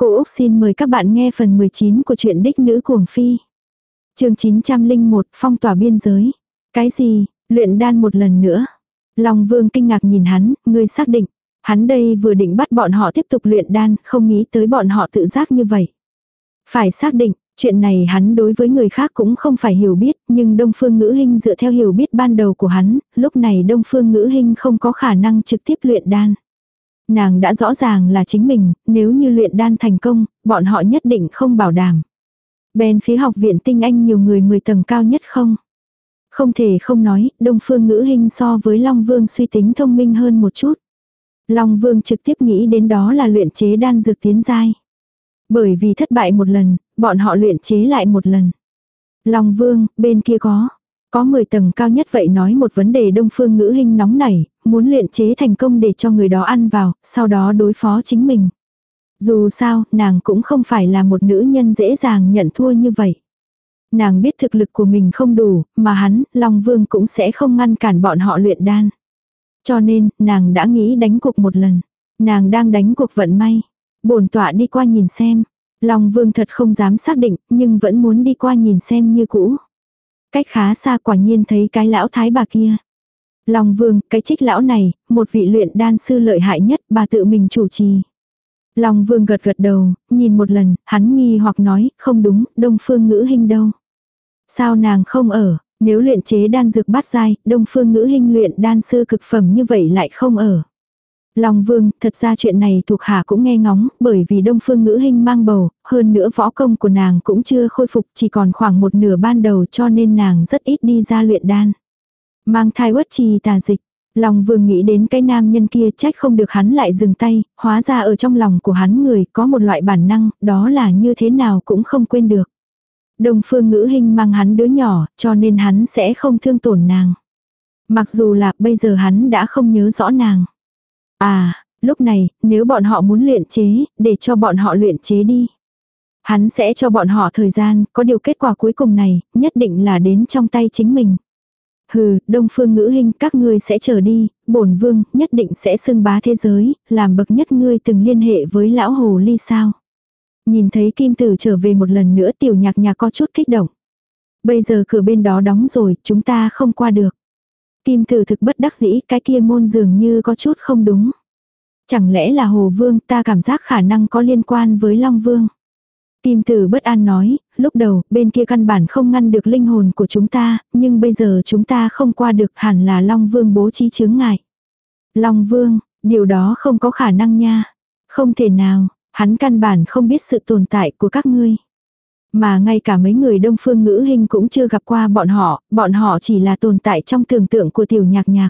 Cô Úc xin mời các bạn nghe phần 19 của truyện Đích Nữ Cuồng Phi. chương 901 Phong tỏa biên giới. Cái gì, luyện đan một lần nữa. Long Vương kinh ngạc nhìn hắn, ngươi xác định. Hắn đây vừa định bắt bọn họ tiếp tục luyện đan, không nghĩ tới bọn họ tự giác như vậy. Phải xác định, chuyện này hắn đối với người khác cũng không phải hiểu biết, nhưng Đông Phương Ngữ Hinh dựa theo hiểu biết ban đầu của hắn, lúc này Đông Phương Ngữ Hinh không có khả năng trực tiếp luyện đan. Nàng đã rõ ràng là chính mình, nếu như luyện đan thành công, bọn họ nhất định không bảo đảm. Bên phía học viện tinh anh nhiều người 10 tầng cao nhất không? Không thể không nói, Đông Phương Ngữ Hinh so với Long Vương suy tính thông minh hơn một chút. Long Vương trực tiếp nghĩ đến đó là luyện chế đan dược tiến giai. Bởi vì thất bại một lần, bọn họ luyện chế lại một lần. Long Vương, bên kia có. Có 10 tầng cao nhất vậy nói một vấn đề đông phương ngữ hình nóng nảy, muốn luyện chế thành công để cho người đó ăn vào, sau đó đối phó chính mình. Dù sao, nàng cũng không phải là một nữ nhân dễ dàng nhận thua như vậy. Nàng biết thực lực của mình không đủ, mà hắn, Long Vương cũng sẽ không ngăn cản bọn họ luyện đan. Cho nên, nàng đã nghĩ đánh cuộc một lần. Nàng đang đánh cuộc vận may. Bổn tọa đi qua nhìn xem. Long Vương thật không dám xác định, nhưng vẫn muốn đi qua nhìn xem như cũ. Cách khá xa quả nhiên thấy cái lão thái bà kia. Long Vương, cái trích lão này, một vị luyện đan sư lợi hại nhất, bà tự mình chủ trì. Long Vương gật gật đầu, nhìn một lần, hắn nghi hoặc nói, không đúng, Đông Phương Ngữ Hinh đâu. Sao nàng không ở, nếu luyện chế đan dược bát giai, Đông Phương Ngữ Hinh luyện đan sư cực phẩm như vậy lại không ở. Long Vương, thật ra chuyện này thuộc hạ cũng nghe ngóng, bởi vì Đông Phương Ngữ Hinh mang bầu, hơn nữa võ công của nàng cũng chưa khôi phục, chỉ còn khoảng một nửa ban đầu cho nên nàng rất ít đi ra luyện đan. Mang thai uất trì tà dịch. Long Vương nghĩ đến cái nam nhân kia trách không được hắn lại dừng tay, hóa ra ở trong lòng của hắn người có một loại bản năng, đó là như thế nào cũng không quên được. đồng Phương Ngữ hình mang hắn đứa nhỏ, cho nên hắn sẽ không thương tổn nàng. Mặc dù là bây giờ hắn đã không nhớ rõ nàng. À, lúc này, nếu bọn họ muốn luyện chế, để cho bọn họ luyện chế đi. Hắn sẽ cho bọn họ thời gian, có điều kết quả cuối cùng này, nhất định là đến trong tay chính mình. Hừ, đông phương ngữ hình các ngươi sẽ trở đi, bổn vương nhất định sẽ xưng bá thế giới, làm bậc nhất ngươi từng liên hệ với lão hồ ly sao. Nhìn thấy kim tử trở về một lần nữa tiểu nhạc nhạc có chút kích động. Bây giờ cửa bên đó đóng rồi, chúng ta không qua được. Kim tử thực bất đắc dĩ, cái kia môn dường như có chút không đúng. Chẳng lẽ là Hồ Vương ta cảm giác khả năng có liên quan với Long Vương. Kim tử bất an nói, lúc đầu, bên kia căn bản không ngăn được linh hồn của chúng ta, nhưng bây giờ chúng ta không qua được hẳn là Long Vương bố trí chướng ngại. Long Vương, điều đó không có khả năng nha. Không thể nào, hắn căn bản không biết sự tồn tại của các ngươi. Mà ngay cả mấy người đông phương ngữ hình cũng chưa gặp qua bọn họ, bọn họ chỉ là tồn tại trong tưởng tượng của tiểu nhạc nhạc.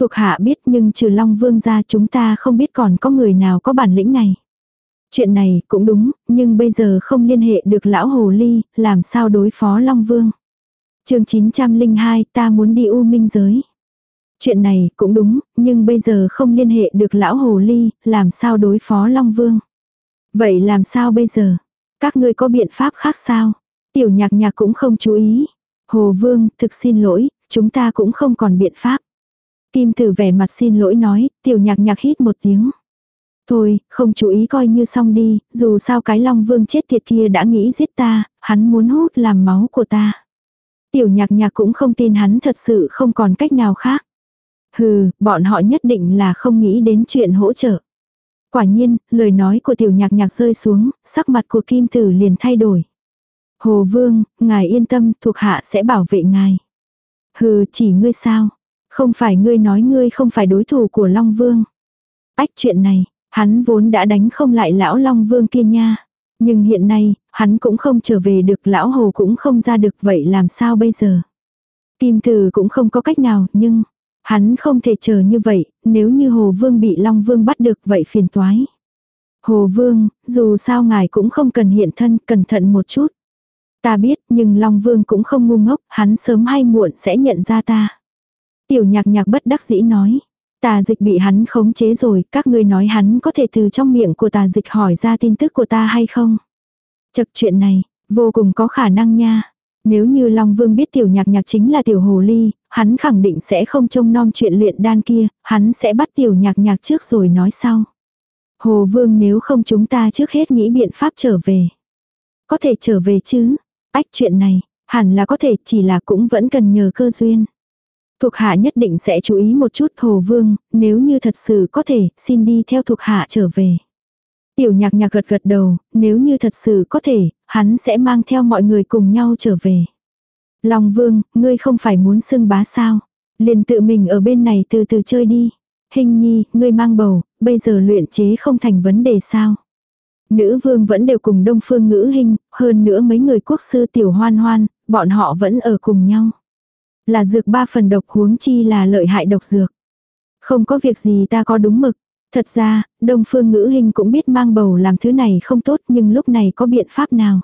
Thuộc hạ biết nhưng trừ Long Vương ra chúng ta không biết còn có người nào có bản lĩnh này. Chuyện này cũng đúng, nhưng bây giờ không liên hệ được lão hồ ly, làm sao đối phó Long Vương. chương 902 ta muốn đi U Minh Giới. Chuyện này cũng đúng, nhưng bây giờ không liên hệ được lão hồ ly, làm sao đối phó Long Vương. Vậy làm sao bây giờ? Các ngươi có biện pháp khác sao? Tiểu nhạc nhạc cũng không chú ý. Hồ Vương, thực xin lỗi, chúng ta cũng không còn biện pháp. Kim tử vẻ mặt xin lỗi nói, tiểu nhạc nhạc hít một tiếng. Thôi, không chú ý coi như xong đi, dù sao cái long vương chết tiệt kia đã nghĩ giết ta, hắn muốn hút làm máu của ta. Tiểu nhạc nhạc cũng không tin hắn thật sự không còn cách nào khác. Hừ, bọn họ nhất định là không nghĩ đến chuyện hỗ trợ. Quả nhiên, lời nói của tiểu nhạc nhạc rơi xuống, sắc mặt của kim tử liền thay đổi. Hồ vương, ngài yên tâm, thuộc hạ sẽ bảo vệ ngài. Hừ, chỉ ngươi sao? Không phải ngươi nói ngươi không phải đối thủ của Long Vương. Ách chuyện này, hắn vốn đã đánh không lại lão Long Vương kia nha. Nhưng hiện nay, hắn cũng không trở về được lão hồ cũng không ra được vậy làm sao bây giờ. Kim từ cũng không có cách nào nhưng, Hắn không thể chờ như vậy, nếu như Hồ Vương bị Long Vương bắt được vậy phiền toái. Hồ Vương, dù sao ngài cũng không cần hiện thân, cẩn thận một chút. Ta biết, nhưng Long Vương cũng không ngu ngốc, hắn sớm hay muộn sẽ nhận ra ta. Tiểu nhạc nhạc bất đắc dĩ nói. Tà dịch bị hắn khống chế rồi, các ngươi nói hắn có thể từ trong miệng của tà dịch hỏi ra tin tức của ta hay không? Chật chuyện này, vô cùng có khả năng nha. Nếu như Long Vương biết tiểu nhạc nhạc chính là tiểu hồ ly, hắn khẳng định sẽ không trông nom chuyện luyện đan kia, hắn sẽ bắt tiểu nhạc nhạc trước rồi nói sau. Hồ Vương nếu không chúng ta trước hết nghĩ biện pháp trở về. Có thể trở về chứ? Ách chuyện này, hẳn là có thể chỉ là cũng vẫn cần nhờ cơ duyên. Thuộc hạ nhất định sẽ chú ý một chút Hồ Vương, nếu như thật sự có thể, xin đi theo thuộc hạ trở về. Tiểu nhạc nhạc gật gật đầu, nếu như thật sự có thể, hắn sẽ mang theo mọi người cùng nhau trở về. Long Vương, ngươi không phải muốn xưng bá sao? Liền tự mình ở bên này từ từ chơi đi. Hình nhi, ngươi mang bầu, bây giờ luyện chế không thành vấn đề sao? Nữ vương vẫn đều cùng đông phương ngữ hình, hơn nữa mấy người quốc sư tiểu hoan hoan, bọn họ vẫn ở cùng nhau. Là dược ba phần độc huống chi là lợi hại độc dược. Không có việc gì ta có đúng mực. Thật ra, đông phương ngữ hình cũng biết mang bầu làm thứ này không tốt nhưng lúc này có biện pháp nào.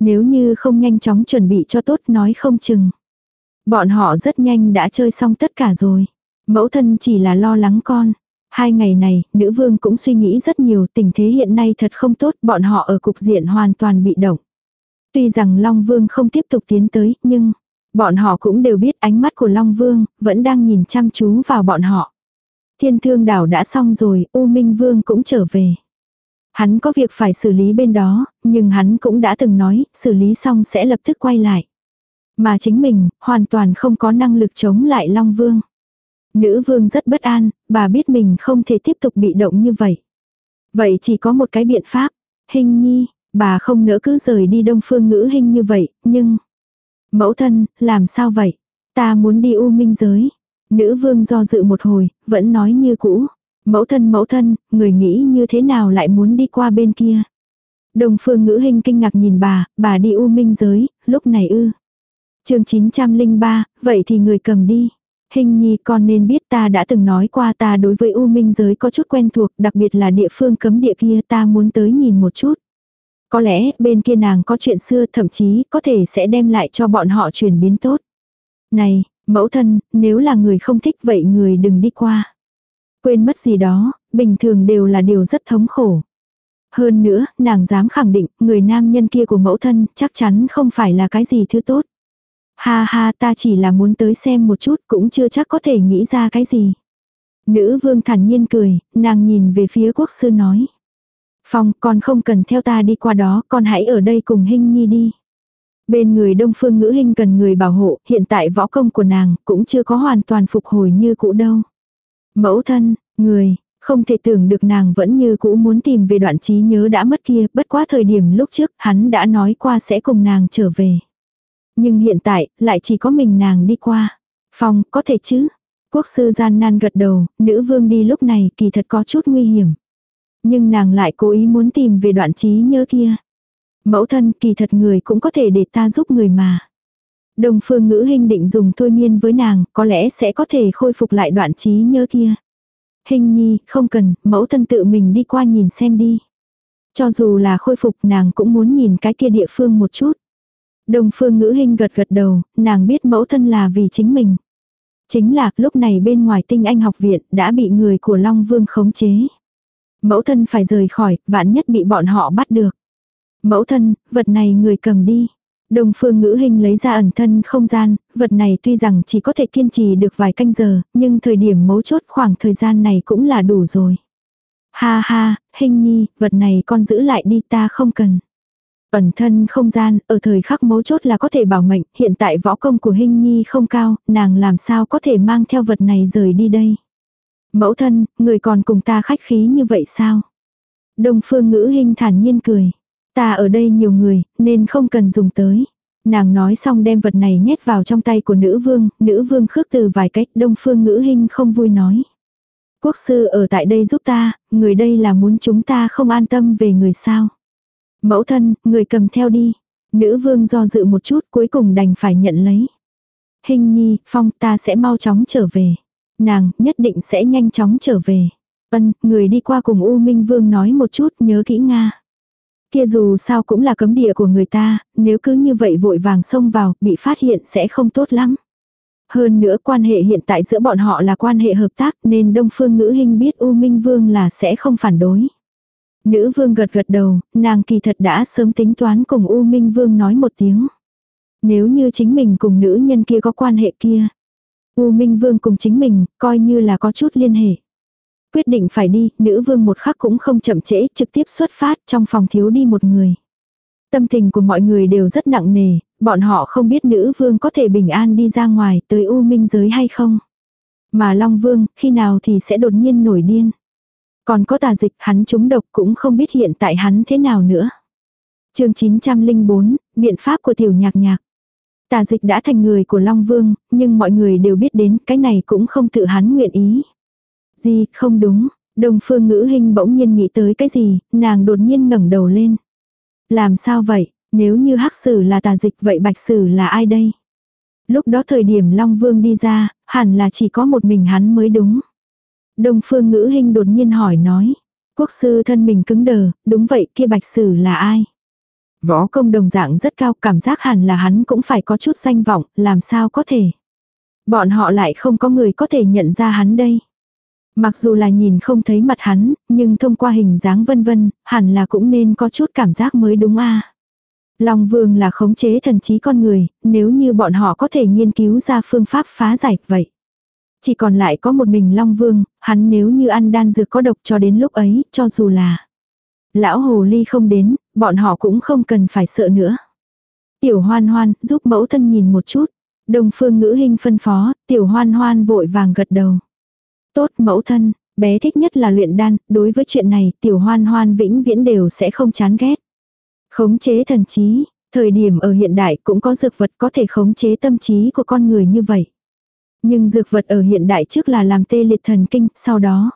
Nếu như không nhanh chóng chuẩn bị cho tốt nói không chừng. Bọn họ rất nhanh đã chơi xong tất cả rồi. Mẫu thân chỉ là lo lắng con. Hai ngày này, nữ vương cũng suy nghĩ rất nhiều tình thế hiện nay thật không tốt, bọn họ ở cục diện hoàn toàn bị động. Tuy rằng Long Vương không tiếp tục tiến tới, nhưng bọn họ cũng đều biết ánh mắt của Long Vương vẫn đang nhìn chăm chú vào bọn họ. Thiên thương đảo đã xong rồi, U Minh Vương cũng trở về. Hắn có việc phải xử lý bên đó, nhưng hắn cũng đã từng nói, xử lý xong sẽ lập tức quay lại. Mà chính mình, hoàn toàn không có năng lực chống lại Long Vương. Nữ vương rất bất an, bà biết mình không thể tiếp tục bị động như vậy. Vậy chỉ có một cái biện pháp. Hình nhi, bà không nỡ cứ rời đi đông phương ngữ hình như vậy, nhưng... Mẫu thân, làm sao vậy? Ta muốn đi u minh giới. Nữ vương do dự một hồi, vẫn nói như cũ. Mẫu thân mẫu thân, người nghĩ như thế nào lại muốn đi qua bên kia? Đồng phương ngữ hình kinh ngạc nhìn bà, bà đi u minh giới, lúc này ư. chương 903, vậy thì người cầm đi. Hình nhi con nên biết ta đã từng nói qua ta đối với U Minh giới có chút quen thuộc, đặc biệt là địa phương cấm địa kia ta muốn tới nhìn một chút. Có lẽ bên kia nàng có chuyện xưa thậm chí có thể sẽ đem lại cho bọn họ chuyển biến tốt. Này, mẫu thân, nếu là người không thích vậy người đừng đi qua. Quên mất gì đó, bình thường đều là điều rất thống khổ. Hơn nữa, nàng dám khẳng định, người nam nhân kia của mẫu thân chắc chắn không phải là cái gì thứ tốt. Ha ha ta chỉ là muốn tới xem một chút cũng chưa chắc có thể nghĩ ra cái gì. Nữ vương thản nhiên cười, nàng nhìn về phía quốc sư nói. Phong con không cần theo ta đi qua đó, con hãy ở đây cùng Hinh nhi đi. Bên người đông phương ngữ Hinh cần người bảo hộ, hiện tại võ công của nàng cũng chưa có hoàn toàn phục hồi như cũ đâu. Mẫu thân, người, không thể tưởng được nàng vẫn như cũ muốn tìm về đoạn trí nhớ đã mất kia, bất quá thời điểm lúc trước hắn đã nói qua sẽ cùng nàng trở về. Nhưng hiện tại, lại chỉ có mình nàng đi qua. Phong, có thể chứ? Quốc sư gian nan gật đầu, nữ vương đi lúc này kỳ thật có chút nguy hiểm. Nhưng nàng lại cố ý muốn tìm về đoạn trí nhớ kia. Mẫu thân kỳ thật người cũng có thể để ta giúp người mà. Đồng phương ngữ hình định dùng thôi miên với nàng, có lẽ sẽ có thể khôi phục lại đoạn trí nhớ kia. Hình nhi, không cần, mẫu thân tự mình đi qua nhìn xem đi. Cho dù là khôi phục nàng cũng muốn nhìn cái kia địa phương một chút. Đồng phương ngữ hình gật gật đầu, nàng biết mẫu thân là vì chính mình. Chính là lúc này bên ngoài tinh anh học viện đã bị người của Long Vương khống chế. Mẫu thân phải rời khỏi, vạn nhất bị bọn họ bắt được. Mẫu thân, vật này người cầm đi. Đồng phương ngữ hình lấy ra ẩn thân không gian, vật này tuy rằng chỉ có thể kiên trì được vài canh giờ, nhưng thời điểm mấu chốt khoảng thời gian này cũng là đủ rồi. Ha ha, hình nhi, vật này con giữ lại đi ta không cần. Ẩn thân không gian, ở thời khắc mấu chốt là có thể bảo mệnh, hiện tại võ công của hình Nhi không cao, nàng làm sao có thể mang theo vật này rời đi đây. Mẫu thân, người còn cùng ta khách khí như vậy sao? Đông phương ngữ hình thản nhiên cười. Ta ở đây nhiều người, nên không cần dùng tới. Nàng nói xong đem vật này nhét vào trong tay của nữ vương, nữ vương khước từ vài cách, đông phương ngữ hình không vui nói. Quốc sư ở tại đây giúp ta, người đây là muốn chúng ta không an tâm về người sao. Mẫu thân, người cầm theo đi. Nữ vương do dự một chút cuối cùng đành phải nhận lấy. Hình nhi, phong ta sẽ mau chóng trở về. Nàng nhất định sẽ nhanh chóng trở về. Ân, người đi qua cùng U Minh Vương nói một chút nhớ kỹ Nga. Kia dù sao cũng là cấm địa của người ta, nếu cứ như vậy vội vàng xông vào, bị phát hiện sẽ không tốt lắm. Hơn nữa quan hệ hiện tại giữa bọn họ là quan hệ hợp tác nên Đông Phương Ngữ Hinh biết U Minh Vương là sẽ không phản đối. Nữ vương gật gật đầu, nàng kỳ thật đã sớm tính toán cùng U Minh Vương nói một tiếng. Nếu như chính mình cùng nữ nhân kia có quan hệ kia. U Minh Vương cùng chính mình, coi như là có chút liên hệ. Quyết định phải đi, nữ vương một khắc cũng không chậm trễ, trực tiếp xuất phát, trong phòng thiếu đi một người. Tâm tình của mọi người đều rất nặng nề, bọn họ không biết nữ vương có thể bình an đi ra ngoài tới U Minh giới hay không. Mà Long Vương, khi nào thì sẽ đột nhiên nổi điên. Còn có tà dịch, hắn trúng độc cũng không biết hiện tại hắn thế nào nữa. chương 904, biện pháp của tiểu nhạc nhạc. Tà dịch đã thành người của Long Vương, nhưng mọi người đều biết đến cái này cũng không tự hắn nguyện ý. Gì, không đúng, đồng phương ngữ hình bỗng nhiên nghĩ tới cái gì, nàng đột nhiên ngẩng đầu lên. Làm sao vậy, nếu như hắc sử là tà dịch vậy bạch sử là ai đây? Lúc đó thời điểm Long Vương đi ra, hẳn là chỉ có một mình hắn mới đúng. Đông phương ngữ hình đột nhiên hỏi nói. Quốc sư thân mình cứng đờ, đúng vậy kia bạch sử là ai? Võ công đồng dạng rất cao, cảm giác hẳn là hắn cũng phải có chút danh vọng, làm sao có thể. Bọn họ lại không có người có thể nhận ra hắn đây. Mặc dù là nhìn không thấy mặt hắn, nhưng thông qua hình dáng vân vân, hẳn là cũng nên có chút cảm giác mới đúng a. Long vương là khống chế thần trí con người, nếu như bọn họ có thể nghiên cứu ra phương pháp phá giải vậy. Chỉ còn lại có một mình Long Vương, hắn nếu như ăn đan dược có độc cho đến lúc ấy, cho dù là lão hồ ly không đến, bọn họ cũng không cần phải sợ nữa. Tiểu hoan hoan, giúp mẫu thân nhìn một chút. Đồng phương ngữ hình phân phó, tiểu hoan hoan vội vàng gật đầu. Tốt mẫu thân, bé thích nhất là luyện đan, đối với chuyện này tiểu hoan hoan vĩnh viễn đều sẽ không chán ghét. Khống chế thần trí, thời điểm ở hiện đại cũng có dược vật có thể khống chế tâm trí của con người như vậy. Nhưng dược vật ở hiện đại trước là làm tê liệt thần kinh, sau đó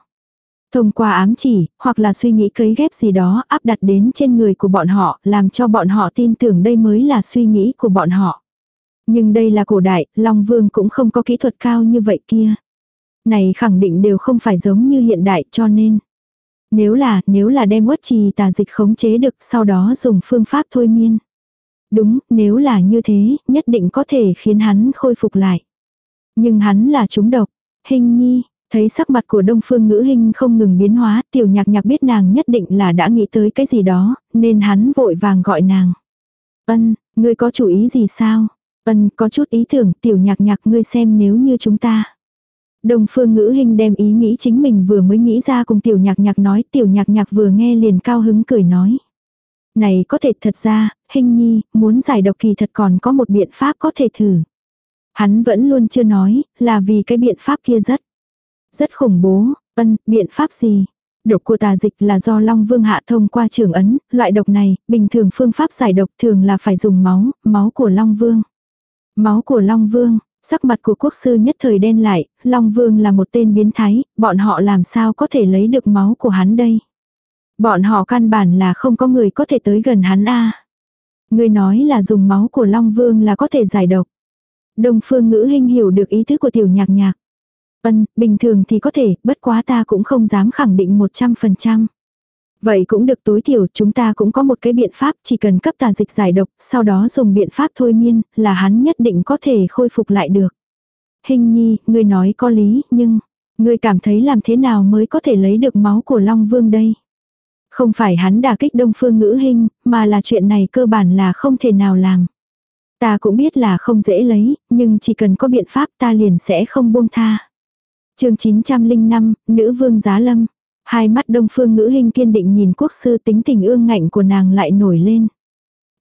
thông qua ám chỉ, hoặc là suy nghĩ cấy ghép gì đó áp đặt đến trên người của bọn họ, làm cho bọn họ tin tưởng đây mới là suy nghĩ của bọn họ. Nhưng đây là cổ đại, Long Vương cũng không có kỹ thuật cao như vậy kia. Này khẳng định đều không phải giống như hiện đại cho nên. Nếu là, nếu là đem uất trì tà dịch khống chế được, sau đó dùng phương pháp thôi miên. Đúng, nếu là như thế, nhất định có thể khiến hắn khôi phục lại. Nhưng hắn là chúng độc. Hình nhi, thấy sắc mặt của đông phương ngữ hình không ngừng biến hóa, tiểu nhạc nhạc biết nàng nhất định là đã nghĩ tới cái gì đó, nên hắn vội vàng gọi nàng. Ân, ngươi có chủ ý gì sao? Ân, có chút ý tưởng, tiểu nhạc nhạc ngươi xem nếu như chúng ta. Đông phương ngữ hình đem ý nghĩ chính mình vừa mới nghĩ ra cùng tiểu nhạc nhạc nói, tiểu nhạc nhạc vừa nghe liền cao hứng cười nói. Này có thể thật ra, hình nhi, muốn giải độc kỳ thật còn có một biện pháp có thể thử. Hắn vẫn luôn chưa nói, là vì cái biện pháp kia rất, rất khủng bố, ân, biện pháp gì? Độc của tà dịch là do Long Vương hạ thông qua trường ấn, loại độc này, bình thường phương pháp giải độc thường là phải dùng máu, máu của Long Vương. Máu của Long Vương, sắc mặt của quốc sư nhất thời đen lại, Long Vương là một tên biến thái, bọn họ làm sao có thể lấy được máu của hắn đây? Bọn họ căn bản là không có người có thể tới gần hắn a. Người nói là dùng máu của Long Vương là có thể giải độc. Đông phương ngữ hình hiểu được ý thức của tiểu nhạc nhạc. Ân, bình thường thì có thể, bất quá ta cũng không dám khẳng định 100%. Vậy cũng được tối thiểu chúng ta cũng có một cái biện pháp chỉ cần cấp tà dịch giải độc, sau đó dùng biện pháp thôi miên, là hắn nhất định có thể khôi phục lại được. Hình nhi, ngươi nói có lý, nhưng, ngươi cảm thấy làm thế nào mới có thể lấy được máu của Long Vương đây? Không phải hắn đả kích đông phương ngữ hình, mà là chuyện này cơ bản là không thể nào làm. Ta cũng biết là không dễ lấy, nhưng chỉ cần có biện pháp ta liền sẽ không buông tha chương 905, Nữ Vương Giá Lâm. Hai mắt đông phương ngữ hình kiên định nhìn quốc sư tính tình ương ngạnh của nàng lại nổi lên.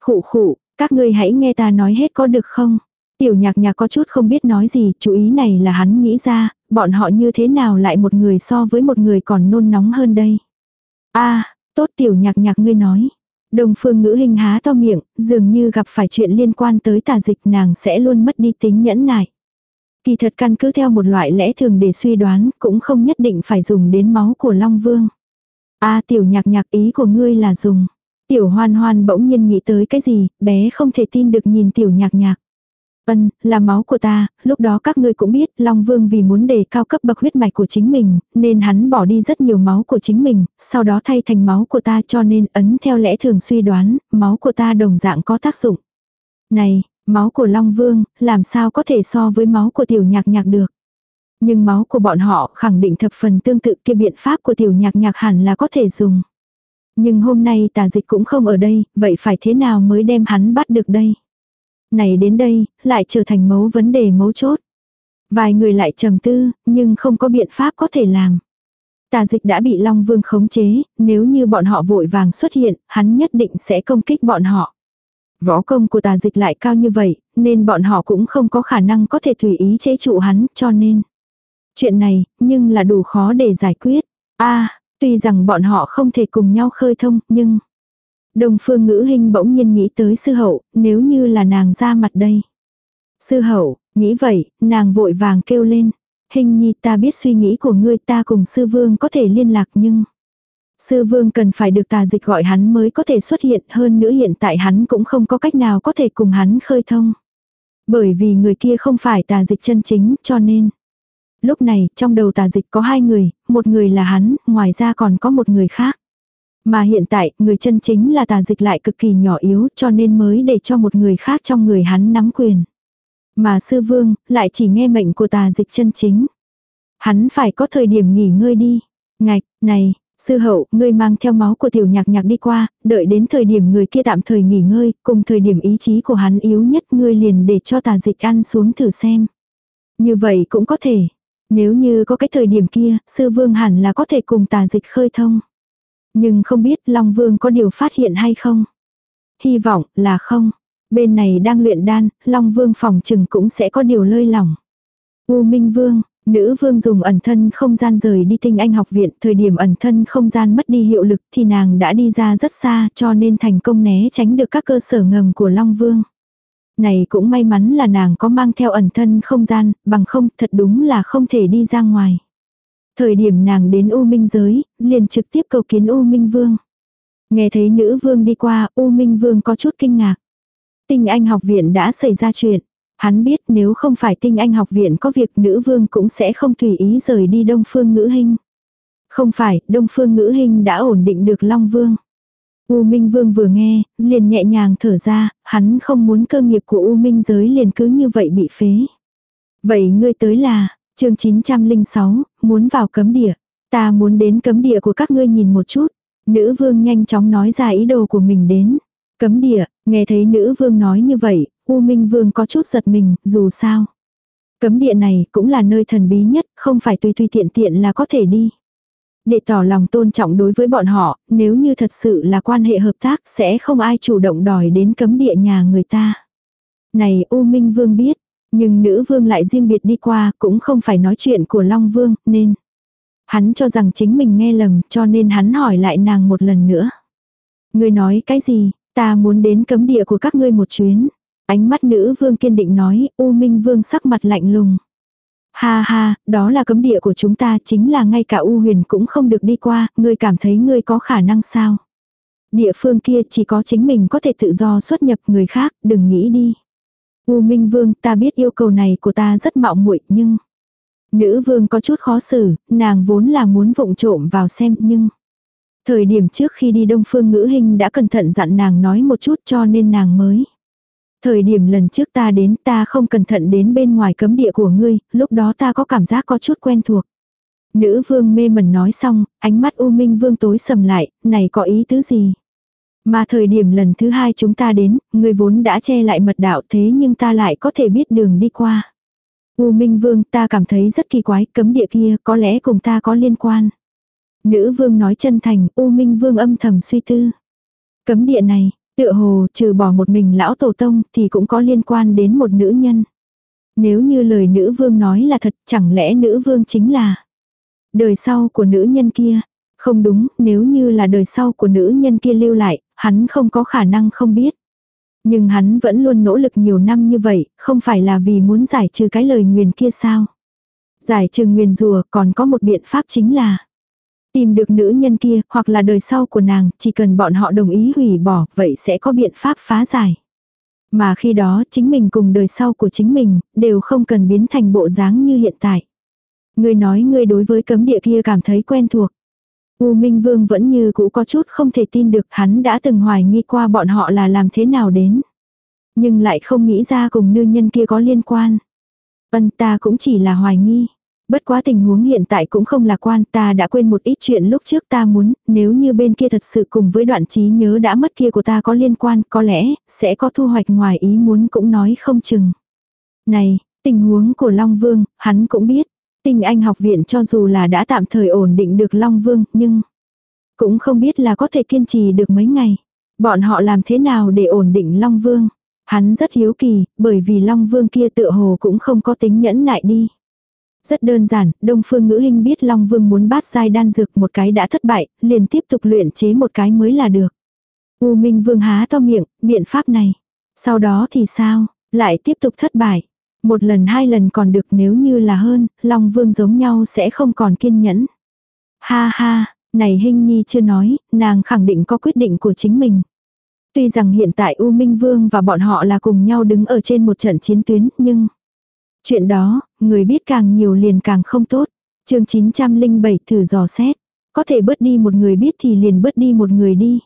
Khụ khụ, các ngươi hãy nghe ta nói hết có được không? Tiểu nhạc nhạc có chút không biết nói gì, chú ý này là hắn nghĩ ra, bọn họ như thế nào lại một người so với một người còn nôn nóng hơn đây. a tốt tiểu nhạc nhạc ngươi nói. Đồng phương ngữ hình há to miệng, dường như gặp phải chuyện liên quan tới tà dịch nàng sẽ luôn mất đi tính nhẫn nại. Kỳ thật căn cứ theo một loại lẽ thường để suy đoán cũng không nhất định phải dùng đến máu của Long Vương. a tiểu nhạc nhạc ý của ngươi là dùng. Tiểu hoan hoan bỗng nhiên nghĩ tới cái gì, bé không thể tin được nhìn tiểu nhạc nhạc. Vân, là máu của ta, lúc đó các ngươi cũng biết, Long Vương vì muốn đề cao cấp bậc huyết mạch của chính mình, nên hắn bỏ đi rất nhiều máu của chính mình, sau đó thay thành máu của ta cho nên ấn theo lẽ thường suy đoán, máu của ta đồng dạng có tác dụng. Này, máu của Long Vương, làm sao có thể so với máu của tiểu nhạc nhạc được. Nhưng máu của bọn họ khẳng định thập phần tương tự kia biện pháp của tiểu nhạc nhạc hẳn là có thể dùng. Nhưng hôm nay tà dịch cũng không ở đây, vậy phải thế nào mới đem hắn bắt được đây? Này đến đây, lại trở thành mấu vấn đề mấu chốt. Vài người lại trầm tư, nhưng không có biện pháp có thể làm. Tà dịch đã bị Long Vương khống chế, nếu như bọn họ vội vàng xuất hiện, hắn nhất định sẽ công kích bọn họ. Võ công của tà dịch lại cao như vậy, nên bọn họ cũng không có khả năng có thể tùy ý chế trụ hắn, cho nên. Chuyện này, nhưng là đủ khó để giải quyết. a tuy rằng bọn họ không thể cùng nhau khơi thông, nhưng... Đồng phương ngữ hình bỗng nhiên nghĩ tới sư hậu, nếu như là nàng ra mặt đây. Sư hậu, nghĩ vậy, nàng vội vàng kêu lên. Hình nhi ta biết suy nghĩ của ngươi ta cùng sư vương có thể liên lạc nhưng... Sư vương cần phải được tà dịch gọi hắn mới có thể xuất hiện hơn nữa hiện tại hắn cũng không có cách nào có thể cùng hắn khơi thông. Bởi vì người kia không phải tà dịch chân chính cho nên. Lúc này trong đầu tà dịch có hai người, một người là hắn, ngoài ra còn có một người khác. Mà hiện tại, người chân chính là tà dịch lại cực kỳ nhỏ yếu cho nên mới để cho một người khác trong người hắn nắm quyền. Mà sư vương, lại chỉ nghe mệnh của tà dịch chân chính. Hắn phải có thời điểm nghỉ ngơi đi. Ngạch, này, sư hậu, ngươi mang theo máu của tiểu nhạc nhạc đi qua, đợi đến thời điểm người kia tạm thời nghỉ ngơi, cùng thời điểm ý chí của hắn yếu nhất ngươi liền để cho tà dịch ăn xuống thử xem. Như vậy cũng có thể. Nếu như có cái thời điểm kia, sư vương hẳn là có thể cùng tà dịch khơi thông. Nhưng không biết Long Vương có điều phát hiện hay không? Hy vọng là không. Bên này đang luyện đan, Long Vương phòng trừng cũng sẽ có điều lơi lỏng. U Minh Vương, nữ vương dùng ẩn thân không gian rời đi tinh anh học viện, thời điểm ẩn thân không gian mất đi hiệu lực thì nàng đã đi ra rất xa cho nên thành công né tránh được các cơ sở ngầm của Long Vương. Này cũng may mắn là nàng có mang theo ẩn thân không gian, bằng không thật đúng là không thể đi ra ngoài. Thời điểm nàng đến U Minh giới, liền trực tiếp cầu kiến U Minh Vương. Nghe thấy nữ vương đi qua, U Minh Vương có chút kinh ngạc. Tinh Anh học viện đã xảy ra chuyện. Hắn biết nếu không phải tinh Anh học viện có việc nữ vương cũng sẽ không tùy ý rời đi Đông Phương Ngữ hình Không phải, Đông Phương Ngữ hình đã ổn định được Long Vương. U Minh Vương vừa nghe, liền nhẹ nhàng thở ra, hắn không muốn cơ nghiệp của U Minh giới liền cứ như vậy bị phế. Vậy ngươi tới là, chương 906, muốn vào cấm địa. Ta muốn đến cấm địa của các ngươi nhìn một chút. Nữ vương nhanh chóng nói ra ý đồ của mình đến. Cấm địa, nghe thấy nữ vương nói như vậy, U Minh Vương có chút giật mình, dù sao. Cấm địa này cũng là nơi thần bí nhất, không phải tùy tùy tiện tiện là có thể đi. Để tỏ lòng tôn trọng đối với bọn họ, nếu như thật sự là quan hệ hợp tác sẽ không ai chủ động đòi đến cấm địa nhà người ta. Này U Minh Vương biết, nhưng nữ vương lại riêng biệt đi qua cũng không phải nói chuyện của Long Vương nên. Hắn cho rằng chính mình nghe lầm cho nên hắn hỏi lại nàng một lần nữa. Ngươi nói cái gì, ta muốn đến cấm địa của các ngươi một chuyến. Ánh mắt nữ vương kiên định nói, U Minh Vương sắc mặt lạnh lùng. Ha ha, đó là cấm địa của chúng ta chính là ngay cả U huyền cũng không được đi qua, ngươi cảm thấy ngươi có khả năng sao? Địa phương kia chỉ có chính mình có thể tự do xuất nhập người khác, đừng nghĩ đi. U Minh Vương, ta biết yêu cầu này của ta rất mạo muội nhưng... Nữ vương có chút khó xử, nàng vốn là muốn vụng trộm vào xem nhưng... Thời điểm trước khi đi Đông Phương Ngữ Hình đã cẩn thận dặn nàng nói một chút cho nên nàng mới. Thời điểm lần trước ta đến ta không cẩn thận đến bên ngoài cấm địa của ngươi, lúc đó ta có cảm giác có chút quen thuộc. Nữ vương mê mẩn nói xong, ánh mắt U Minh vương tối sầm lại, này có ý tứ gì? Mà thời điểm lần thứ hai chúng ta đến, ngươi vốn đã che lại mật đạo thế nhưng ta lại có thể biết đường đi qua. U Minh Vương ta cảm thấy rất kỳ quái, cấm địa kia có lẽ cùng ta có liên quan. Nữ vương nói chân thành, U Minh Vương âm thầm suy tư. Cấm địa này, tựa hồ trừ bỏ một mình lão tổ tông thì cũng có liên quan đến một nữ nhân. Nếu như lời nữ vương nói là thật chẳng lẽ nữ vương chính là đời sau của nữ nhân kia. Không đúng, nếu như là đời sau của nữ nhân kia lưu lại, hắn không có khả năng không biết. Nhưng hắn vẫn luôn nỗ lực nhiều năm như vậy, không phải là vì muốn giải trừ cái lời nguyền kia sao. Giải trừ nguyền rùa còn có một biện pháp chính là tìm được nữ nhân kia hoặc là đời sau của nàng, chỉ cần bọn họ đồng ý hủy bỏ, vậy sẽ có biện pháp phá giải. Mà khi đó chính mình cùng đời sau của chính mình, đều không cần biến thành bộ dáng như hiện tại. Người nói người đối với cấm địa kia cảm thấy quen thuộc. U Minh Vương vẫn như cũ có chút không thể tin được hắn đã từng hoài nghi qua bọn họ là làm thế nào đến. Nhưng lại không nghĩ ra cùng nữ nhân kia có liên quan. Ân ta cũng chỉ là hoài nghi. Bất quá tình huống hiện tại cũng không lạc quan ta đã quên một ít chuyện lúc trước ta muốn, nếu như bên kia thật sự cùng với đoạn trí nhớ đã mất kia của ta có liên quan có lẽ sẽ có thu hoạch ngoài ý muốn cũng nói không chừng. Này, tình huống của Long Vương, hắn cũng biết. tình Anh học viện cho dù là đã tạm thời ổn định được Long Vương, nhưng cũng không biết là có thể kiên trì được mấy ngày. Bọn họ làm thế nào để ổn định Long Vương? Hắn rất hiếu kỳ, bởi vì Long Vương kia tựa hồ cũng không có tính nhẫn nại đi. Rất đơn giản, Đông Phương Ngữ Hinh biết Long Vương muốn bát giai đan dược một cái đã thất bại, liền tiếp tục luyện chế một cái mới là được. U Minh Vương há to miệng, biện pháp này. Sau đó thì sao, lại tiếp tục thất bại. Một lần hai lần còn được nếu như là hơn, Long Vương giống nhau sẽ không còn kiên nhẫn. Ha ha, này Hinh Nhi chưa nói, nàng khẳng định có quyết định của chính mình. Tuy rằng hiện tại U Minh Vương và bọn họ là cùng nhau đứng ở trên một trận chiến tuyến, nhưng... Chuyện đó, người biết càng nhiều liền càng không tốt. chương 907 thử dò xét. Có thể bớt đi một người biết thì liền bớt đi một người đi.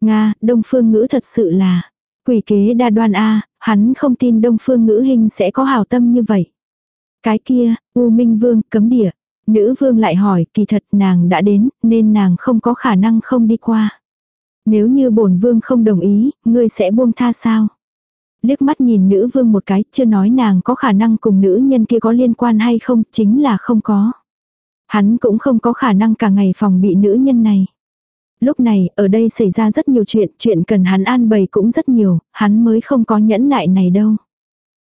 Nga, Đông Phương Ngữ thật sự là... Quỷ kế đa đoan A, hắn không tin Đông Phương Ngữ hình sẽ có hào tâm như vậy. Cái kia, U Minh Vương, cấm địa. Nữ vương lại hỏi, kỳ thật nàng đã đến, nên nàng không có khả năng không đi qua. Nếu như bổn vương không đồng ý, ngươi sẽ buông tha sao? Liếc mắt nhìn nữ vương một cái, chưa nói nàng có khả năng cùng nữ nhân kia có liên quan hay không, chính là không có. Hắn cũng không có khả năng cả ngày phòng bị nữ nhân này. Lúc này, ở đây xảy ra rất nhiều chuyện, chuyện cần hắn an bày cũng rất nhiều, hắn mới không có nhẫn nại này đâu.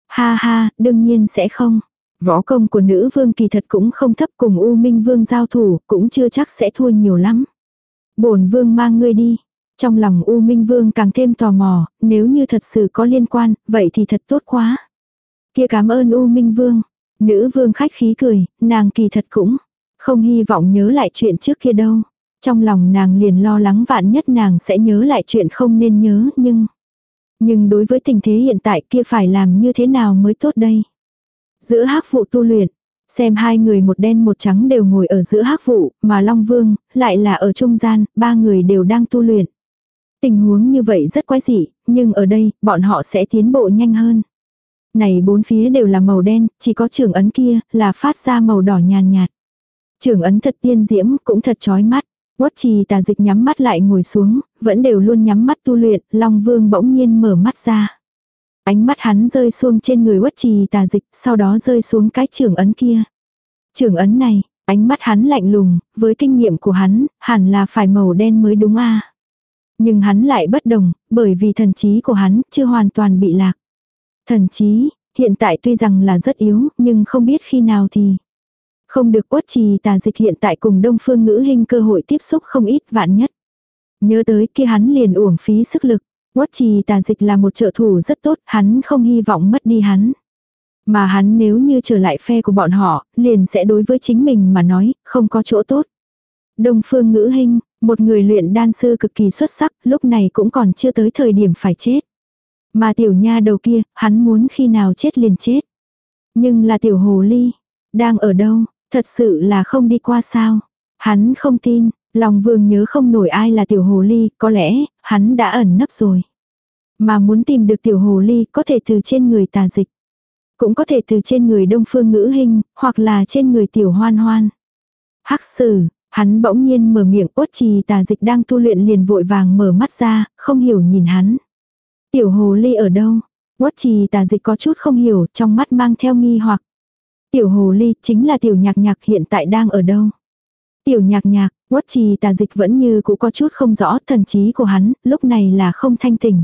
Ha ha, đương nhiên sẽ không. Võ công của nữ vương kỳ thật cũng không thấp cùng U Minh vương giao thủ, cũng chưa chắc sẽ thua nhiều lắm. bổn vương mang ngươi đi. Trong lòng U Minh vương càng thêm tò mò, nếu như thật sự có liên quan, vậy thì thật tốt quá. Kia cảm ơn U Minh vương. Nữ vương khách khí cười, nàng kỳ thật cũng không hy vọng nhớ lại chuyện trước kia đâu. Trong lòng nàng liền lo lắng vạn nhất nàng sẽ nhớ lại chuyện không nên nhớ nhưng... Nhưng đối với tình thế hiện tại kia phải làm như thế nào mới tốt đây? Giữa hắc vụ tu luyện, xem hai người một đen một trắng đều ngồi ở giữa hắc vụ, mà Long Vương lại là ở trung gian, ba người đều đang tu luyện. Tình huống như vậy rất quái dị, nhưng ở đây, bọn họ sẽ tiến bộ nhanh hơn. Này bốn phía đều là màu đen, chỉ có trường ấn kia là phát ra màu đỏ nhàn nhạt. Trường ấn thật tiên diễm, cũng thật chói mắt. Quất trì tà dịch nhắm mắt lại ngồi xuống, vẫn đều luôn nhắm mắt tu luyện, Long Vương bỗng nhiên mở mắt ra. Ánh mắt hắn rơi xuống trên người quất trì tà dịch, sau đó rơi xuống cái trường ấn kia. Trường ấn này, ánh mắt hắn lạnh lùng, với kinh nghiệm của hắn, hẳn là phải màu đen mới đúng a. Nhưng hắn lại bất đồng, bởi vì thần trí của hắn chưa hoàn toàn bị lạc. Thần trí, hiện tại tuy rằng là rất yếu, nhưng không biết khi nào thì không được quất trì tà dịch hiện tại cùng đông phương ngữ hình cơ hội tiếp xúc không ít vạn nhất. Nhớ tới kia hắn liền uổng phí sức lực. Quất trì tà dịch là một trợ thủ rất tốt, hắn không hy vọng mất đi hắn. Mà hắn nếu như trở lại phe của bọn họ, liền sẽ đối với chính mình mà nói, không có chỗ tốt. Đông phương ngữ hình, một người luyện đan sư cực kỳ xuất sắc, lúc này cũng còn chưa tới thời điểm phải chết. Mà tiểu nha đầu kia, hắn muốn khi nào chết liền chết. Nhưng là tiểu hồ ly, đang ở đâu, Thật sự là không đi qua sao. Hắn không tin, lòng vương nhớ không nổi ai là tiểu hồ ly, có lẽ, hắn đã ẩn nấp rồi. Mà muốn tìm được tiểu hồ ly có thể từ trên người tà dịch. Cũng có thể từ trên người đông phương ngữ hình, hoặc là trên người tiểu hoan hoan. Hắc sử, hắn bỗng nhiên mở miệng ốt trì tà dịch đang tu luyện liền vội vàng mở mắt ra, không hiểu nhìn hắn. Tiểu hồ ly ở đâu? Uất trì tà dịch có chút không hiểu, trong mắt mang theo nghi hoặc. Tiểu hồ ly chính là tiểu nhạc nhạc hiện tại đang ở đâu. Tiểu nhạc nhạc, quất trì tà dịch vẫn như cũng có chút không rõ thần trí của hắn, lúc này là không thanh tỉnh.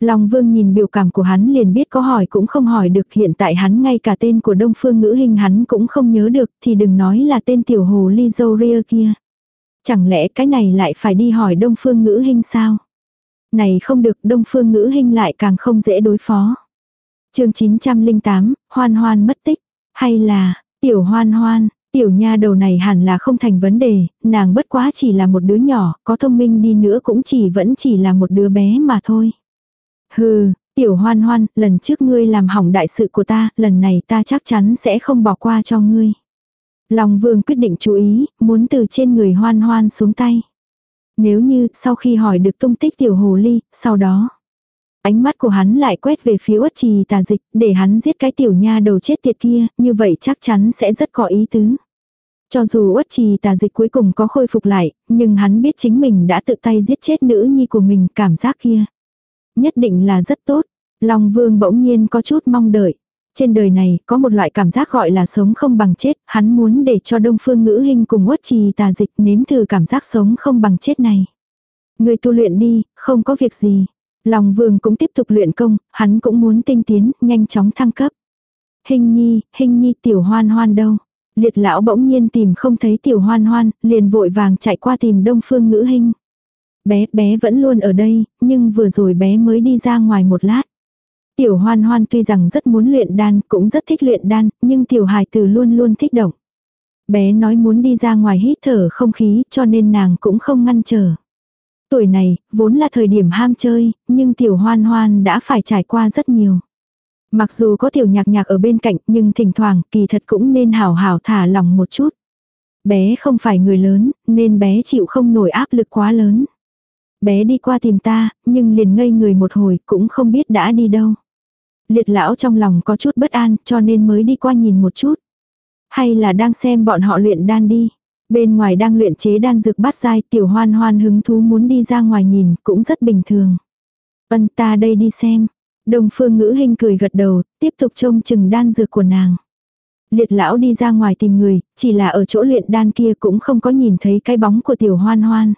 Long vương nhìn biểu cảm của hắn liền biết có hỏi cũng không hỏi được hiện tại hắn ngay cả tên của đông phương ngữ hình hắn cũng không nhớ được thì đừng nói là tên tiểu hồ ly dâu ria kia. Chẳng lẽ cái này lại phải đi hỏi đông phương ngữ hình sao? Này không được đông phương ngữ hình lại càng không dễ đối phó. chương 908, hoan hoan mất tích. Hay là, tiểu hoan hoan, tiểu nha đầu này hẳn là không thành vấn đề, nàng bất quá chỉ là một đứa nhỏ, có thông minh đi nữa cũng chỉ vẫn chỉ là một đứa bé mà thôi. Hừ, tiểu hoan hoan, lần trước ngươi làm hỏng đại sự của ta, lần này ta chắc chắn sẽ không bỏ qua cho ngươi. Long vương quyết định chú ý, muốn từ trên người hoan hoan xuống tay. Nếu như sau khi hỏi được tung tích tiểu hồ ly, sau đó Ánh mắt của hắn lại quét về phía uất trì tà dịch, để hắn giết cái tiểu nha đầu chết tiệt kia, như vậy chắc chắn sẽ rất có ý tứ. Cho dù uất trì tà dịch cuối cùng có khôi phục lại, nhưng hắn biết chính mình đã tự tay giết chết nữ nhi của mình, cảm giác kia. Nhất định là rất tốt. Long vương bỗng nhiên có chút mong đợi. Trên đời này có một loại cảm giác gọi là sống không bằng chết, hắn muốn để cho đông phương ngữ Hinh cùng uất trì tà dịch nếm thử cảm giác sống không bằng chết này. Người tu luyện đi, không có việc gì. Long vương cũng tiếp tục luyện công, hắn cũng muốn tinh tiến, nhanh chóng thăng cấp. Hình nhi, hình nhi tiểu hoan hoan đâu. Liệt lão bỗng nhiên tìm không thấy tiểu hoan hoan, liền vội vàng chạy qua tìm đông phương ngữ Hinh. Bé, bé vẫn luôn ở đây, nhưng vừa rồi bé mới đi ra ngoài một lát. Tiểu hoan hoan tuy rằng rất muốn luyện đan, cũng rất thích luyện đan, nhưng tiểu hài tử luôn luôn thích động. Bé nói muốn đi ra ngoài hít thở không khí cho nên nàng cũng không ngăn trở. Tuổi này, vốn là thời điểm ham chơi, nhưng tiểu hoan hoan đã phải trải qua rất nhiều. Mặc dù có tiểu nhạc nhạc ở bên cạnh nhưng thỉnh thoảng kỳ thật cũng nên hảo hảo thả lòng một chút. Bé không phải người lớn nên bé chịu không nổi áp lực quá lớn. Bé đi qua tìm ta nhưng liền ngây người một hồi cũng không biết đã đi đâu. Liệt lão trong lòng có chút bất an cho nên mới đi qua nhìn một chút. Hay là đang xem bọn họ luyện đan đi. Bên ngoài đang luyện chế đan dược bát dai tiểu hoan hoan hứng thú muốn đi ra ngoài nhìn cũng rất bình thường. Vân ta đây đi xem. Đông phương ngữ hình cười gật đầu, tiếp tục trông chừng đan dược của nàng. Liệt lão đi ra ngoài tìm người, chỉ là ở chỗ luyện đan kia cũng không có nhìn thấy cái bóng của tiểu hoan hoan.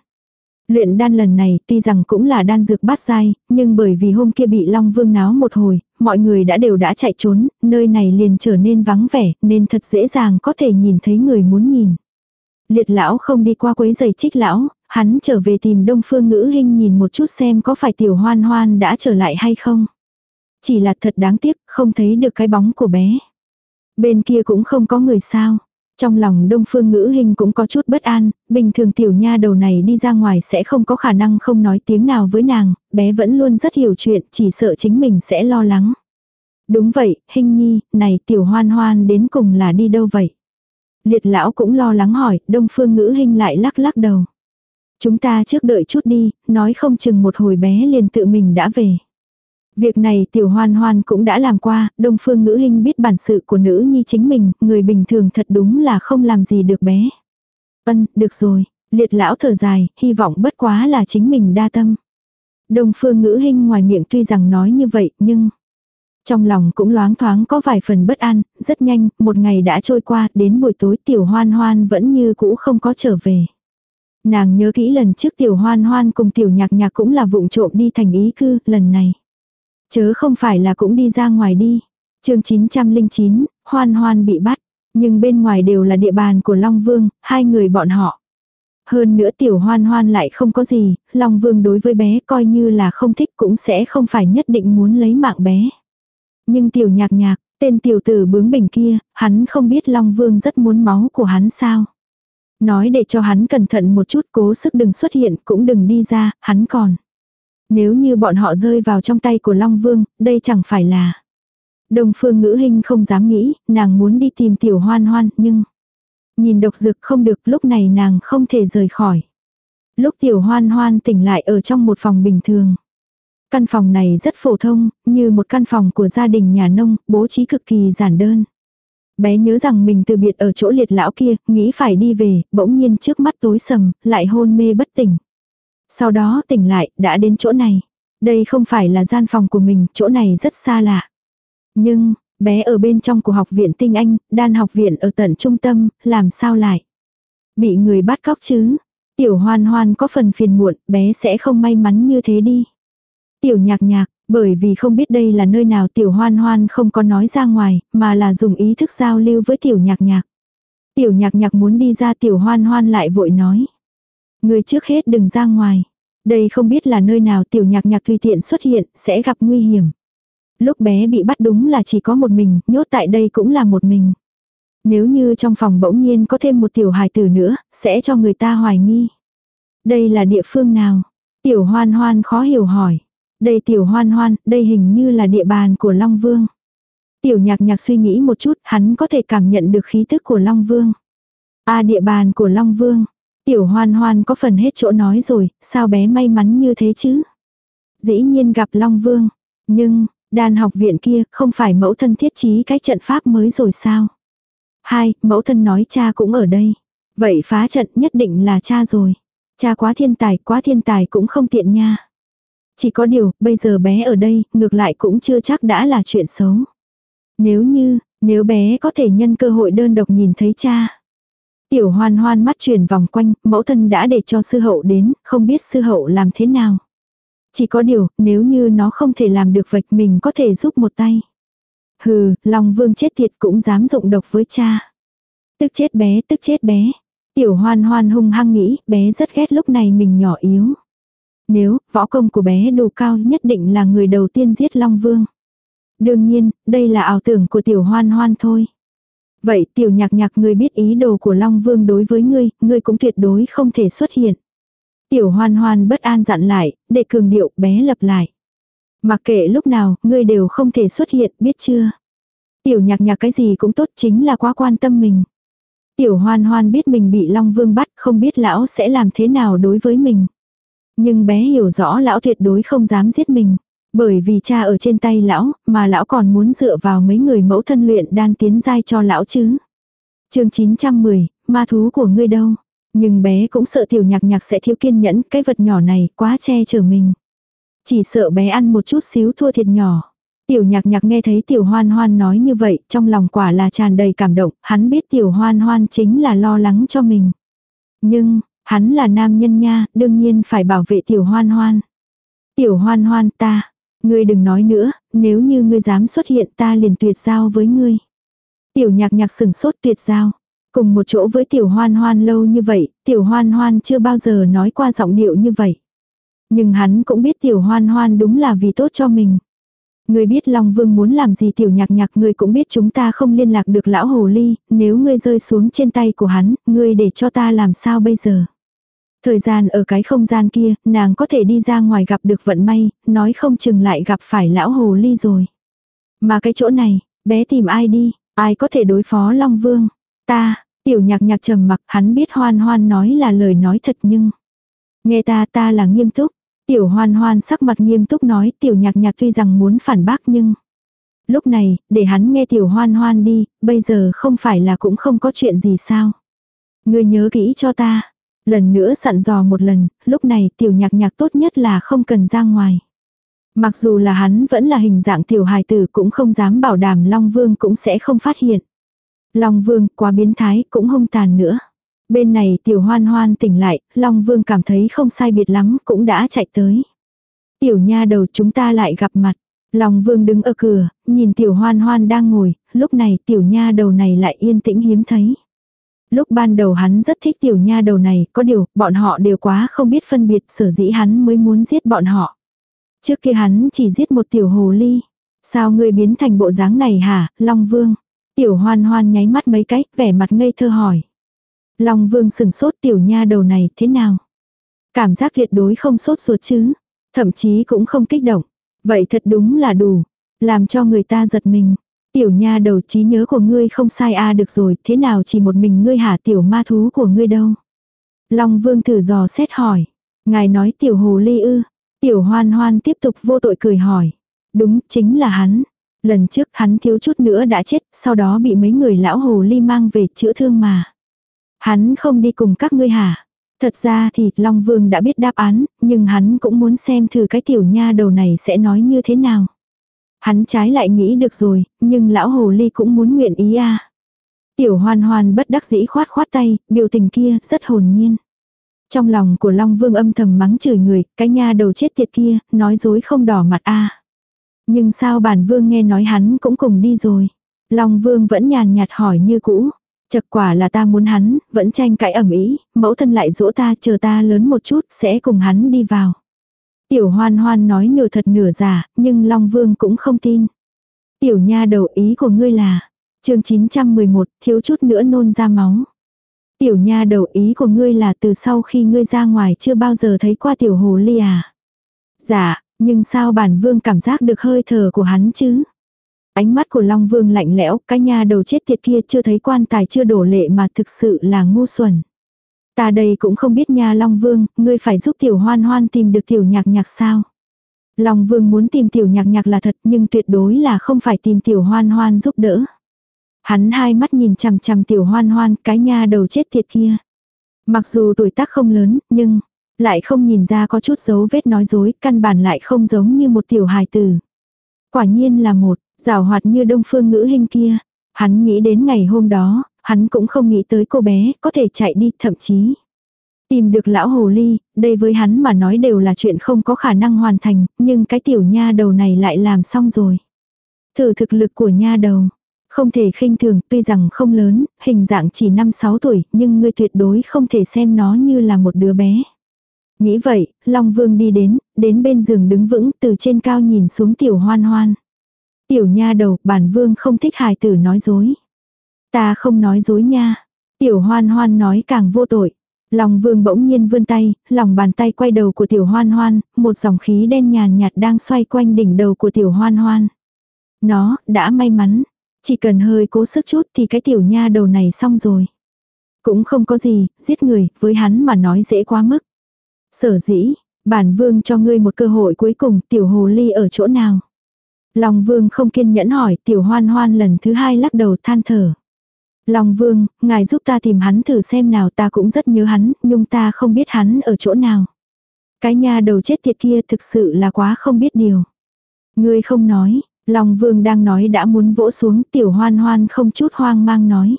Luyện đan lần này tuy rằng cũng là đan dược bát dai, nhưng bởi vì hôm kia bị Long Vương náo một hồi, mọi người đã đều đã chạy trốn, nơi này liền trở nên vắng vẻ, nên thật dễ dàng có thể nhìn thấy người muốn nhìn. Liệt lão không đi qua quấy giày trích lão, hắn trở về tìm đông phương ngữ hình nhìn một chút xem có phải tiểu hoan hoan đã trở lại hay không. Chỉ là thật đáng tiếc, không thấy được cái bóng của bé. Bên kia cũng không có người sao. Trong lòng đông phương ngữ hình cũng có chút bất an, bình thường tiểu nha đầu này đi ra ngoài sẽ không có khả năng không nói tiếng nào với nàng, bé vẫn luôn rất hiểu chuyện, chỉ sợ chính mình sẽ lo lắng. Đúng vậy, hình nhi, này tiểu hoan hoan đến cùng là đi đâu vậy? Liệt lão cũng lo lắng hỏi, đông phương ngữ hình lại lắc lắc đầu. Chúng ta trước đợi chút đi, nói không chừng một hồi bé liền tự mình đã về. Việc này tiểu hoan hoan cũng đã làm qua, đông phương ngữ hình biết bản sự của nữ nhi chính mình, người bình thường thật đúng là không làm gì được bé. Ân, được rồi, liệt lão thở dài, hy vọng bất quá là chính mình đa tâm. Đông phương ngữ hình ngoài miệng tuy rằng nói như vậy, nhưng... Trong lòng cũng loáng thoáng có vài phần bất an, rất nhanh, một ngày đã trôi qua, đến buổi tối tiểu hoan hoan vẫn như cũ không có trở về. Nàng nhớ kỹ lần trước tiểu hoan hoan cùng tiểu nhạc nhạc cũng là vụng trộm đi thành ý cư, lần này. Chớ không phải là cũng đi ra ngoài đi. chương 909, hoan hoan bị bắt. Nhưng bên ngoài đều là địa bàn của Long Vương, hai người bọn họ. Hơn nữa tiểu hoan hoan lại không có gì, Long Vương đối với bé coi như là không thích cũng sẽ không phải nhất định muốn lấy mạng bé. Nhưng tiểu nhạc nhạc, tên tiểu tử bướng bỉnh kia, hắn không biết Long Vương rất muốn máu của hắn sao. Nói để cho hắn cẩn thận một chút cố sức đừng xuất hiện cũng đừng đi ra, hắn còn. Nếu như bọn họ rơi vào trong tay của Long Vương, đây chẳng phải là. Đồng phương ngữ hình không dám nghĩ, nàng muốn đi tìm tiểu hoan hoan, nhưng... Nhìn độc dược không được, lúc này nàng không thể rời khỏi. Lúc tiểu hoan hoan tỉnh lại ở trong một phòng bình thường. Căn phòng này rất phổ thông, như một căn phòng của gia đình nhà nông, bố trí cực kỳ giản đơn. Bé nhớ rằng mình từ biệt ở chỗ liệt lão kia, nghĩ phải đi về, bỗng nhiên trước mắt tối sầm, lại hôn mê bất tỉnh. Sau đó tỉnh lại, đã đến chỗ này. Đây không phải là gian phòng của mình, chỗ này rất xa lạ. Nhưng, bé ở bên trong của học viện tinh anh, đan học viện ở tận trung tâm, làm sao lại? Bị người bắt cóc chứ? Tiểu hoan hoan có phần phiền muộn, bé sẽ không may mắn như thế đi. Tiểu nhạc nhạc, bởi vì không biết đây là nơi nào tiểu hoan hoan không có nói ra ngoài, mà là dùng ý thức giao lưu với tiểu nhạc nhạc. Tiểu nhạc nhạc muốn đi ra tiểu hoan hoan lại vội nói. Người trước hết đừng ra ngoài. Đây không biết là nơi nào tiểu nhạc nhạc tùy tiện xuất hiện, sẽ gặp nguy hiểm. Lúc bé bị bắt đúng là chỉ có một mình, nhốt tại đây cũng là một mình. Nếu như trong phòng bỗng nhiên có thêm một tiểu hài tử nữa, sẽ cho người ta hoài nghi. Đây là địa phương nào? Tiểu hoan hoan khó hiểu hỏi. Đây tiểu hoan hoan, đây hình như là địa bàn của Long Vương. Tiểu nhạc nhạc suy nghĩ một chút, hắn có thể cảm nhận được khí thức của Long Vương. a à, địa bàn của Long Vương. Tiểu hoan hoan có phần hết chỗ nói rồi, sao bé may mắn như thế chứ? Dĩ nhiên gặp Long Vương. Nhưng, đàn học viện kia không phải mẫu thân thiết trí cái trận pháp mới rồi sao? Hai, mẫu thân nói cha cũng ở đây. Vậy phá trận nhất định là cha rồi. Cha quá thiên tài, quá thiên tài cũng không tiện nha. Chỉ có điều, bây giờ bé ở đây, ngược lại cũng chưa chắc đã là chuyện xấu. Nếu như, nếu bé có thể nhân cơ hội đơn độc nhìn thấy cha. Tiểu hoan hoan mắt chuyển vòng quanh, mẫu thân đã để cho sư hậu đến, không biết sư hậu làm thế nào. Chỉ có điều, nếu như nó không thể làm được vạch mình có thể giúp một tay. Hừ, Long Vương chết tiệt cũng dám dụng độc với cha. Tức chết bé, tức chết bé. Tiểu hoan hoan hung hăng nghĩ, bé rất ghét lúc này mình nhỏ yếu. Nếu, võ công của bé đủ cao nhất định là người đầu tiên giết Long Vương. Đương nhiên, đây là ảo tưởng của tiểu hoan hoan thôi. Vậy tiểu nhạc nhạc người biết ý đồ của Long Vương đối với ngươi, ngươi cũng tuyệt đối không thể xuất hiện. Tiểu hoan hoan bất an dặn lại, để cường điệu bé lập lại. Mặc kệ lúc nào, ngươi đều không thể xuất hiện, biết chưa? Tiểu nhạc nhạc cái gì cũng tốt chính là quá quan tâm mình. Tiểu hoan hoan biết mình bị Long Vương bắt, không biết lão sẽ làm thế nào đối với mình. Nhưng bé hiểu rõ lão tuyệt đối không dám giết mình. Bởi vì cha ở trên tay lão, mà lão còn muốn dựa vào mấy người mẫu thân luyện đan tiến giai cho lão chứ. chương 910, ma thú của ngươi đâu? Nhưng bé cũng sợ tiểu nhạc nhạc sẽ thiếu kiên nhẫn, cái vật nhỏ này quá che chở mình. Chỉ sợ bé ăn một chút xíu thua thiệt nhỏ. Tiểu nhạc nhạc nghe thấy tiểu hoan hoan nói như vậy, trong lòng quả là tràn đầy cảm động, hắn biết tiểu hoan hoan chính là lo lắng cho mình. Nhưng, hắn là nam nhân nha, đương nhiên phải bảo vệ tiểu hoan hoan. Tiểu hoan hoan ta, ngươi đừng nói nữa, nếu như ngươi dám xuất hiện ta liền tuyệt giao với ngươi. Tiểu nhạc nhạc sừng sốt tuyệt giao. Cùng một chỗ với tiểu hoan hoan lâu như vậy, tiểu hoan hoan chưa bao giờ nói qua giọng điệu như vậy. Nhưng hắn cũng biết tiểu hoan hoan đúng là vì tốt cho mình. Ngươi biết Long Vương muốn làm gì tiểu nhạc nhạc ngươi cũng biết chúng ta không liên lạc được lão hồ ly, nếu ngươi rơi xuống trên tay của hắn, ngươi để cho ta làm sao bây giờ. Thời gian ở cái không gian kia, nàng có thể đi ra ngoài gặp được vận may, nói không chừng lại gặp phải lão hồ ly rồi. Mà cái chỗ này, bé tìm ai đi, ai có thể đối phó Long Vương. Ta, tiểu nhạc nhạc trầm mặc hắn biết hoan hoan nói là lời nói thật nhưng. Nghe ta ta là nghiêm túc. Tiểu hoan hoan sắc mặt nghiêm túc nói tiểu nhạc nhạc tuy rằng muốn phản bác nhưng. Lúc này, để hắn nghe tiểu hoan hoan đi, bây giờ không phải là cũng không có chuyện gì sao. Ngươi nhớ kỹ cho ta. Lần nữa sặn dò một lần, lúc này tiểu nhạc nhạc tốt nhất là không cần ra ngoài. Mặc dù là hắn vẫn là hình dạng tiểu hài tử cũng không dám bảo đảm Long Vương cũng sẽ không phát hiện. Long Vương quá biến thái cũng hung tàn nữa. Bên này tiểu hoan hoan tỉnh lại, Long Vương cảm thấy không sai biệt lắm cũng đã chạy tới. Tiểu nha đầu chúng ta lại gặp mặt. Long Vương đứng ở cửa, nhìn tiểu hoan hoan đang ngồi, lúc này tiểu nha đầu này lại yên tĩnh hiếm thấy. Lúc ban đầu hắn rất thích tiểu nha đầu này, có điều, bọn họ đều quá không biết phân biệt sở dĩ hắn mới muốn giết bọn họ. Trước kia hắn chỉ giết một tiểu hồ ly. Sao ngươi biến thành bộ dáng này hả, Long Vương? Tiểu hoan hoan nháy mắt mấy cách, vẻ mặt ngây thơ hỏi. Long vương sừng sốt tiểu nha đầu này thế nào? Cảm giác tuyệt đối không sốt ruột chứ. Thậm chí cũng không kích động. Vậy thật đúng là đủ. Làm cho người ta giật mình. Tiểu nha đầu trí nhớ của ngươi không sai a được rồi. Thế nào chỉ một mình ngươi hả tiểu ma thú của ngươi đâu? Long vương thử dò xét hỏi. Ngài nói tiểu hồ ly ư. Tiểu hoan hoan tiếp tục vô tội cười hỏi. Đúng, chính là hắn. Lần trước hắn thiếu chút nữa đã chết, sau đó bị mấy người lão hồ ly mang về chữa thương mà. Hắn không đi cùng các ngươi hả? Thật ra thì Long Vương đã biết đáp án, nhưng hắn cũng muốn xem thử cái tiểu nha đầu này sẽ nói như thế nào. Hắn trái lại nghĩ được rồi, nhưng lão hồ ly cũng muốn nguyện ý à. Tiểu hoan hoan bất đắc dĩ khoát khoát tay, biểu tình kia rất hồn nhiên. Trong lòng của Long Vương âm thầm mắng chửi người, cái nha đầu chết tiệt kia, nói dối không đỏ mặt a Nhưng sao bản vương nghe nói hắn cũng cùng đi rồi. Long Vương vẫn nhàn nhạt hỏi như cũ. Chật quả là ta muốn hắn, vẫn tranh cãi ẩm ý, mẫu thân lại dỗ ta chờ ta lớn một chút sẽ cùng hắn đi vào. Tiểu hoan hoan nói nửa thật nửa giả, nhưng Long Vương cũng không tin. Tiểu nha đầu ý của ngươi là, chương 911, thiếu chút nữa nôn ra máu. Tiểu nha đầu ý của ngươi là từ sau khi ngươi ra ngoài chưa bao giờ thấy qua tiểu hồ ly à. Dạ, nhưng sao bản vương cảm giác được hơi thở của hắn chứ? Ánh mắt của Long Vương lạnh lẽo, cái nha đầu chết tiệt kia chưa thấy quan tài chưa đổ lệ mà thực sự là ngu xuẩn. Ta đây cũng không biết nha Long Vương, ngươi phải giúp tiểu hoan hoan tìm được tiểu nhạc nhạc sao. Long Vương muốn tìm tiểu nhạc nhạc là thật nhưng tuyệt đối là không phải tìm tiểu hoan hoan giúp đỡ. Hắn hai mắt nhìn chằm chằm tiểu hoan hoan cái nha đầu chết tiệt kia. Mặc dù tuổi tác không lớn, nhưng lại không nhìn ra có chút dấu vết nói dối, căn bản lại không giống như một tiểu hài tử. Quả nhiên là một, Rào hoạt như đông phương ngữ hình kia. Hắn nghĩ đến ngày hôm đó, hắn cũng không nghĩ tới cô bé có thể chạy đi thậm chí. Tìm được lão hồ ly, đây với hắn mà nói đều là chuyện không có khả năng hoàn thành, nhưng cái tiểu nha đầu này lại làm xong rồi. Thử thực lực của nha đầu. Không thể khinh thường, tuy rằng không lớn, hình dạng chỉ 5-6 tuổi, nhưng ngươi tuyệt đối không thể xem nó như là một đứa bé. Nghĩ vậy, Long Vương đi đến, đến bên giường đứng vững, từ trên cao nhìn xuống tiểu hoan hoan. Tiểu nha đầu, bản vương không thích hài tử nói dối. Ta không nói dối nha. Tiểu hoan hoan nói càng vô tội. lòng vương bỗng nhiên vươn tay, lòng bàn tay quay đầu của tiểu hoan hoan, một dòng khí đen nhàn nhạt đang xoay quanh đỉnh đầu của tiểu hoan hoan. Nó, đã may mắn. Chỉ cần hơi cố sức chút thì cái tiểu nha đầu này xong rồi. Cũng không có gì, giết người, với hắn mà nói dễ quá mức. Sở dĩ, bản vương cho ngươi một cơ hội cuối cùng, tiểu hồ ly ở chỗ nào? lòng vương không kiên nhẫn hỏi, tiểu hoan hoan lần thứ hai lắc đầu than thở. Long vương, ngài giúp ta tìm hắn thử xem nào ta cũng rất nhớ hắn, nhưng ta không biết hắn ở chỗ nào. Cái nha đầu chết tiệt kia thực sự là quá không biết điều. Ngươi không nói, Long vương đang nói đã muốn vỗ xuống tiểu hoan hoan không chút hoang mang nói.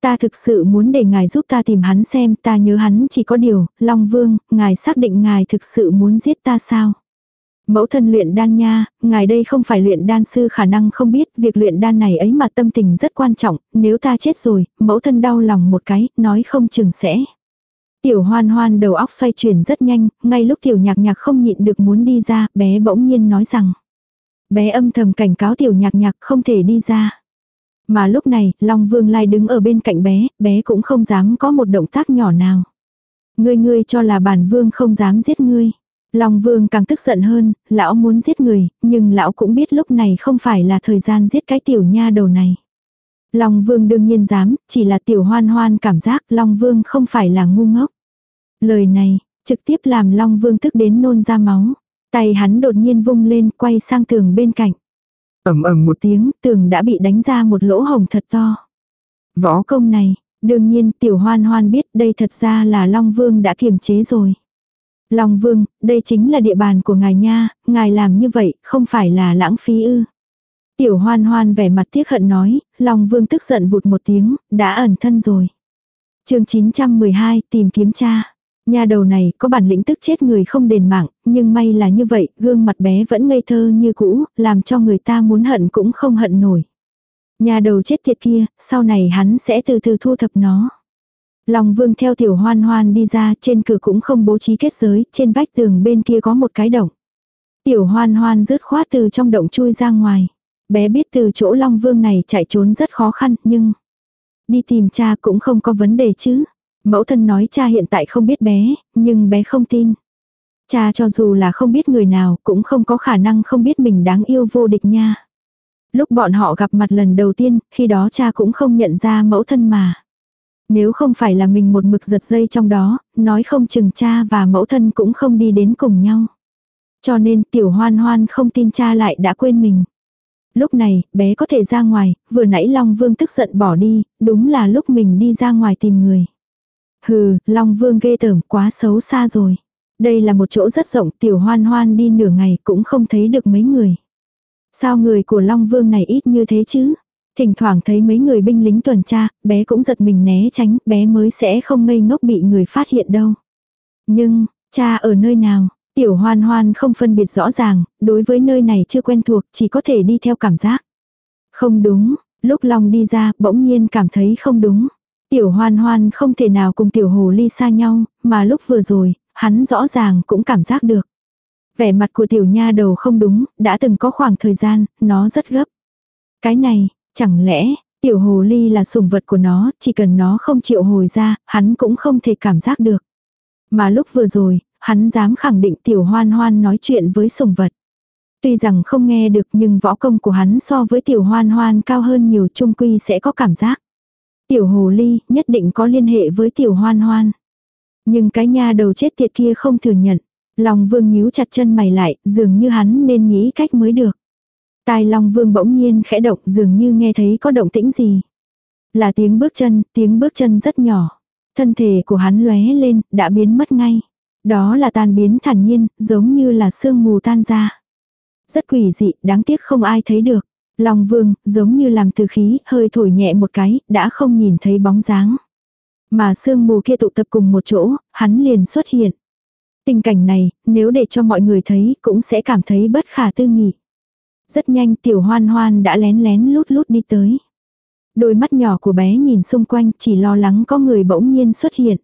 Ta thực sự muốn để ngài giúp ta tìm hắn xem ta nhớ hắn chỉ có điều, Long vương, ngài xác định ngài thực sự muốn giết ta sao? Mẫu thân luyện đan nha, ngài đây không phải luyện đan sư khả năng không biết, việc luyện đan này ấy mà tâm tình rất quan trọng, nếu ta chết rồi, mẫu thân đau lòng một cái, nói không chừng sẽ. Tiểu hoan hoan đầu óc xoay chuyển rất nhanh, ngay lúc tiểu nhạc nhạc không nhịn được muốn đi ra, bé bỗng nhiên nói rằng. Bé âm thầm cảnh cáo tiểu nhạc nhạc không thể đi ra. Mà lúc này, Long Vương Lai đứng ở bên cạnh bé, bé cũng không dám có một động tác nhỏ nào. Ngươi ngươi cho là bản vương không dám giết ngươi. Long vương càng tức giận hơn, lão muốn giết người, nhưng lão cũng biết lúc này không phải là thời gian giết cái tiểu nha đầu này. Long vương đương nhiên dám, chỉ là tiểu hoan hoan cảm giác Long vương không phải là ngu ngốc. Lời này, trực tiếp làm Long vương tức đến nôn ra máu. Tay hắn đột nhiên vung lên quay sang tường bên cạnh. ầm ầm một tiếng, tường đã bị đánh ra một lỗ hồng thật to. Võ công này, đương nhiên tiểu hoan hoan biết đây thật ra là Long Vương đã kiềm chế rồi. Long Vương, đây chính là địa bàn của ngài nha, ngài làm như vậy, không phải là lãng phí ư. Tiểu hoan hoan vẻ mặt tiếc hận nói, Long Vương tức giận vụt một tiếng, đã ẩn thân rồi. chương 912, tìm kiếm cha. Nhà đầu này có bản lĩnh tức chết người không đền mạng, nhưng may là như vậy, gương mặt bé vẫn ngây thơ như cũ, làm cho người ta muốn hận cũng không hận nổi. Nhà đầu chết tiệt kia, sau này hắn sẽ từ từ thu thập nó. Long vương theo tiểu hoan hoan đi ra, trên cửa cũng không bố trí kết giới, trên vách tường bên kia có một cái động. Tiểu hoan hoan rứt khoát từ trong động chui ra ngoài. Bé biết từ chỗ long vương này chạy trốn rất khó khăn, nhưng... Đi tìm cha cũng không có vấn đề chứ. Mẫu thân nói cha hiện tại không biết bé, nhưng bé không tin. Cha cho dù là không biết người nào cũng không có khả năng không biết mình đáng yêu vô địch nha. Lúc bọn họ gặp mặt lần đầu tiên, khi đó cha cũng không nhận ra mẫu thân mà. Nếu không phải là mình một mực giật dây trong đó, nói không chừng cha và mẫu thân cũng không đi đến cùng nhau. Cho nên tiểu hoan hoan không tin cha lại đã quên mình. Lúc này, bé có thể ra ngoài, vừa nãy Long Vương tức giận bỏ đi, đúng là lúc mình đi ra ngoài tìm người. Hừ, Long Vương ghê tởm quá xấu xa rồi. Đây là một chỗ rất rộng, tiểu hoan hoan đi nửa ngày cũng không thấy được mấy người. Sao người của Long Vương này ít như thế chứ? Thỉnh thoảng thấy mấy người binh lính tuần tra, bé cũng giật mình né tránh, bé mới sẽ không ngây ngốc bị người phát hiện đâu. Nhưng, cha ở nơi nào? Tiểu hoan hoan không phân biệt rõ ràng, đối với nơi này chưa quen thuộc, chỉ có thể đi theo cảm giác. Không đúng, lúc Long đi ra, bỗng nhiên cảm thấy không đúng. Tiểu hoan hoan không thể nào cùng tiểu hồ ly xa nhau, mà lúc vừa rồi, hắn rõ ràng cũng cảm giác được. Vẻ mặt của tiểu nha đầu không đúng, đã từng có khoảng thời gian, nó rất gấp. Cái này, Chẳng lẽ, tiểu hồ ly là sủng vật của nó, chỉ cần nó không chịu hồi ra, hắn cũng không thể cảm giác được. Mà lúc vừa rồi, hắn dám khẳng định tiểu hoan hoan nói chuyện với sủng vật. Tuy rằng không nghe được nhưng võ công của hắn so với tiểu hoan hoan cao hơn nhiều trung quy sẽ có cảm giác. Tiểu hồ ly nhất định có liên hệ với tiểu hoan hoan. Nhưng cái nha đầu chết tiệt kia không thừa nhận. Lòng vương nhíu chặt chân mày lại, dường như hắn nên nghĩ cách mới được. Tai Long Vương bỗng nhiên khẽ động dường như nghe thấy có động tĩnh gì. Là tiếng bước chân, tiếng bước chân rất nhỏ. Thân thể của hắn lóe lên, đã biến mất ngay. Đó là tan biến thản nhiên, giống như là sương mù tan ra. Rất quỷ dị, đáng tiếc không ai thấy được. Long vương, giống như làm từ khí, hơi thổi nhẹ một cái, đã không nhìn thấy bóng dáng. Mà sương mù kia tụ tập cùng một chỗ, hắn liền xuất hiện. Tình cảnh này, nếu để cho mọi người thấy, cũng sẽ cảm thấy bất khả tư nghị. Rất nhanh tiểu hoan hoan đã lén lén lút lút đi tới. Đôi mắt nhỏ của bé nhìn xung quanh chỉ lo lắng có người bỗng nhiên xuất hiện.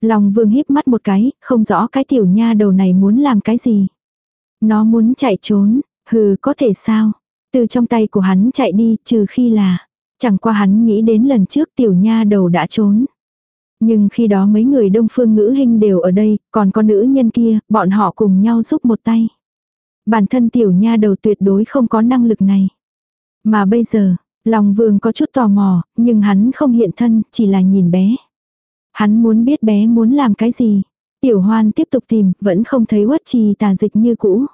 lòng vương híp mắt một cái, không rõ cái tiểu nha đầu này muốn làm cái gì. Nó muốn chạy trốn, hừ có thể sao. Từ trong tay của hắn chạy đi trừ khi là. Chẳng qua hắn nghĩ đến lần trước tiểu nha đầu đã trốn. Nhưng khi đó mấy người đông phương ngữ hình đều ở đây, còn có nữ nhân kia, bọn họ cùng nhau giúp một tay. Bản thân tiểu nha đầu tuyệt đối không có năng lực này. Mà bây giờ, lòng vương có chút tò mò, nhưng hắn không hiện thân, chỉ là nhìn bé. Hắn muốn biết bé muốn làm cái gì. Tiểu hoan tiếp tục tìm, vẫn không thấy quất trì tà dịch như cũ.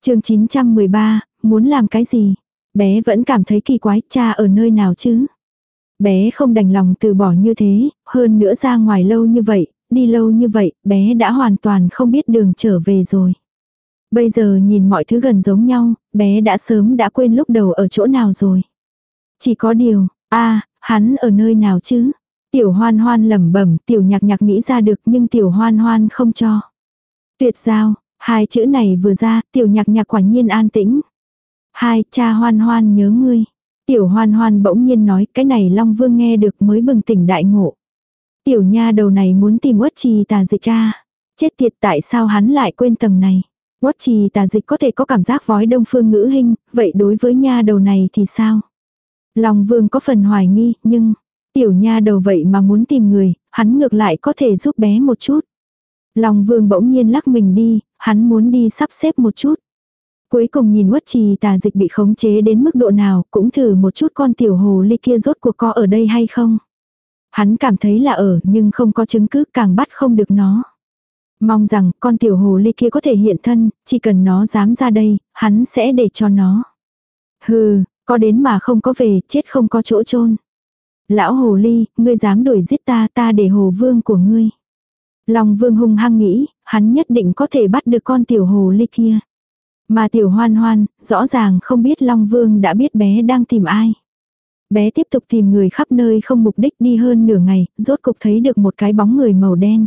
chương 913, muốn làm cái gì? Bé vẫn cảm thấy kỳ quái, cha ở nơi nào chứ? Bé không đành lòng từ bỏ như thế, hơn nữa ra ngoài lâu như vậy, đi lâu như vậy, bé đã hoàn toàn không biết đường trở về rồi. Bây giờ nhìn mọi thứ gần giống nhau, bé đã sớm đã quên lúc đầu ở chỗ nào rồi. Chỉ có điều, a hắn ở nơi nào chứ? Tiểu hoan hoan lẩm bẩm, tiểu nhạc nhạc nghĩ ra được nhưng tiểu hoan hoan không cho. Tuyệt giao, hai chữ này vừa ra, tiểu nhạc nhạc quả nhiên an tĩnh. Hai, cha hoan hoan nhớ ngươi. Tiểu hoan hoan bỗng nhiên nói cái này Long Vương nghe được mới bừng tỉnh đại ngộ. Tiểu nha đầu này muốn tìm uất trì tà dịch cha. Chết tiệt tại sao hắn lại quên tầng này. Quốc trì tà dịch có thể có cảm giác vói đông phương ngữ hình, vậy đối với nha đầu này thì sao? Long Vương có phần hoài nghi, nhưng, tiểu nha đầu vậy mà muốn tìm người, hắn ngược lại có thể giúp bé một chút. Long Vương bỗng nhiên lắc mình đi, hắn muốn đi sắp xếp một chút. Cuối cùng nhìn uất trì tà dịch bị khống chế đến mức độ nào, cũng thử một chút con tiểu hồ ly kia rốt cuộc có ở đây hay không. Hắn cảm thấy là ở nhưng không có chứng cứ càng bắt không được nó. Mong rằng con tiểu hồ ly kia có thể hiện thân, chỉ cần nó dám ra đây, hắn sẽ để cho nó. Hừ, có đến mà không có về, chết không có chỗ chôn Lão hồ ly, ngươi dám đuổi giết ta ta để hồ vương của ngươi. Long vương hung hăng nghĩ, hắn nhất định có thể bắt được con tiểu hồ ly kia. Mà tiểu hoan hoan, rõ ràng không biết Long Vương đã biết bé đang tìm ai. Bé tiếp tục tìm người khắp nơi không mục đích đi hơn nửa ngày, rốt cục thấy được một cái bóng người màu đen.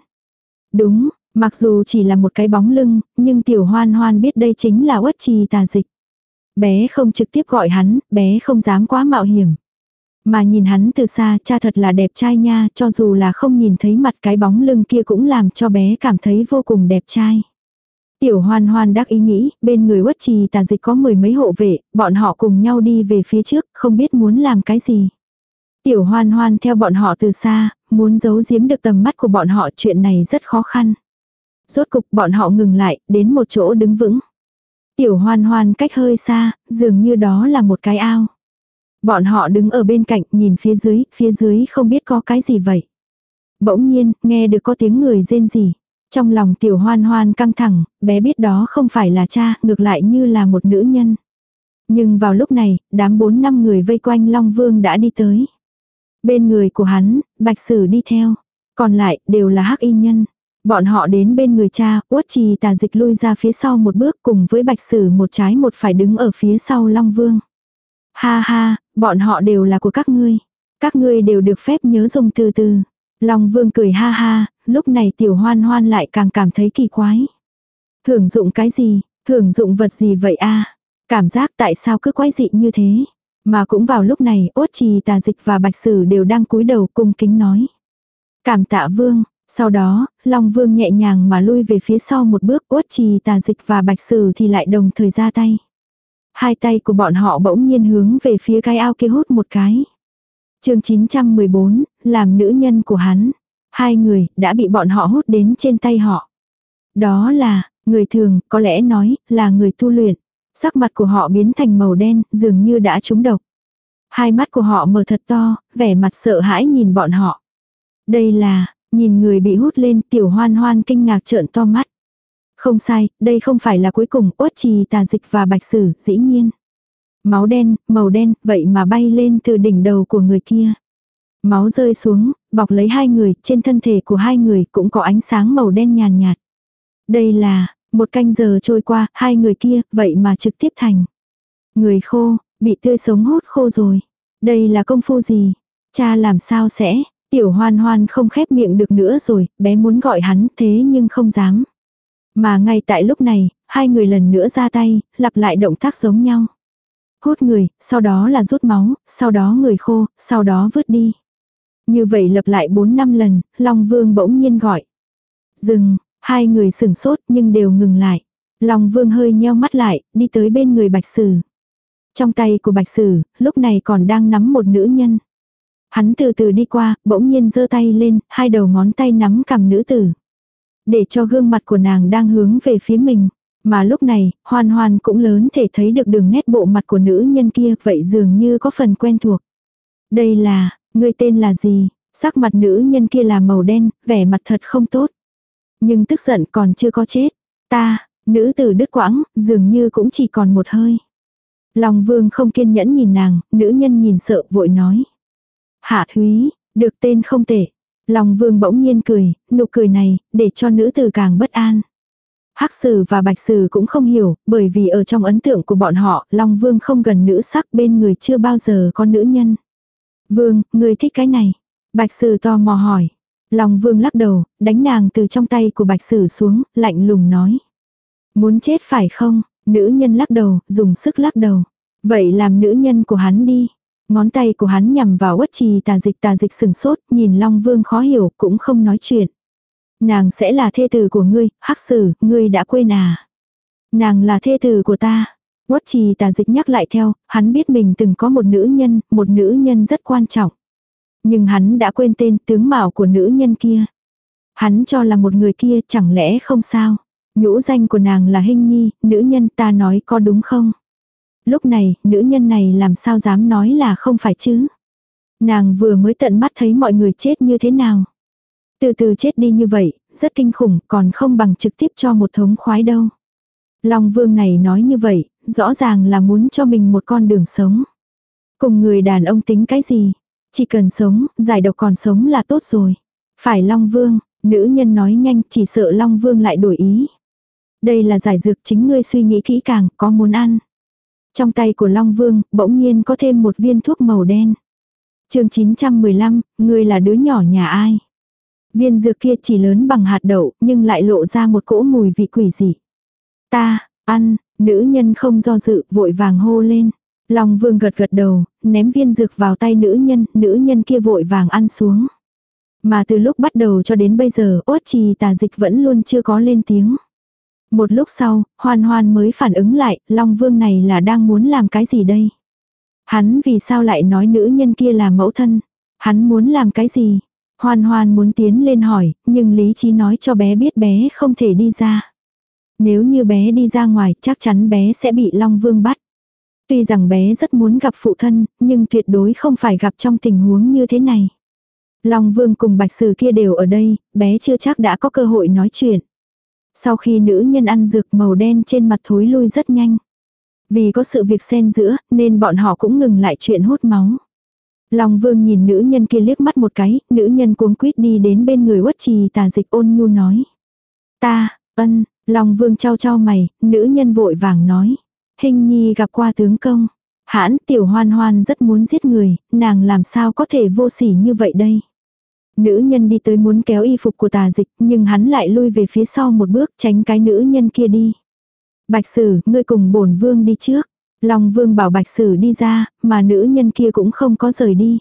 Đúng, mặc dù chỉ là một cái bóng lưng, nhưng tiểu hoan hoan biết đây chính là uất trì tà dịch. Bé không trực tiếp gọi hắn, bé không dám quá mạo hiểm. Mà nhìn hắn từ xa cha thật là đẹp trai nha, cho dù là không nhìn thấy mặt cái bóng lưng kia cũng làm cho bé cảm thấy vô cùng đẹp trai. Tiểu hoan hoan đắc ý nghĩ, bên người quất trì tà dịch có mười mấy hộ vệ, bọn họ cùng nhau đi về phía trước, không biết muốn làm cái gì. Tiểu hoan hoan theo bọn họ từ xa, muốn giấu giếm được tầm mắt của bọn họ chuyện này rất khó khăn. Rốt cục bọn họ ngừng lại, đến một chỗ đứng vững. Tiểu hoan hoan cách hơi xa, dường như đó là một cái ao. Bọn họ đứng ở bên cạnh nhìn phía dưới, phía dưới không biết có cái gì vậy. Bỗng nhiên, nghe được có tiếng người rên gì. Trong lòng tiểu hoan hoan căng thẳng, bé biết đó không phải là cha, ngược lại như là một nữ nhân. Nhưng vào lúc này, đám bốn năm người vây quanh Long Vương đã đi tới. Bên người của hắn, Bạch Sử đi theo. Còn lại, đều là hắc y nhân. Bọn họ đến bên người cha, uất trì tà dịch lui ra phía sau một bước cùng với Bạch Sử một trái một phải đứng ở phía sau Long Vương. Ha ha, bọn họ đều là của các ngươi. Các ngươi đều được phép nhớ dùng từ từ. Long Vương cười ha ha, lúc này tiểu hoan hoan lại càng cảm thấy kỳ quái. Hưởng dụng cái gì, hưởng dụng vật gì vậy a Cảm giác tại sao cứ quái dị như thế. Mà cũng vào lúc này, ốt trì tà dịch và bạch sử đều đang cúi đầu cung kính nói. Cảm tạ vương, sau đó, Long Vương nhẹ nhàng mà lui về phía sau một bước, uất trì tà dịch và bạch sử thì lại đồng thời ra tay. Hai tay của bọn họ bỗng nhiên hướng về phía cái ao kia hút một cái chương 914, làm nữ nhân của hắn. Hai người đã bị bọn họ hút đến trên tay họ. Đó là, người thường, có lẽ nói, là người tu luyện. Sắc mặt của họ biến thành màu đen, dường như đã trúng độc. Hai mắt của họ mở thật to, vẻ mặt sợ hãi nhìn bọn họ. Đây là, nhìn người bị hút lên tiểu hoan hoan kinh ngạc trợn to mắt. Không sai, đây không phải là cuối cùng uất trì tà dịch và bạch sử, dĩ nhiên. Máu đen, màu đen, vậy mà bay lên từ đỉnh đầu của người kia. Máu rơi xuống, bọc lấy hai người, trên thân thể của hai người cũng có ánh sáng màu đen nhàn nhạt. Đây là, một canh giờ trôi qua, hai người kia, vậy mà trực tiếp thành. Người khô, Bị tươi sống hút khô rồi. Đây là công phu gì? Cha làm sao sẽ? Tiểu hoan hoan không khép miệng được nữa rồi, bé muốn gọi hắn thế nhưng không dám. Mà ngay tại lúc này, hai người lần nữa ra tay, lặp lại động tác giống nhau. Hút người, sau đó là rút máu, sau đó người khô, sau đó vứt đi. Như vậy lặp lại 4 năm lần, Long Vương bỗng nhiên gọi. Dừng, hai người sửng sốt nhưng đều ngừng lại. Long Vương hơi nheo mắt lại, đi tới bên người Bạch Sử. Trong tay của Bạch Sử, lúc này còn đang nắm một nữ nhân. Hắn từ từ đi qua, bỗng nhiên giơ tay lên, hai đầu ngón tay nắm cầm nữ tử. Để cho gương mặt của nàng đang hướng về phía mình. Mà lúc này, hoan hoan cũng lớn thể thấy được đường nét bộ mặt của nữ nhân kia, vậy dường như có phần quen thuộc. Đây là, người tên là gì? Sắc mặt nữ nhân kia là màu đen, vẻ mặt thật không tốt. Nhưng tức giận còn chưa có chết. Ta, nữ tử đứt quãng, dường như cũng chỉ còn một hơi. Long vương không kiên nhẫn nhìn nàng, nữ nhân nhìn sợ vội nói. Hạ Thúy, được tên không tệ. Long vương bỗng nhiên cười, nụ cười này, để cho nữ tử càng bất an. Hắc sử và bạch sử cũng không hiểu, bởi vì ở trong ấn tượng của bọn họ, Long vương không gần nữ sắc bên người chưa bao giờ có nữ nhân. Vương, người thích cái này. Bạch sử to mò hỏi. Long vương lắc đầu, đánh nàng từ trong tay của bạch sử xuống, lạnh lùng nói. Muốn chết phải không? Nữ nhân lắc đầu, dùng sức lắc đầu. Vậy làm nữ nhân của hắn đi. Ngón tay của hắn nhằm vào uất trì tà dịch tà dịch sừng sốt, nhìn Long Vương khó hiểu, cũng không nói chuyện. Nàng sẽ là thê tử của ngươi, hắc sử, ngươi đã quên à. Nàng là thê tử của ta. Uất trì tà dịch nhắc lại theo, hắn biết mình từng có một nữ nhân, một nữ nhân rất quan trọng. Nhưng hắn đã quên tên tướng mạo của nữ nhân kia. Hắn cho là một người kia chẳng lẽ không sao. Nhũ danh của nàng là Hinh Nhi, nữ nhân ta nói có đúng không? Lúc này, nữ nhân này làm sao dám nói là không phải chứ? Nàng vừa mới tận mắt thấy mọi người chết như thế nào? Từ từ chết đi như vậy, rất kinh khủng, còn không bằng trực tiếp cho một thống khoái đâu. Long vương này nói như vậy, rõ ràng là muốn cho mình một con đường sống. Cùng người đàn ông tính cái gì? Chỉ cần sống, giải độc còn sống là tốt rồi. Phải Long vương, nữ nhân nói nhanh chỉ sợ Long vương lại đổi ý. Đây là giải dược chính ngươi suy nghĩ kỹ càng, có muốn ăn. Trong tay của Long Vương, bỗng nhiên có thêm một viên thuốc màu đen. chương 915, ngươi là đứa nhỏ nhà ai? Viên dược kia chỉ lớn bằng hạt đậu, nhưng lại lộ ra một cỗ mùi vị quỷ dị. Ta, ăn, nữ nhân không do dự, vội vàng hô lên. Long Vương gật gật đầu, ném viên dược vào tay nữ nhân, nữ nhân kia vội vàng ăn xuống. Mà từ lúc bắt đầu cho đến bây giờ, ốt trì tà dịch vẫn luôn chưa có lên tiếng. Một lúc sau, hoan hoan mới phản ứng lại, Long Vương này là đang muốn làm cái gì đây? Hắn vì sao lại nói nữ nhân kia là mẫu thân? Hắn muốn làm cái gì? Hoan hoan muốn tiến lên hỏi, nhưng lý trí nói cho bé biết bé không thể đi ra. Nếu như bé đi ra ngoài, chắc chắn bé sẽ bị Long Vương bắt. Tuy rằng bé rất muốn gặp phụ thân, nhưng tuyệt đối không phải gặp trong tình huống như thế này. Long Vương cùng Bạch Sử kia đều ở đây, bé chưa chắc đã có cơ hội nói chuyện. Sau khi nữ nhân ăn dược màu đen trên mặt thối lui rất nhanh. Vì có sự việc xen giữa, nên bọn họ cũng ngừng lại chuyện hút máu. Long vương nhìn nữ nhân kia liếc mắt một cái, nữ nhân cuống quýt đi đến bên người uất trì tà dịch ôn nhu nói. Ta, ân, Long vương trao trao mày, nữ nhân vội vàng nói. Hình nhi gặp qua tướng công. Hãn tiểu hoan hoan rất muốn giết người, nàng làm sao có thể vô sỉ như vậy đây. Nữ nhân đi tới muốn kéo y phục của tà dịch, nhưng hắn lại lui về phía sau một bước tránh cái nữ nhân kia đi. Bạch sử, ngươi cùng bổn vương đi trước. Long vương bảo bạch sử đi ra, mà nữ nhân kia cũng không có rời đi.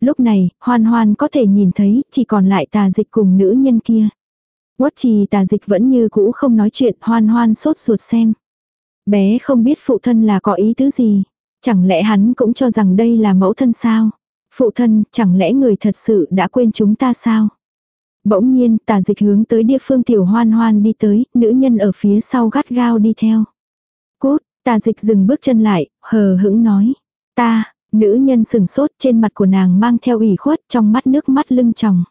Lúc này, hoan hoan có thể nhìn thấy, chỉ còn lại tà dịch cùng nữ nhân kia. Quất trì tà dịch vẫn như cũ không nói chuyện, hoan hoan sốt ruột xem. Bé không biết phụ thân là có ý tứ gì. Chẳng lẽ hắn cũng cho rằng đây là mẫu thân sao? Phụ thân, chẳng lẽ người thật sự đã quên chúng ta sao? Bỗng nhiên, tà dịch hướng tới địa phương tiểu hoan hoan đi tới, nữ nhân ở phía sau gắt gao đi theo. Cút, tà dịch dừng bước chân lại, hờ hững nói. Ta, nữ nhân sừng sốt trên mặt của nàng mang theo ủy khuất trong mắt nước mắt lưng tròng.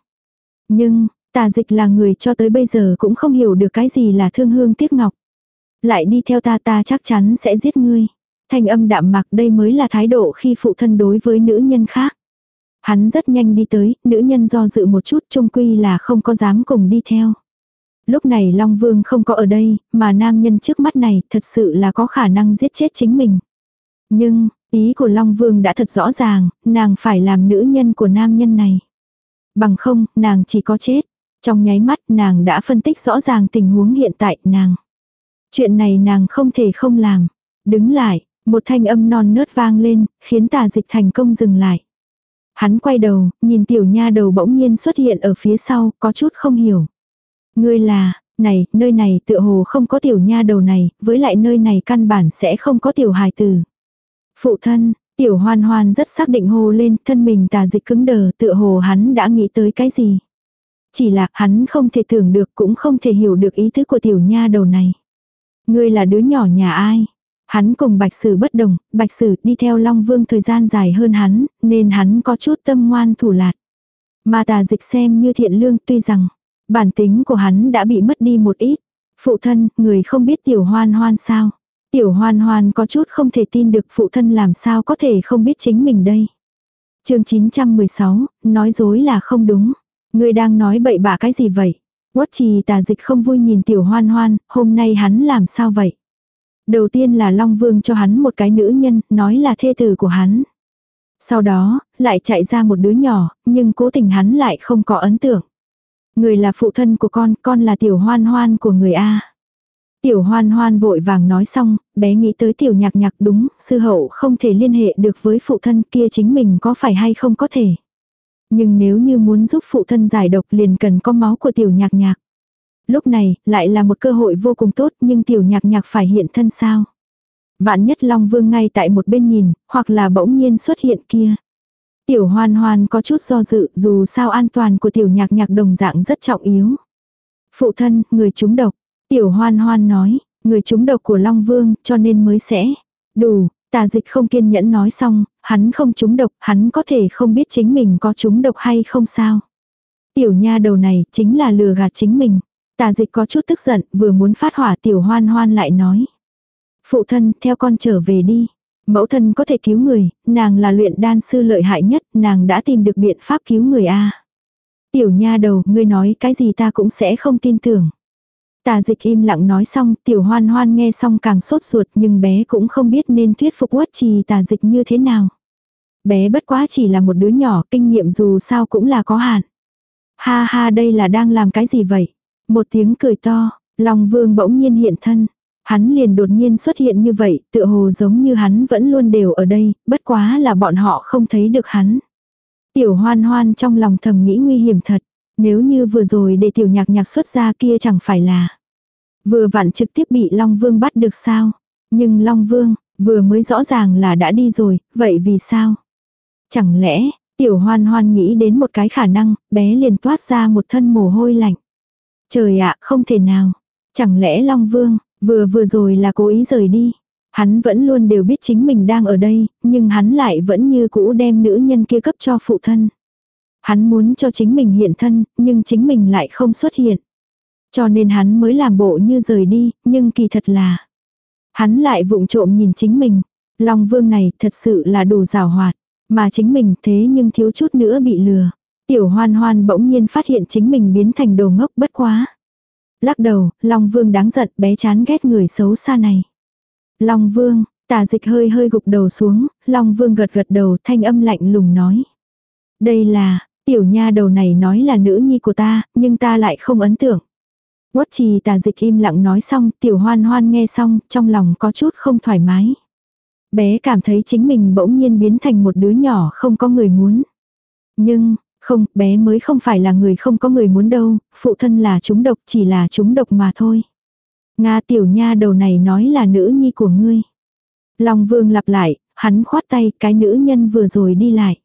Nhưng, tà dịch là người cho tới bây giờ cũng không hiểu được cái gì là thương hương tiếc ngọc. Lại đi theo ta ta chắc chắn sẽ giết ngươi. Thanh âm đạm mạc đây mới là thái độ khi phụ thân đối với nữ nhân khác. Hắn rất nhanh đi tới, nữ nhân do dự một chút trông quy là không có dám cùng đi theo. Lúc này Long Vương không có ở đây, mà nam nhân trước mắt này thật sự là có khả năng giết chết chính mình. Nhưng, Ý của Long Vương đã thật rõ ràng, nàng phải làm nữ nhân của nam nhân này. Bằng không, nàng chỉ có chết. Trong nháy mắt nàng đã phân tích rõ ràng tình huống hiện tại nàng. Chuyện này nàng không thể không làm. Đứng lại, một thanh âm non nớt vang lên, khiến tà dịch thành công dừng lại. Hắn quay đầu, nhìn tiểu nha đầu bỗng nhiên xuất hiện ở phía sau, có chút không hiểu. Ngươi là, này, nơi này tựa hồ không có tiểu nha đầu này, với lại nơi này căn bản sẽ không có tiểu hài tử. Phụ thân, tiểu hoan hoan rất xác định hô lên, thân mình tà dịch cứng đờ, tựa hồ hắn đã nghĩ tới cái gì. Chỉ là hắn không thể tưởng được cũng không thể hiểu được ý thức của tiểu nha đầu này. Ngươi là đứa nhỏ nhà ai? Hắn cùng Bạch Sử bất đồng, Bạch Sử đi theo Long Vương thời gian dài hơn hắn, nên hắn có chút tâm ngoan thủ lạt. Mà tà dịch xem như thiện lương tuy rằng, bản tính của hắn đã bị mất đi một ít. Phụ thân, người không biết tiểu hoan hoan sao. Tiểu hoan hoan có chút không thể tin được phụ thân làm sao có thể không biết chính mình đây. chương 916, nói dối là không đúng. Người đang nói bậy bạ cái gì vậy? Quất trì tà dịch không vui nhìn tiểu hoan hoan, hôm nay hắn làm sao vậy? Đầu tiên là Long Vương cho hắn một cái nữ nhân, nói là thê tử của hắn. Sau đó, lại chạy ra một đứa nhỏ, nhưng cố tình hắn lại không có ấn tượng. Người là phụ thân của con, con là tiểu hoan hoan của người A. Tiểu hoan hoan vội vàng nói xong, bé nghĩ tới tiểu nhạc nhạc đúng, sư hậu không thể liên hệ được với phụ thân kia chính mình có phải hay không có thể. Nhưng nếu như muốn giúp phụ thân giải độc liền cần có máu của tiểu nhạc nhạc. Lúc này, lại là một cơ hội vô cùng tốt nhưng tiểu nhạc nhạc phải hiện thân sao. Vạn nhất Long Vương ngay tại một bên nhìn, hoặc là bỗng nhiên xuất hiện kia. Tiểu hoan hoan có chút do dự dù sao an toàn của tiểu nhạc nhạc đồng dạng rất trọng yếu. Phụ thân, người trúng độc. Tiểu hoan hoan nói, người trúng độc của Long Vương cho nên mới sẽ. Đủ, tà dịch không kiên nhẫn nói xong, hắn không trúng độc, hắn có thể không biết chính mình có trúng độc hay không sao. Tiểu nha đầu này chính là lừa gạt chính mình. Tà dịch có chút tức giận, vừa muốn phát hỏa tiểu hoan hoan lại nói. Phụ thân, theo con trở về đi. Mẫu thân có thể cứu người, nàng là luyện đan sư lợi hại nhất, nàng đã tìm được biện pháp cứu người a. Tiểu nha đầu, ngươi nói cái gì ta cũng sẽ không tin tưởng. Tà dịch im lặng nói xong, tiểu hoan hoan nghe xong càng sốt ruột nhưng bé cũng không biết nên thuyết phục quất trì tà dịch như thế nào. Bé bất quá chỉ là một đứa nhỏ, kinh nghiệm dù sao cũng là có hạn. Ha ha đây là đang làm cái gì vậy? Một tiếng cười to, Long Vương bỗng nhiên hiện thân. Hắn liền đột nhiên xuất hiện như vậy, tựa hồ giống như hắn vẫn luôn đều ở đây, bất quá là bọn họ không thấy được hắn. Tiểu hoan hoan trong lòng thầm nghĩ nguy hiểm thật. Nếu như vừa rồi để tiểu nhạc nhạc xuất ra kia chẳng phải là. Vừa vặn trực tiếp bị Long Vương bắt được sao. Nhưng Long Vương, vừa mới rõ ràng là đã đi rồi, vậy vì sao? Chẳng lẽ, tiểu hoan hoan nghĩ đến một cái khả năng, bé liền toát ra một thân mồ hôi lạnh. Trời ạ, không thể nào. Chẳng lẽ Long Vương, vừa vừa rồi là cố ý rời đi. Hắn vẫn luôn đều biết chính mình đang ở đây, nhưng hắn lại vẫn như cũ đem nữ nhân kia cấp cho phụ thân. Hắn muốn cho chính mình hiện thân, nhưng chính mình lại không xuất hiện. Cho nên hắn mới làm bộ như rời đi, nhưng kỳ thật là. Hắn lại vụng trộm nhìn chính mình. Long vương này thật sự là đủ rào hoạt. Mà chính mình thế nhưng thiếu chút nữa bị lừa. Tiểu hoan hoan bỗng nhiên phát hiện chính mình biến thành đồ ngốc bất quá. Lắc đầu, Long Vương đáng giận bé chán ghét người xấu xa này. Long Vương, tà dịch hơi hơi gục đầu xuống, Long Vương gật gật đầu thanh âm lạnh lùng nói. Đây là, tiểu nha đầu này nói là nữ nhi của ta, nhưng ta lại không ấn tượng. Quất trì tà dịch im lặng nói xong, tiểu hoan hoan nghe xong, trong lòng có chút không thoải mái. Bé cảm thấy chính mình bỗng nhiên biến thành một đứa nhỏ không có người muốn. Nhưng, không, bé mới không phải là người không có người muốn đâu, phụ thân là chúng độc chỉ là chúng độc mà thôi. Nga tiểu nha đầu này nói là nữ nhi của ngươi. Long vương lặp lại, hắn khoát tay, cái nữ nhân vừa rồi đi lại.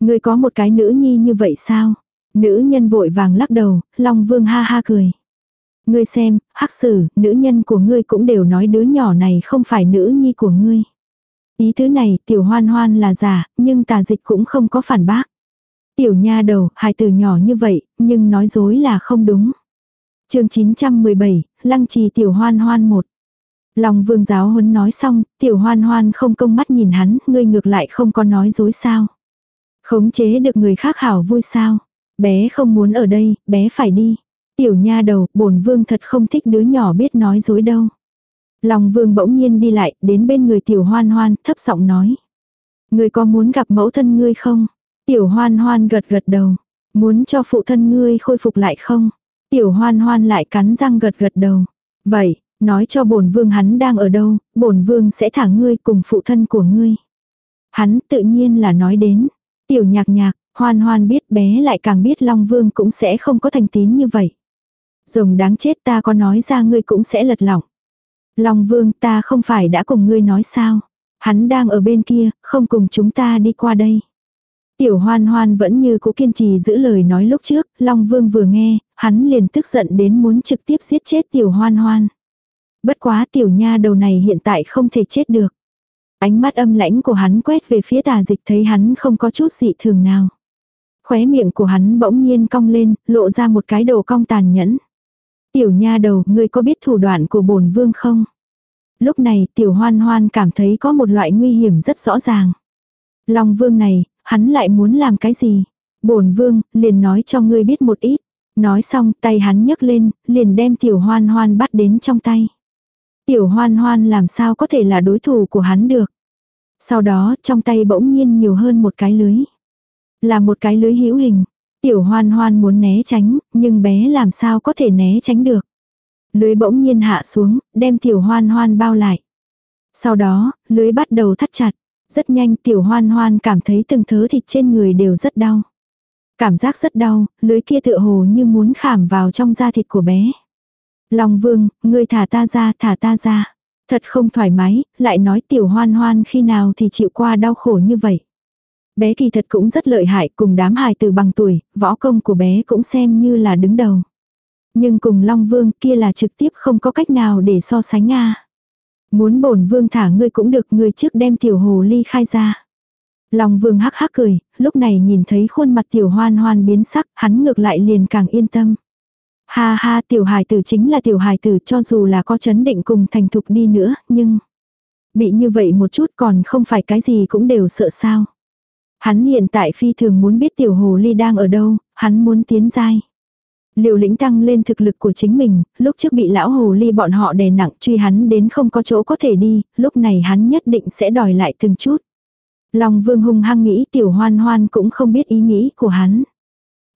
Ngươi có một cái nữ nhi như vậy sao? Nữ nhân vội vàng lắc đầu, Long vương ha ha cười. Ngươi xem, hắc sử, nữ nhân của ngươi cũng đều nói đứa nhỏ này không phải nữ nhi của ngươi. Ý thứ này, tiểu hoan hoan là giả, nhưng tà dịch cũng không có phản bác. Tiểu nha đầu, hài từ nhỏ như vậy, nhưng nói dối là không đúng. chương 917, lăng trì tiểu hoan hoan một. Lòng vương giáo huấn nói xong, tiểu hoan hoan không công mắt nhìn hắn, ngươi ngược lại không có nói dối sao. Khống chế được người khác hảo vui sao. Bé không muốn ở đây, bé phải đi. Tiểu nha đầu, bổn vương thật không thích đứa nhỏ biết nói dối đâu. Lòng vương bỗng nhiên đi lại, đến bên người tiểu hoan hoan, thấp giọng nói. Ngươi có muốn gặp mẫu thân ngươi không? Tiểu hoan hoan gật gật đầu. Muốn cho phụ thân ngươi khôi phục lại không? Tiểu hoan hoan lại cắn răng gật gật đầu. Vậy, nói cho bổn vương hắn đang ở đâu, bổn vương sẽ thả ngươi cùng phụ thân của ngươi. Hắn tự nhiên là nói đến. Tiểu nhạc nhạc, hoan hoan biết bé lại càng biết Long Vương cũng sẽ không có thành tín như vậy. Rồng đáng chết ta có nói ra ngươi cũng sẽ lật lỏng. Long Vương ta không phải đã cùng ngươi nói sao. Hắn đang ở bên kia, không cùng chúng ta đi qua đây. Tiểu hoan hoan vẫn như cũ kiên trì giữ lời nói lúc trước, Long Vương vừa nghe, hắn liền tức giận đến muốn trực tiếp giết chết tiểu hoan hoan. Bất quá tiểu nha đầu này hiện tại không thể chết được. Ánh mắt âm lãnh của hắn quét về phía tà dịch thấy hắn không có chút dị thường nào. Khóe miệng của hắn bỗng nhiên cong lên, lộ ra một cái đầu cong tàn nhẫn. Tiểu nha đầu, ngươi có biết thủ đoạn của bổn vương không? Lúc này tiểu hoan hoan cảm thấy có một loại nguy hiểm rất rõ ràng. Long vương này, hắn lại muốn làm cái gì? Bổn vương, liền nói cho ngươi biết một ít. Nói xong tay hắn nhấc lên, liền đem tiểu hoan hoan bắt đến trong tay. Tiểu hoan hoan làm sao có thể là đối thủ của hắn được. Sau đó trong tay bỗng nhiên nhiều hơn một cái lưới. Là một cái lưới hữu hình. Tiểu hoan hoan muốn né tránh, nhưng bé làm sao có thể né tránh được. Lưới bỗng nhiên hạ xuống, đem tiểu hoan hoan bao lại. Sau đó, lưới bắt đầu thắt chặt. Rất nhanh tiểu hoan hoan cảm thấy từng thớ thịt trên người đều rất đau. Cảm giác rất đau, lưới kia tựa hồ như muốn khảm vào trong da thịt của bé. Long vương, ngươi thả ta ra, thả ta ra. Thật không thoải mái, lại nói tiểu hoan hoan khi nào thì chịu qua đau khổ như vậy. Bé kỳ thật cũng rất lợi hại cùng đám hài từ bằng tuổi, võ công của bé cũng xem như là đứng đầu. Nhưng cùng Long Vương kia là trực tiếp không có cách nào để so sánh a. Muốn bổn vương thả ngươi cũng được ngươi trước đem tiểu hồ ly khai ra. lòng vương hắc hắc cười, lúc này nhìn thấy khuôn mặt tiểu hoan hoan biến sắc, hắn ngược lại liền càng yên tâm. Ha ha tiểu hài tử chính là tiểu hài tử cho dù là có chấn định cùng thành thục đi nữa, nhưng... Bị như vậy một chút còn không phải cái gì cũng đều sợ sao. Hắn hiện tại phi thường muốn biết tiểu hồ ly đang ở đâu, hắn muốn tiến dai. Liều lĩnh tăng lên thực lực của chính mình, lúc trước bị lão hồ ly bọn họ đè nặng truy hắn đến không có chỗ có thể đi, lúc này hắn nhất định sẽ đòi lại từng chút. Long vương hung hăng nghĩ tiểu hoan hoan cũng không biết ý nghĩ của hắn.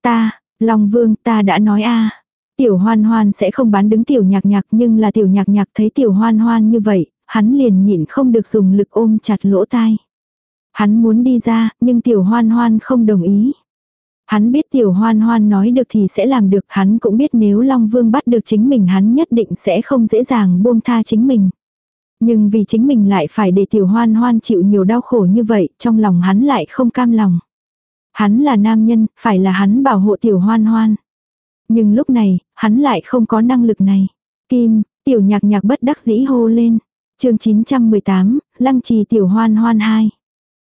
Ta, Long vương ta đã nói a Tiểu hoan hoan sẽ không bán đứng tiểu nhạc nhạc nhưng là tiểu nhạc nhạc thấy tiểu hoan hoan như vậy, hắn liền nhịn không được dùng lực ôm chặt lỗ tai. Hắn muốn đi ra, nhưng tiểu hoan hoan không đồng ý. Hắn biết tiểu hoan hoan nói được thì sẽ làm được, hắn cũng biết nếu Long Vương bắt được chính mình hắn nhất định sẽ không dễ dàng buông tha chính mình. Nhưng vì chính mình lại phải để tiểu hoan hoan chịu nhiều đau khổ như vậy, trong lòng hắn lại không cam lòng. Hắn là nam nhân, phải là hắn bảo hộ tiểu hoan hoan. Nhưng lúc này, hắn lại không có năng lực này. Kim, tiểu nhạc nhạc bất đắc dĩ hô lên. chương 918, lăng trì tiểu hoan hoan 2.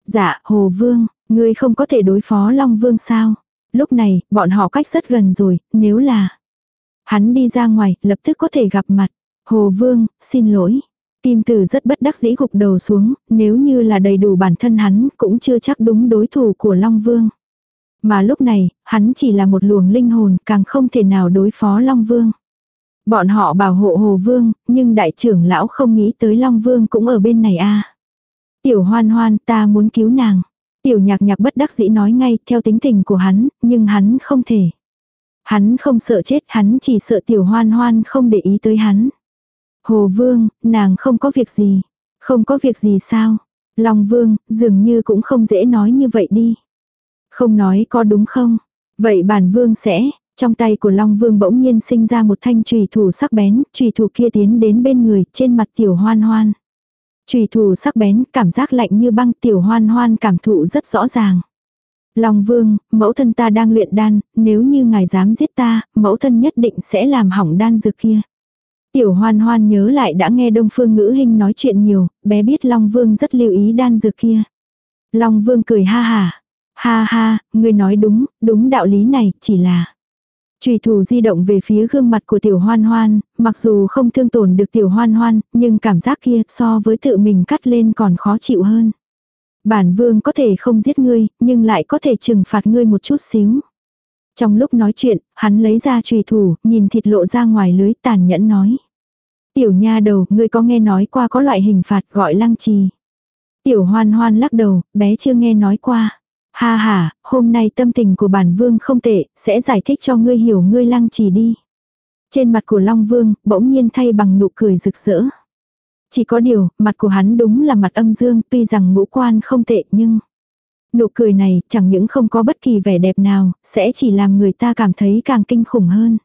Dạ, Hồ Vương, ngươi không có thể đối phó Long Vương sao? Lúc này, bọn họ cách rất gần rồi, nếu là... Hắn đi ra ngoài, lập tức có thể gặp mặt. Hồ Vương, xin lỗi. Kim Tử rất bất đắc dĩ gục đầu xuống, nếu như là đầy đủ bản thân hắn, cũng chưa chắc đúng đối thủ của Long Vương. Mà lúc này, hắn chỉ là một luồng linh hồn, càng không thể nào đối phó Long Vương. Bọn họ bảo hộ Hồ Vương, nhưng đại trưởng lão không nghĩ tới Long Vương cũng ở bên này a. Tiểu hoan hoan ta muốn cứu nàng. Tiểu nhạc nhạc bất đắc dĩ nói ngay theo tính tình của hắn, nhưng hắn không thể. Hắn không sợ chết, hắn chỉ sợ tiểu hoan hoan không để ý tới hắn. Hồ Vương, nàng không có việc gì. Không có việc gì sao? Long Vương, dường như cũng không dễ nói như vậy đi. Không nói có đúng không? Vậy bản Vương sẽ, trong tay của Long Vương bỗng nhiên sinh ra một thanh trùy thủ sắc bén, trùy thủ kia tiến đến bên người, trên mặt tiểu hoan hoan. Trùy thủ sắc bén, cảm giác lạnh như băng tiểu hoan hoan cảm thụ rất rõ ràng. Long vương, mẫu thân ta đang luyện đan, nếu như ngài dám giết ta, mẫu thân nhất định sẽ làm hỏng đan dược kia. Tiểu hoan hoan nhớ lại đã nghe đông phương ngữ hình nói chuyện nhiều, bé biết Long vương rất lưu ý đan dược kia. Long vương cười ha ha. Ha ha, người nói đúng, đúng đạo lý này, chỉ là. Trùy thủ di động về phía gương mặt của tiểu hoan hoan, mặc dù không thương tổn được tiểu hoan hoan, nhưng cảm giác kia so với tự mình cắt lên còn khó chịu hơn. Bản vương có thể không giết ngươi, nhưng lại có thể trừng phạt ngươi một chút xíu. Trong lúc nói chuyện, hắn lấy ra trùy thủ, nhìn thịt lộ ra ngoài lưới tàn nhẫn nói. Tiểu nha đầu, ngươi có nghe nói qua có loại hình phạt gọi lăng trì. Tiểu hoan hoan lắc đầu, bé chưa nghe nói qua. Ha ha, hôm nay tâm tình của bản vương không tệ, sẽ giải thích cho ngươi hiểu ngươi lăng trì đi. Trên mặt của Long Vương, bỗng nhiên thay bằng nụ cười rực rỡ. Chỉ có điều, mặt của hắn đúng là mặt âm dương, tuy rằng ngũ quan không tệ nhưng... Nụ cười này chẳng những không có bất kỳ vẻ đẹp nào, sẽ chỉ làm người ta cảm thấy càng kinh khủng hơn.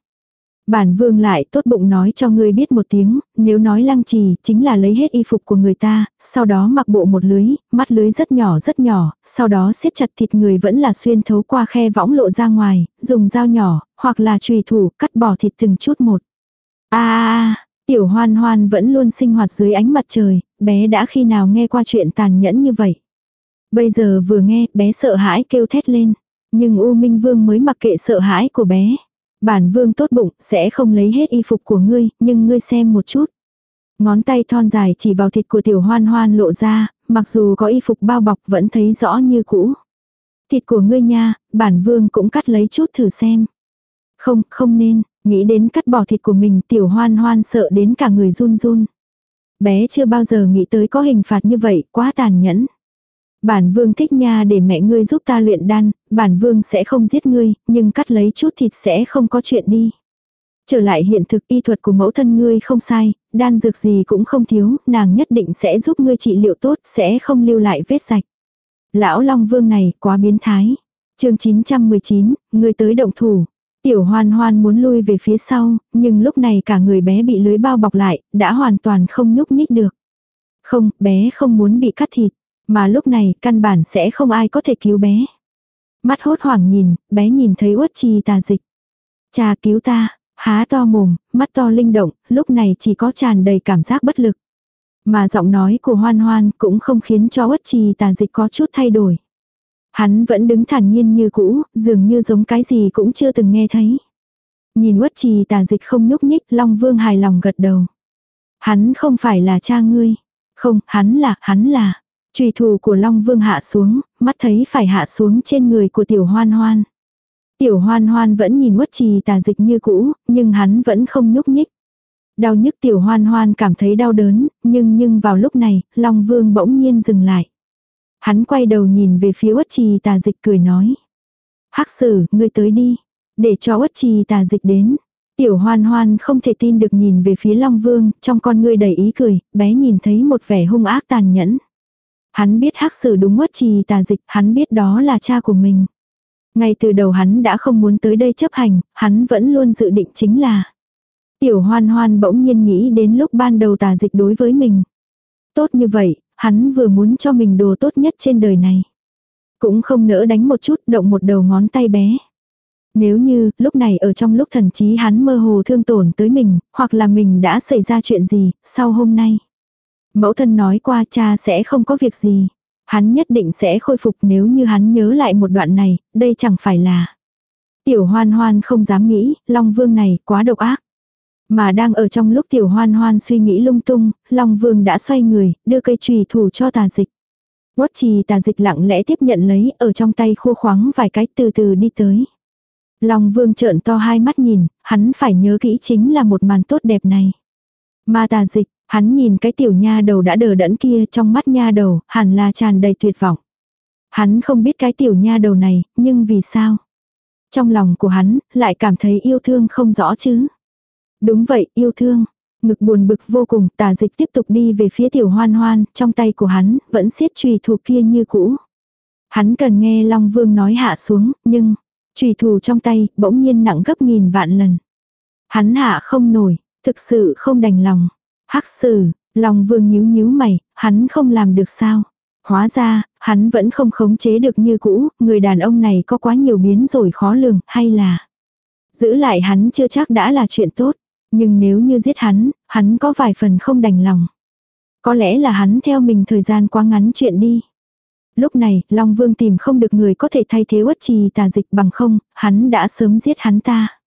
Bản vương lại tốt bụng nói cho ngươi biết một tiếng, nếu nói lăng trì chính là lấy hết y phục của người ta, sau đó mặc bộ một lưới, mắt lưới rất nhỏ rất nhỏ, sau đó siết chặt thịt người vẫn là xuyên thấu qua khe võng lộ ra ngoài, dùng dao nhỏ, hoặc là chùy thủ cắt bỏ thịt từng chút một. a tiểu hoan hoan vẫn luôn sinh hoạt dưới ánh mặt trời, bé đã khi nào nghe qua chuyện tàn nhẫn như vậy. Bây giờ vừa nghe, bé sợ hãi kêu thét lên. Nhưng U Minh Vương mới mặc kệ sợ hãi của bé. Bản vương tốt bụng, sẽ không lấy hết y phục của ngươi, nhưng ngươi xem một chút. Ngón tay thon dài chỉ vào thịt của tiểu hoan hoan lộ ra, mặc dù có y phục bao bọc vẫn thấy rõ như cũ. Thịt của ngươi nha, bản vương cũng cắt lấy chút thử xem. Không, không nên, nghĩ đến cắt bỏ thịt của mình tiểu hoan hoan sợ đến cả người run run. Bé chưa bao giờ nghĩ tới có hình phạt như vậy, quá tàn nhẫn. Bản vương thích nha để mẹ ngươi giúp ta luyện đan, bản vương sẽ không giết ngươi, nhưng cắt lấy chút thịt sẽ không có chuyện đi. Trở lại hiện thực y thuật của mẫu thân ngươi không sai, đan dược gì cũng không thiếu, nàng nhất định sẽ giúp ngươi trị liệu tốt, sẽ không lưu lại vết sạch. Lão Long Vương này quá biến thái. chương 919, ngươi tới động thủ. Tiểu hoan hoan muốn lui về phía sau, nhưng lúc này cả người bé bị lưới bao bọc lại, đã hoàn toàn không nhúc nhích được. Không, bé không muốn bị cắt thịt. Mà lúc này căn bản sẽ không ai có thể cứu bé. Mắt hốt hoảng nhìn, bé nhìn thấy uất trì tà dịch. Cha cứu ta, há to mồm, mắt to linh động, lúc này chỉ có tràn đầy cảm giác bất lực. Mà giọng nói của hoan hoan cũng không khiến cho uất trì tà dịch có chút thay đổi. Hắn vẫn đứng thản nhiên như cũ, dường như giống cái gì cũng chưa từng nghe thấy. Nhìn uất trì tà dịch không nhúc nhích, Long Vương hài lòng gật đầu. Hắn không phải là cha ngươi. Không, hắn là, hắn là. Trùy thủ của Long Vương hạ xuống, mắt thấy phải hạ xuống trên người của tiểu hoan hoan. Tiểu hoan hoan vẫn nhìn uất trì tà dịch như cũ, nhưng hắn vẫn không nhúc nhích. Đau nhức tiểu hoan hoan cảm thấy đau đớn, nhưng nhưng vào lúc này, Long Vương bỗng nhiên dừng lại. Hắn quay đầu nhìn về phía uất trì tà dịch cười nói. hắc sử, ngươi tới đi. Để cho uất trì tà dịch đến. Tiểu hoan hoan không thể tin được nhìn về phía Long Vương, trong con ngươi đầy ý cười, bé nhìn thấy một vẻ hung ác tàn nhẫn. Hắn biết hắc sử đúng uất trì tà dịch, hắn biết đó là cha của mình. Ngay từ đầu hắn đã không muốn tới đây chấp hành, hắn vẫn luôn dự định chính là. Tiểu hoan hoan bỗng nhiên nghĩ đến lúc ban đầu tà dịch đối với mình. Tốt như vậy, hắn vừa muốn cho mình đồ tốt nhất trên đời này. Cũng không nỡ đánh một chút động một đầu ngón tay bé. Nếu như, lúc này ở trong lúc thần trí hắn mơ hồ thương tổn tới mình, hoặc là mình đã xảy ra chuyện gì, sau hôm nay. Mẫu thân nói qua cha sẽ không có việc gì. Hắn nhất định sẽ khôi phục nếu như hắn nhớ lại một đoạn này, đây chẳng phải là. Tiểu hoan hoan không dám nghĩ, Long Vương này quá độc ác. Mà đang ở trong lúc tiểu hoan hoan suy nghĩ lung tung, Long Vương đã xoay người, đưa cây trùy thủ cho tà dịch. Quất trì tà dịch lặng lẽ tiếp nhận lấy, ở trong tay khô khoáng vài cái từ từ đi tới. Long Vương trợn to hai mắt nhìn, hắn phải nhớ kỹ chính là một màn tốt đẹp này. Mà tà dịch, Hắn nhìn cái tiểu nha đầu đã đờ đẫn kia trong mắt nha đầu, hẳn là tràn đầy tuyệt vọng. Hắn không biết cái tiểu nha đầu này, nhưng vì sao? Trong lòng của hắn, lại cảm thấy yêu thương không rõ chứ. Đúng vậy, yêu thương. Ngực buồn bực vô cùng, tà dịch tiếp tục đi về phía tiểu hoan hoan, trong tay của hắn, vẫn siết trùy thủ kia như cũ. Hắn cần nghe Long Vương nói hạ xuống, nhưng, trùy thủ trong tay, bỗng nhiên nặng gấp nghìn vạn lần. Hắn hạ không nổi, thực sự không đành lòng. Hắc sử, lòng vương nhíu nhíu mày, hắn không làm được sao. Hóa ra, hắn vẫn không khống chế được như cũ, người đàn ông này có quá nhiều biến rồi khó lường, hay là... Giữ lại hắn chưa chắc đã là chuyện tốt, nhưng nếu như giết hắn, hắn có vài phần không đành lòng. Có lẽ là hắn theo mình thời gian quá ngắn chuyện đi. Lúc này, Long Vương tìm không được người có thể thay thế uất trì tà dịch bằng không, hắn đã sớm giết hắn ta.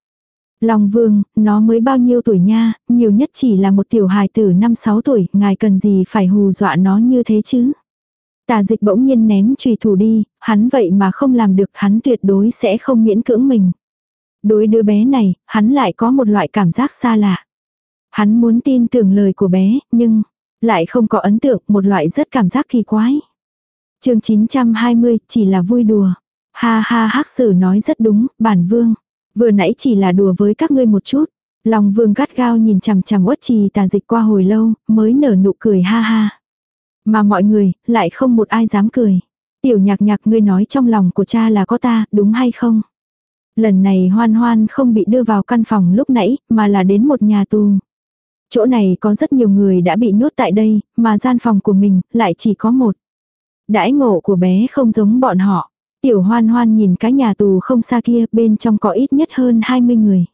Long Vương, nó mới bao nhiêu tuổi nha, nhiều nhất chỉ là một tiểu hài tử 5-6 tuổi, ngài cần gì phải hù dọa nó như thế chứ. Tà dịch bỗng nhiên ném trùy thủ đi, hắn vậy mà không làm được, hắn tuyệt đối sẽ không miễn cưỡng mình. Đối đứa bé này, hắn lại có một loại cảm giác xa lạ. Hắn muốn tin tưởng lời của bé, nhưng Lại không có ấn tượng, một loại rất cảm giác kỳ quái. chương 920, chỉ là vui đùa. Ha ha hắc sử nói rất đúng, bản vương. Vừa nãy chỉ là đùa với các ngươi một chút. Long vương gắt gao nhìn chằm chằm uất trì tà dịch qua hồi lâu, mới nở nụ cười ha ha. Mà mọi người, lại không một ai dám cười. Tiểu nhạc nhạc ngươi nói trong lòng của cha là có ta, đúng hay không? Lần này hoan hoan không bị đưa vào căn phòng lúc nãy, mà là đến một nhà tù. Chỗ này có rất nhiều người đã bị nhốt tại đây, mà gian phòng của mình lại chỉ có một. Đãi ngộ của bé không giống bọn họ. Tiểu hoan hoan nhìn cái nhà tù không xa kia, bên trong có ít nhất hơn 20 người.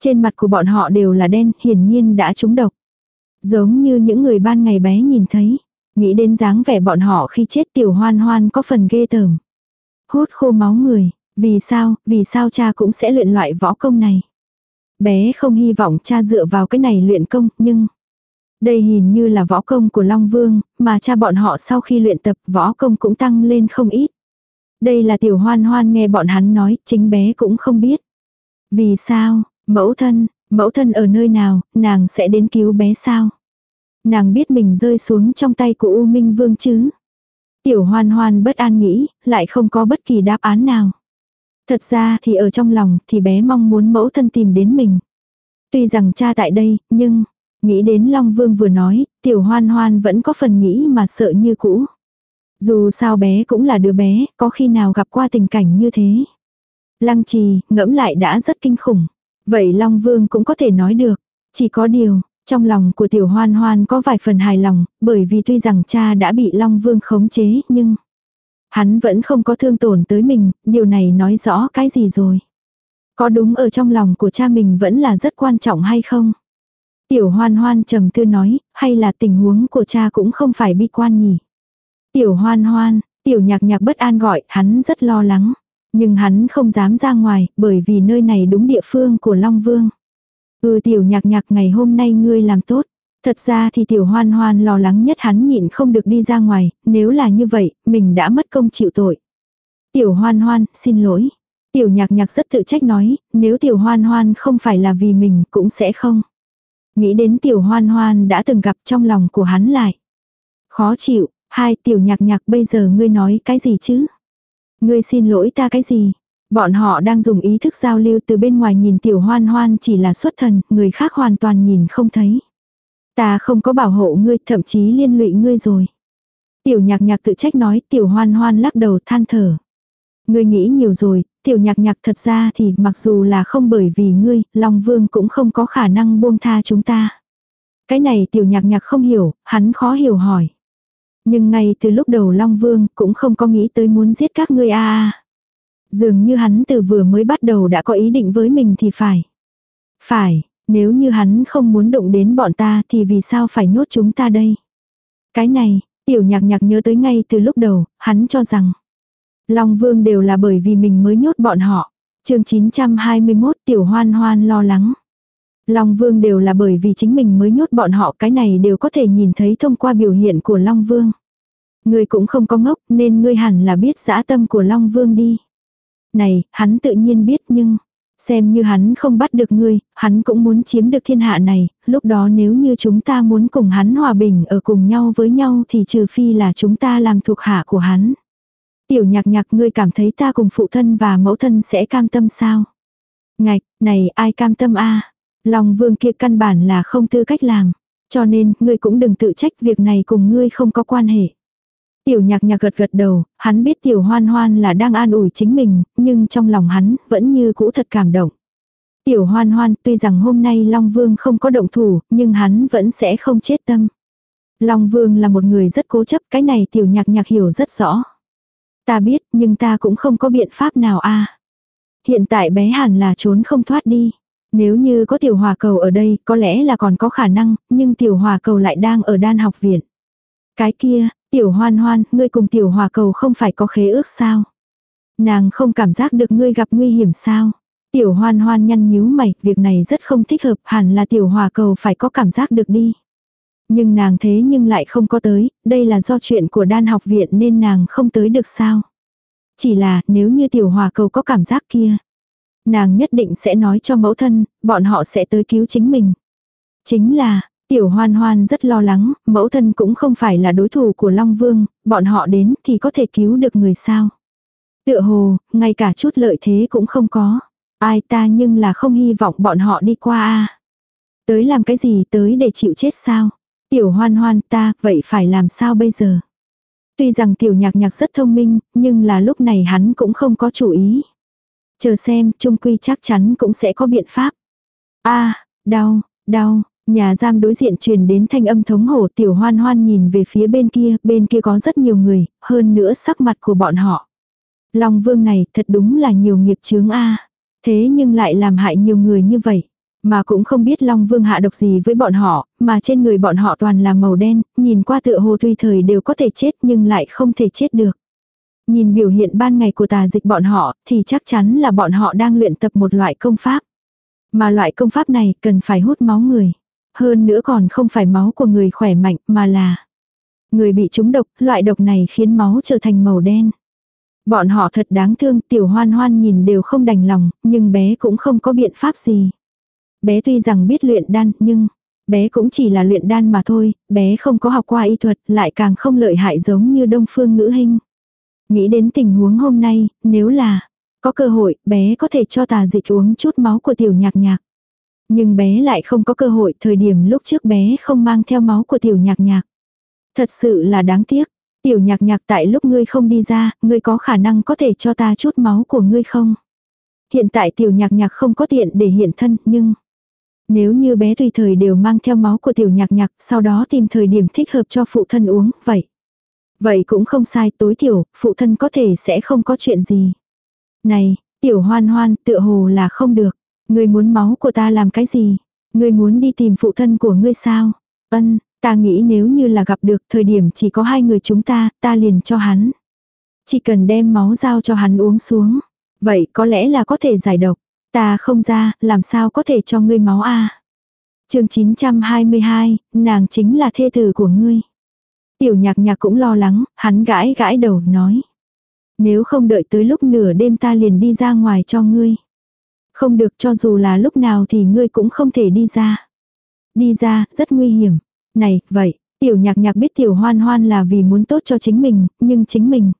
Trên mặt của bọn họ đều là đen, hiển nhiên đã trúng độc. Giống như những người ban ngày bé nhìn thấy. Nghĩ đến dáng vẻ bọn họ khi chết tiểu hoan hoan có phần ghê tởm. Hút khô máu người. Vì sao, vì sao cha cũng sẽ luyện loại võ công này. Bé không hy vọng cha dựa vào cái này luyện công, nhưng... Đây hình như là võ công của Long Vương, mà cha bọn họ sau khi luyện tập võ công cũng tăng lên không ít. Đây là tiểu hoan hoan nghe bọn hắn nói, chính bé cũng không biết. Vì sao, mẫu thân, mẫu thân ở nơi nào, nàng sẽ đến cứu bé sao? Nàng biết mình rơi xuống trong tay của U Minh Vương chứ? Tiểu hoan hoan bất an nghĩ, lại không có bất kỳ đáp án nào. Thật ra thì ở trong lòng thì bé mong muốn mẫu thân tìm đến mình. Tuy rằng cha tại đây, nhưng, nghĩ đến Long Vương vừa nói, tiểu hoan hoan vẫn có phần nghĩ mà sợ như cũ. Dù sao bé cũng là đứa bé, có khi nào gặp qua tình cảnh như thế. Lăng trì, ngẫm lại đã rất kinh khủng. Vậy Long Vương cũng có thể nói được. Chỉ có điều, trong lòng của tiểu hoan hoan có vài phần hài lòng, bởi vì tuy rằng cha đã bị Long Vương khống chế, nhưng hắn vẫn không có thương tổn tới mình, điều này nói rõ cái gì rồi. Có đúng ở trong lòng của cha mình vẫn là rất quan trọng hay không? Tiểu hoan hoan trầm tư nói, hay là tình huống của cha cũng không phải bi quan nhỉ? Tiểu hoan hoan, tiểu nhạc nhạc bất an gọi, hắn rất lo lắng. Nhưng hắn không dám ra ngoài, bởi vì nơi này đúng địa phương của Long Vương. Ừ tiểu nhạc nhạc ngày hôm nay ngươi làm tốt. Thật ra thì tiểu hoan hoan lo lắng nhất hắn nhịn không được đi ra ngoài, nếu là như vậy, mình đã mất công chịu tội. Tiểu hoan hoan, xin lỗi. Tiểu nhạc nhạc rất tự trách nói, nếu tiểu hoan hoan không phải là vì mình cũng sẽ không. Nghĩ đến tiểu hoan hoan đã từng gặp trong lòng của hắn lại. Khó chịu, hai tiểu nhạc nhạc bây giờ ngươi nói cái gì chứ? Ngươi xin lỗi ta cái gì? Bọn họ đang dùng ý thức giao lưu từ bên ngoài nhìn tiểu hoan hoan chỉ là xuất thần, người khác hoàn toàn nhìn không thấy. Ta không có bảo hộ ngươi, thậm chí liên lụy ngươi rồi. Tiểu nhạc nhạc tự trách nói, tiểu hoan hoan lắc đầu than thở. Ngươi nghĩ nhiều rồi, tiểu nhạc nhạc thật ra thì mặc dù là không bởi vì ngươi, Long Vương cũng không có khả năng buông tha chúng ta. Cái này tiểu nhạc nhạc không hiểu, hắn khó hiểu hỏi. Nhưng ngay từ lúc đầu Long Vương cũng không có nghĩ tới muốn giết các ngươi a à. Dường như hắn từ vừa mới bắt đầu đã có ý định với mình thì phải. Phải, nếu như hắn không muốn động đến bọn ta thì vì sao phải nhốt chúng ta đây? Cái này, tiểu nhạc nhạc nhớ tới ngay từ lúc đầu, hắn cho rằng Long Vương đều là bởi vì mình mới nhốt bọn họ. chương 921 tiểu hoan hoan lo lắng. Long Vương đều là bởi vì chính mình mới nhốt bọn họ cái này đều có thể nhìn thấy thông qua biểu hiện của Long Vương. Ngươi cũng không có ngốc nên ngươi hẳn là biết dã tâm của Long Vương đi. Này, hắn tự nhiên biết nhưng, xem như hắn không bắt được ngươi, hắn cũng muốn chiếm được thiên hạ này, lúc đó nếu như chúng ta muốn cùng hắn hòa bình ở cùng nhau với nhau thì trừ phi là chúng ta làm thuộc hạ của hắn. Tiểu nhạc nhạc ngươi cảm thấy ta cùng phụ thân và mẫu thân sẽ cam tâm sao? Ngạch, này ai cam tâm a Long vương kia căn bản là không tư cách làm. Cho nên, ngươi cũng đừng tự trách việc này cùng ngươi không có quan hệ. Tiểu nhạc nhạc gật gật đầu, hắn biết tiểu hoan hoan là đang an ủi chính mình, nhưng trong lòng hắn vẫn như cũ thật cảm động. Tiểu hoan hoan tuy rằng hôm nay Long Vương không có động thủ, nhưng hắn vẫn sẽ không chết tâm. Long Vương là một người rất cố chấp, cái này tiểu nhạc nhạc hiểu rất rõ. Ta biết, nhưng ta cũng không có biện pháp nào a. Hiện tại bé hẳn là trốn không thoát đi. Nếu như có tiểu hòa cầu ở đây, có lẽ là còn có khả năng, nhưng tiểu hòa cầu lại đang ở đan học viện. Cái kia, tiểu hoan hoan, ngươi cùng tiểu hòa cầu không phải có khế ước sao? Nàng không cảm giác được ngươi gặp nguy hiểm sao? Tiểu hoan hoan nhăn nhíu mày, việc này rất không thích hợp, hẳn là tiểu hòa cầu phải có cảm giác được đi. Nhưng nàng thế nhưng lại không có tới, đây là do chuyện của đan học viện nên nàng không tới được sao. Chỉ là nếu như tiểu hòa cầu có cảm giác kia, nàng nhất định sẽ nói cho mẫu thân, bọn họ sẽ tới cứu chính mình. Chính là, Tiểu hoan hoan rất lo lắng, mẫu thân cũng không phải là đối thủ của Long Vương, bọn họ đến thì có thể cứu được người sao. Tựa hồ, ngay cả chút lợi thế cũng không có. Ai ta nhưng là không hy vọng bọn họ đi qua a Tới làm cái gì tới để chịu chết sao? Tiểu hoan hoan ta, vậy phải làm sao bây giờ? Tuy rằng tiểu nhạc nhạc rất thông minh, nhưng là lúc này hắn cũng không có chủ ý. Chờ xem, trung quy chắc chắn cũng sẽ có biện pháp. a đau, đau, nhà giam đối diện truyền đến thanh âm thống hổ tiểu hoan hoan nhìn về phía bên kia, bên kia có rất nhiều người, hơn nữa sắc mặt của bọn họ. Long vương này thật đúng là nhiều nghiệp chướng a Thế nhưng lại làm hại nhiều người như vậy. Mà cũng không biết Long Vương hạ độc gì với bọn họ, mà trên người bọn họ toàn là màu đen, nhìn qua tựa hồ tùy thời đều có thể chết nhưng lại không thể chết được. Nhìn biểu hiện ban ngày của tà dịch bọn họ, thì chắc chắn là bọn họ đang luyện tập một loại công pháp. Mà loại công pháp này cần phải hút máu người. Hơn nữa còn không phải máu của người khỏe mạnh mà là người bị trúng độc, loại độc này khiến máu trở thành màu đen. Bọn họ thật đáng thương, tiểu hoan hoan nhìn đều không đành lòng, nhưng bé cũng không có biện pháp gì. Bé tuy rằng biết luyện đan, nhưng bé cũng chỉ là luyện đan mà thôi, bé không có học qua y thuật, lại càng không lợi hại giống như đông phương ngữ hình. Nghĩ đến tình huống hôm nay, nếu là có cơ hội, bé có thể cho tà dịch uống chút máu của tiểu nhạc nhạc. Nhưng bé lại không có cơ hội, thời điểm lúc trước bé không mang theo máu của tiểu nhạc nhạc. Thật sự là đáng tiếc. Tiểu nhạc nhạc tại lúc ngươi không đi ra, ngươi có khả năng có thể cho ta chút máu của ngươi không? Hiện tại tiểu nhạc nhạc không có tiện để hiện thân, nhưng... Nếu như bé tùy thời đều mang theo máu của tiểu nhạc nhạc, sau đó tìm thời điểm thích hợp cho phụ thân uống, vậy. Vậy cũng không sai, tối thiểu, phụ thân có thể sẽ không có chuyện gì. Này, tiểu hoan hoan, tựa hồ là không được. Ngươi muốn máu của ta làm cái gì? Ngươi muốn đi tìm phụ thân của ngươi sao? Ân, ta nghĩ nếu như là gặp được thời điểm chỉ có hai người chúng ta, ta liền cho hắn. Chỉ cần đem máu giao cho hắn uống xuống. Vậy có lẽ là có thể giải độc. Ta không ra, làm sao có thể cho ngươi máu a à? chương 922, nàng chính là thê tử của ngươi. Tiểu nhạc nhạc cũng lo lắng, hắn gãi gãi đầu, nói. Nếu không đợi tới lúc nửa đêm ta liền đi ra ngoài cho ngươi. Không được cho dù là lúc nào thì ngươi cũng không thể đi ra. Đi ra, rất nguy hiểm. Này, vậy, tiểu nhạc nhạc biết tiểu hoan hoan là vì muốn tốt cho chính mình, nhưng chính mình.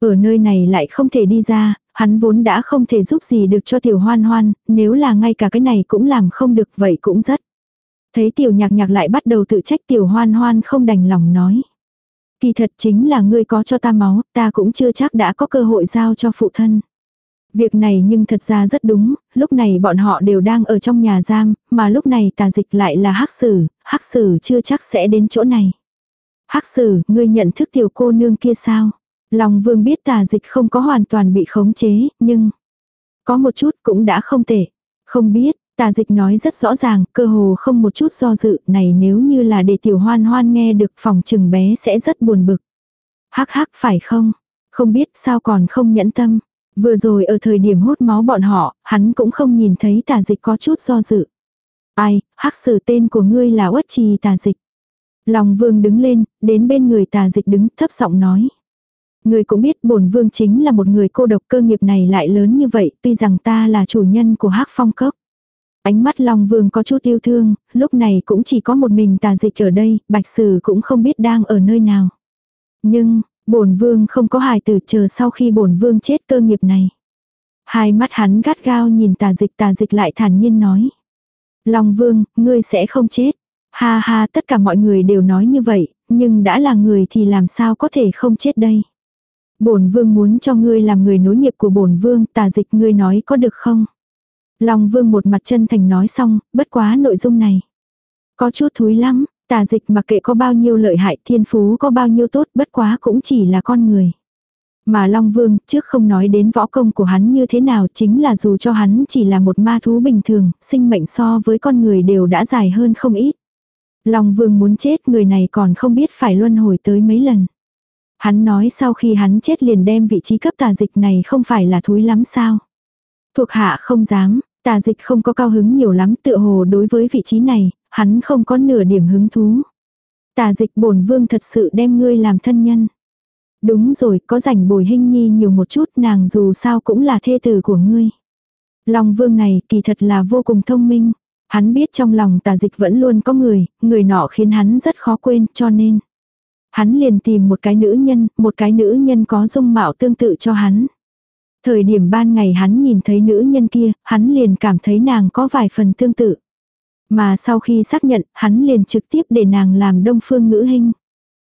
Ở nơi này lại không thể đi ra, hắn vốn đã không thể giúp gì được cho tiểu hoan hoan, nếu là ngay cả cái này cũng làm không được vậy cũng rất. Thấy tiểu nhạc nhạc lại bắt đầu tự trách tiểu hoan hoan không đành lòng nói. Kỳ thật chính là ngươi có cho ta máu, ta cũng chưa chắc đã có cơ hội giao cho phụ thân. Việc này nhưng thật ra rất đúng, lúc này bọn họ đều đang ở trong nhà giam, mà lúc này tà dịch lại là hắc sử, hắc sử chưa chắc sẽ đến chỗ này. hắc sử, ngươi nhận thức tiểu cô nương kia sao? lòng vương biết tà dịch không có hoàn toàn bị khống chế, nhưng có một chút cũng đã không tệ. Không biết, tà dịch nói rất rõ ràng, cơ hồ không một chút do dự, này nếu như là để tiểu hoan hoan nghe được phòng trừng bé sẽ rất buồn bực. Hắc hắc phải không? Không biết sao còn không nhẫn tâm. Vừa rồi ở thời điểm hút máu bọn họ, hắn cũng không nhìn thấy tà dịch có chút do dự. Ai, hắc sử tên của ngươi là uất trì tà dịch. Lòng vương đứng lên, đến bên người tà dịch đứng thấp giọng nói. Người cũng biết bổn vương chính là một người cô độc cơ nghiệp này lại lớn như vậy, tuy rằng ta là chủ nhân của hắc phong cốc. Ánh mắt Long Vương có chút yêu thương, lúc này cũng chỉ có một mình tà dịch ở đây, bạch sử cũng không biết đang ở nơi nào. Nhưng, bổn vương không có hài tử chờ sau khi bổn vương chết cơ nghiệp này. Hai mắt hắn gắt gao nhìn tà dịch tà dịch lại thản nhiên nói. Long vương, ngươi sẽ không chết. Ha ha tất cả mọi người đều nói như vậy, nhưng đã là người thì làm sao có thể không chết đây. Bổn vương muốn cho ngươi làm người nối nghiệp của bổn vương, tà dịch ngươi nói có được không? Long vương một mặt chân thành nói xong, bất quá nội dung này. Có chút thúi lắm, tà dịch mặc kệ có bao nhiêu lợi hại thiên phú có bao nhiêu tốt bất quá cũng chỉ là con người. Mà Long Vương trước không nói đến võ công của hắn như thế nào chính là dù cho hắn chỉ là một ma thú bình thường, sinh mệnh so với con người đều đã dài hơn không ít. Long Vương muốn chết người này còn không biết phải luân hồi tới mấy lần. Hắn nói sau khi hắn chết liền đem vị trí cấp tà dịch này không phải là thúi lắm sao. Thuộc hạ không dám, tà dịch không có cao hứng nhiều lắm tựa hồ đối với vị trí này, hắn không có nửa điểm hứng thú. Tà dịch bổn vương thật sự đem ngươi làm thân nhân. Đúng rồi, có rảnh bồi hình nhi nhiều một chút nàng dù sao cũng là thê tử của ngươi. Long vương này kỳ thật là vô cùng thông minh. Hắn biết trong lòng tà dịch vẫn luôn có người, người nọ khiến hắn rất khó quên cho nên. Hắn liền tìm một cái nữ nhân, một cái nữ nhân có dung mạo tương tự cho hắn. Thời điểm ban ngày hắn nhìn thấy nữ nhân kia, hắn liền cảm thấy nàng có vài phần tương tự. Mà sau khi xác nhận, hắn liền trực tiếp để nàng làm đông phương ngữ hình.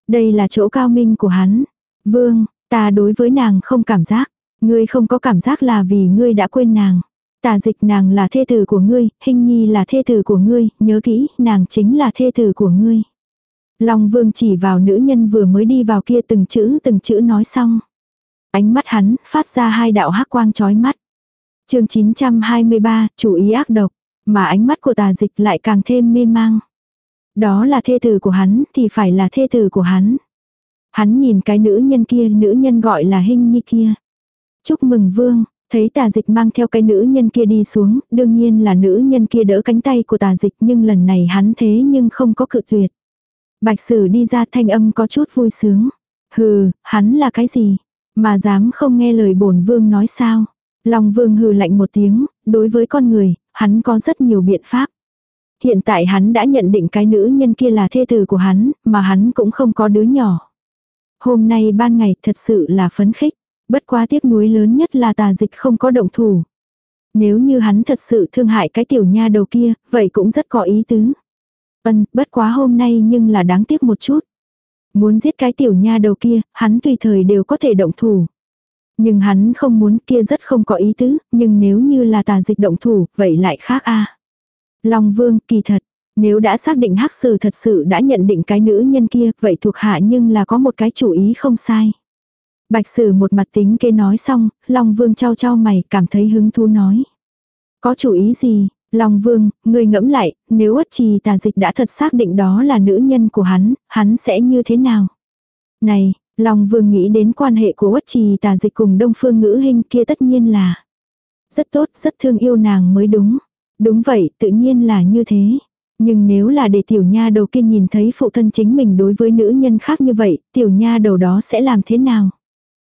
Đây là chỗ cao minh của hắn. Vương, ta đối với nàng không cảm giác. Ngươi không có cảm giác là vì ngươi đã quên nàng. Tà dịch nàng là thê tử của ngươi, hình nhi là thê tử của ngươi, nhớ kỹ, nàng chính là thê tử của ngươi. Long vương chỉ vào nữ nhân vừa mới đi vào kia từng chữ từng chữ nói xong. Ánh mắt hắn phát ra hai đạo hắc quang chói mắt. chương 923, chủ ý ác độc, mà ánh mắt của tà dịch lại càng thêm mê mang. Đó là thê tử của hắn thì phải là thê tử của hắn. Hắn nhìn cái nữ nhân kia, nữ nhân gọi là hình nhi kia. Chúc mừng vương, thấy tà dịch mang theo cái nữ nhân kia đi xuống, đương nhiên là nữ nhân kia đỡ cánh tay của tà dịch nhưng lần này hắn thế nhưng không có cự tuyệt. Bạch sử đi ra thanh âm có chút vui sướng. Hừ, hắn là cái gì? Mà dám không nghe lời bổn vương nói sao? Long vương hừ lạnh một tiếng, đối với con người, hắn có rất nhiều biện pháp. Hiện tại hắn đã nhận định cái nữ nhân kia là thê tử của hắn, mà hắn cũng không có đứa nhỏ. Hôm nay ban ngày thật sự là phấn khích. Bất quá tiếc nuối lớn nhất là tà dịch không có động thủ. Nếu như hắn thật sự thương hại cái tiểu nha đầu kia, vậy cũng rất có ý tứ. Ân, bất quá hôm nay nhưng là đáng tiếc một chút. Muốn giết cái tiểu nha đầu kia, hắn tùy thời đều có thể động thủ. Nhưng hắn không muốn kia rất không có ý tứ, nhưng nếu như là tà dịch động thủ, vậy lại khác a Long vương, kỳ thật, nếu đã xác định hắc sử thật sự đã nhận định cái nữ nhân kia, vậy thuộc hạ nhưng là có một cái chủ ý không sai. Bạch sử một mặt tính kê nói xong, Long vương trao trao mày cảm thấy hứng thú nói. Có chủ ý gì, Long Vương, ngươi ngẫm lại, nếu ất trì tà dịch đã thật xác định đó là nữ nhân của hắn, hắn sẽ như thế nào? Này, Long Vương nghĩ đến quan hệ của Uất trì tà dịch cùng đông phương ngữ hình kia tất nhiên là rất tốt, rất thương yêu nàng mới đúng. Đúng vậy, tự nhiên là như thế. Nhưng nếu là để tiểu nha đầu kia nhìn thấy phụ thân chính mình đối với nữ nhân khác như vậy, tiểu nha đầu đó sẽ làm thế nào?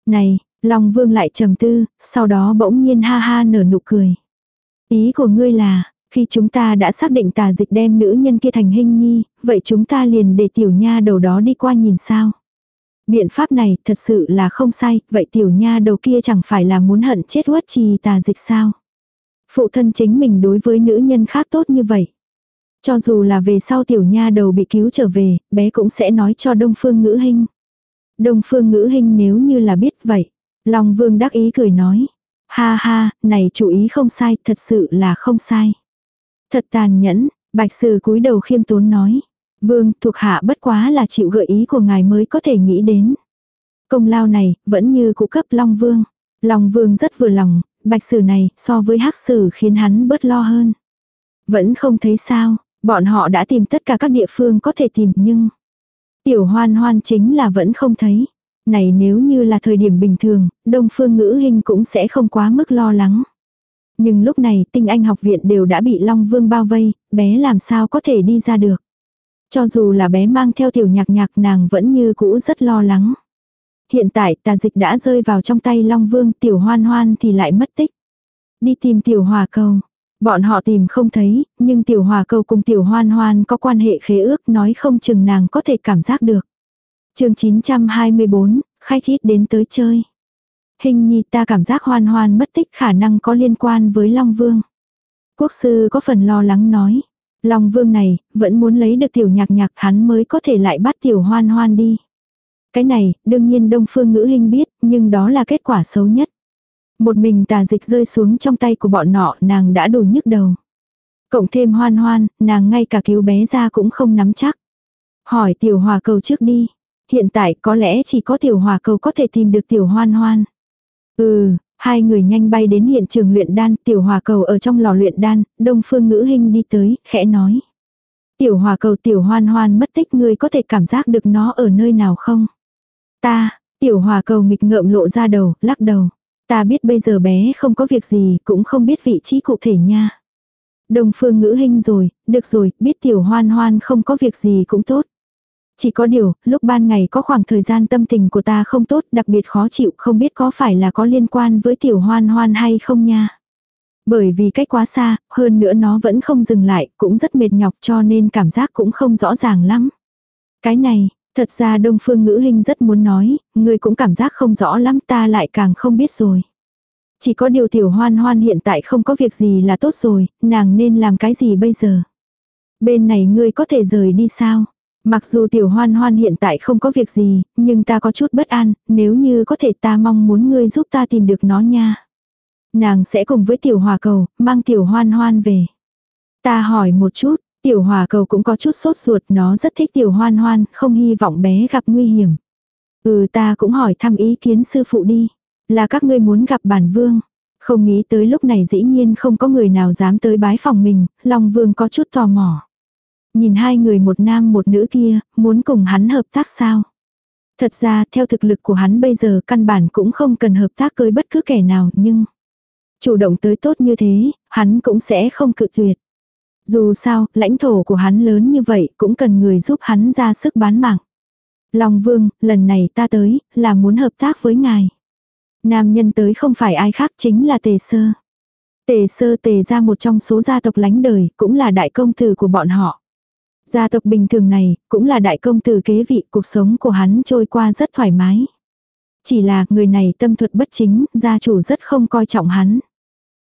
Này, Long Vương lại trầm tư, sau đó bỗng nhiên ha ha nở nụ cười. Ý của ngươi là, khi chúng ta đã xác định tà dịch đem nữ nhân kia thành hình nhi, vậy chúng ta liền để tiểu nha đầu đó đi qua nhìn sao. Biện pháp này thật sự là không sai, vậy tiểu nha đầu kia chẳng phải là muốn hận chết uất trì tà dịch sao. Phụ thân chính mình đối với nữ nhân khác tốt như vậy. Cho dù là về sau tiểu nha đầu bị cứu trở về, bé cũng sẽ nói cho đông phương ngữ hình. Đông phương ngữ hình nếu như là biết vậy. Long vương đắc ý cười nói. Ha ha, này chủ ý không sai, thật sự là không sai. Thật tàn nhẫn, bạch sử cúi đầu khiêm tốn nói. Vương, thuộc hạ bất quá là chịu gợi ý của ngài mới có thể nghĩ đến. Công lao này, vẫn như cụ cấp Long Vương. Long Vương rất vừa lòng, bạch sử này, so với hắc sử khiến hắn bớt lo hơn. Vẫn không thấy sao, bọn họ đã tìm tất cả các địa phương có thể tìm nhưng... Tiểu hoan hoan chính là vẫn không thấy. Này nếu như là thời điểm bình thường, đông phương ngữ hình cũng sẽ không quá mức lo lắng. Nhưng lúc này tinh anh học viện đều đã bị Long Vương bao vây, bé làm sao có thể đi ra được. Cho dù là bé mang theo tiểu nhạc nhạc nàng vẫn như cũ rất lo lắng. Hiện tại tà dịch đã rơi vào trong tay Long Vương tiểu hoan hoan thì lại mất tích. Đi tìm tiểu hòa cầu. Bọn họ tìm không thấy, nhưng tiểu hòa cầu cùng tiểu hoan hoan có quan hệ khế ước nói không chừng nàng có thể cảm giác được chương 924, khách ít đến tới chơi. Hình nhi ta cảm giác hoan hoan mất tích khả năng có liên quan với Long Vương. Quốc sư có phần lo lắng nói. Long Vương này, vẫn muốn lấy được tiểu nhạc nhạc hắn mới có thể lại bắt tiểu hoan hoan đi. Cái này, đương nhiên Đông Phương Ngữ Hinh biết, nhưng đó là kết quả xấu nhất. Một mình tà dịch rơi xuống trong tay của bọn nọ, nàng đã đủ nhức đầu. Cộng thêm hoan hoan, nàng ngay cả cứu bé ra cũng không nắm chắc. Hỏi tiểu hòa cầu trước đi. Hiện tại có lẽ chỉ có tiểu hòa cầu có thể tìm được tiểu hoan hoan. Ừ, hai người nhanh bay đến hiện trường luyện đan, tiểu hòa cầu ở trong lò luyện đan, đông phương ngữ hình đi tới, khẽ nói. Tiểu hòa cầu tiểu hoan hoan mất tích người có thể cảm giác được nó ở nơi nào không? Ta, tiểu hòa cầu nghịch ngợm lộ ra đầu, lắc đầu. Ta biết bây giờ bé không có việc gì, cũng không biết vị trí cụ thể nha. Đông phương ngữ hình rồi, được rồi, biết tiểu hoan hoan không có việc gì cũng tốt. Chỉ có điều, lúc ban ngày có khoảng thời gian tâm tình của ta không tốt, đặc biệt khó chịu, không biết có phải là có liên quan với tiểu hoan hoan hay không nha. Bởi vì cách quá xa, hơn nữa nó vẫn không dừng lại, cũng rất mệt nhọc cho nên cảm giác cũng không rõ ràng lắm. Cái này, thật ra Đông Phương Ngữ Hinh rất muốn nói, người cũng cảm giác không rõ lắm ta lại càng không biết rồi. Chỉ có điều tiểu hoan hoan hiện tại không có việc gì là tốt rồi, nàng nên làm cái gì bây giờ? Bên này ngươi có thể rời đi sao? Mặc dù tiểu hoan hoan hiện tại không có việc gì, nhưng ta có chút bất an, nếu như có thể ta mong muốn ngươi giúp ta tìm được nó nha. Nàng sẽ cùng với tiểu hòa cầu, mang tiểu hoan hoan về. Ta hỏi một chút, tiểu hòa cầu cũng có chút sốt ruột, nó rất thích tiểu hoan hoan, không hy vọng bé gặp nguy hiểm. Ừ ta cũng hỏi thăm ý kiến sư phụ đi. Là các ngươi muốn gặp bản vương. Không nghĩ tới lúc này dĩ nhiên không có người nào dám tới bái phòng mình, Long Vương có chút tò mò. Nhìn hai người một nam một nữ kia, muốn cùng hắn hợp tác sao? Thật ra, theo thực lực của hắn bây giờ căn bản cũng không cần hợp tác với bất cứ kẻ nào, nhưng... Chủ động tới tốt như thế, hắn cũng sẽ không cự tuyệt. Dù sao, lãnh thổ của hắn lớn như vậy cũng cần người giúp hắn ra sức bán mạng. Long Vương, lần này ta tới, là muốn hợp tác với ngài. Nam nhân tới không phải ai khác chính là Tề Sơ. Tề Sơ tề ra một trong số gia tộc lánh đời, cũng là đại công tử của bọn họ. Gia tộc bình thường này, cũng là đại công tử kế vị, cuộc sống của hắn trôi qua rất thoải mái. Chỉ là người này tâm thuật bất chính, gia chủ rất không coi trọng hắn.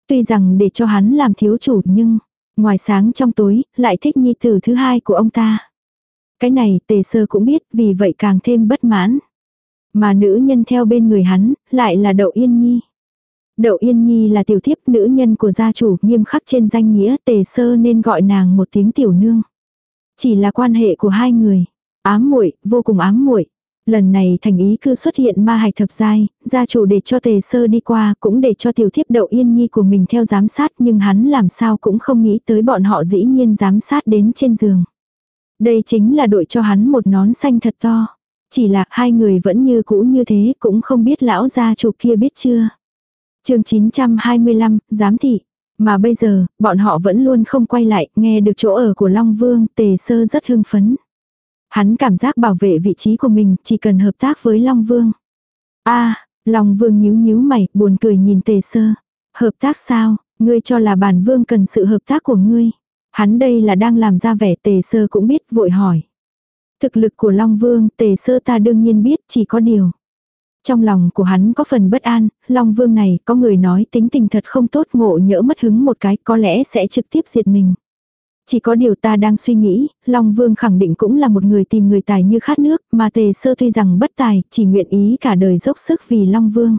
Tuy rằng để cho hắn làm thiếu chủ nhưng, ngoài sáng trong tối, lại thích nhi tử thứ hai của ông ta. Cái này tề sơ cũng biết, vì vậy càng thêm bất mãn. Mà nữ nhân theo bên người hắn, lại là Đậu Yên Nhi. Đậu Yên Nhi là tiểu thiếp nữ nhân của gia chủ nghiêm khắc trên danh nghĩa tề sơ nên gọi nàng một tiếng tiểu nương. Chỉ là quan hệ của hai người. Ám muội vô cùng ám muội Lần này thành ý cư xuất hiện ma hạch thập giai, gia chủ để cho tề sơ đi qua cũng để cho tiểu thiếp đậu yên nhi của mình theo giám sát nhưng hắn làm sao cũng không nghĩ tới bọn họ dĩ nhiên giám sát đến trên giường. Đây chính là đội cho hắn một nón xanh thật to. Chỉ là hai người vẫn như cũ như thế cũng không biết lão gia chủ kia biết chưa. chương 925, giám thị. Mà bây giờ, bọn họ vẫn luôn không quay lại, nghe được chỗ ở của Long Vương, tề sơ rất hưng phấn. Hắn cảm giác bảo vệ vị trí của mình, chỉ cần hợp tác với Long Vương. a Long Vương nhíu nhíu mày, buồn cười nhìn tề sơ. Hợp tác sao, ngươi cho là bản vương cần sự hợp tác của ngươi. Hắn đây là đang làm ra vẻ tề sơ cũng biết, vội hỏi. Thực lực của Long Vương, tề sơ ta đương nhiên biết, chỉ có điều. Trong lòng của hắn có phần bất an, Long Vương này có người nói tính tình thật không tốt ngộ nhỡ mất hứng một cái có lẽ sẽ trực tiếp diệt mình. Chỉ có điều ta đang suy nghĩ, Long Vương khẳng định cũng là một người tìm người tài như khát nước, mà tề sơ tuy rằng bất tài, chỉ nguyện ý cả đời dốc sức vì Long Vương.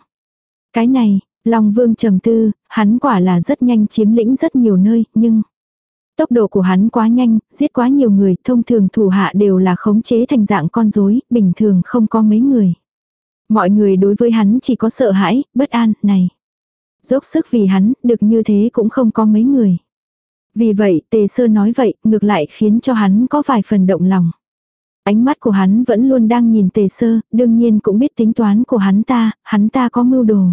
Cái này, Long Vương trầm tư, hắn quả là rất nhanh chiếm lĩnh rất nhiều nơi, nhưng... Tốc độ của hắn quá nhanh, giết quá nhiều người, thông thường thủ hạ đều là khống chế thành dạng con rối, bình thường không có mấy người. Mọi người đối với hắn chỉ có sợ hãi, bất an, này. Dốc sức vì hắn, được như thế cũng không có mấy người. Vì vậy, tề sơ nói vậy, ngược lại khiến cho hắn có vài phần động lòng. Ánh mắt của hắn vẫn luôn đang nhìn tề sơ, đương nhiên cũng biết tính toán của hắn ta, hắn ta có mưu đồ.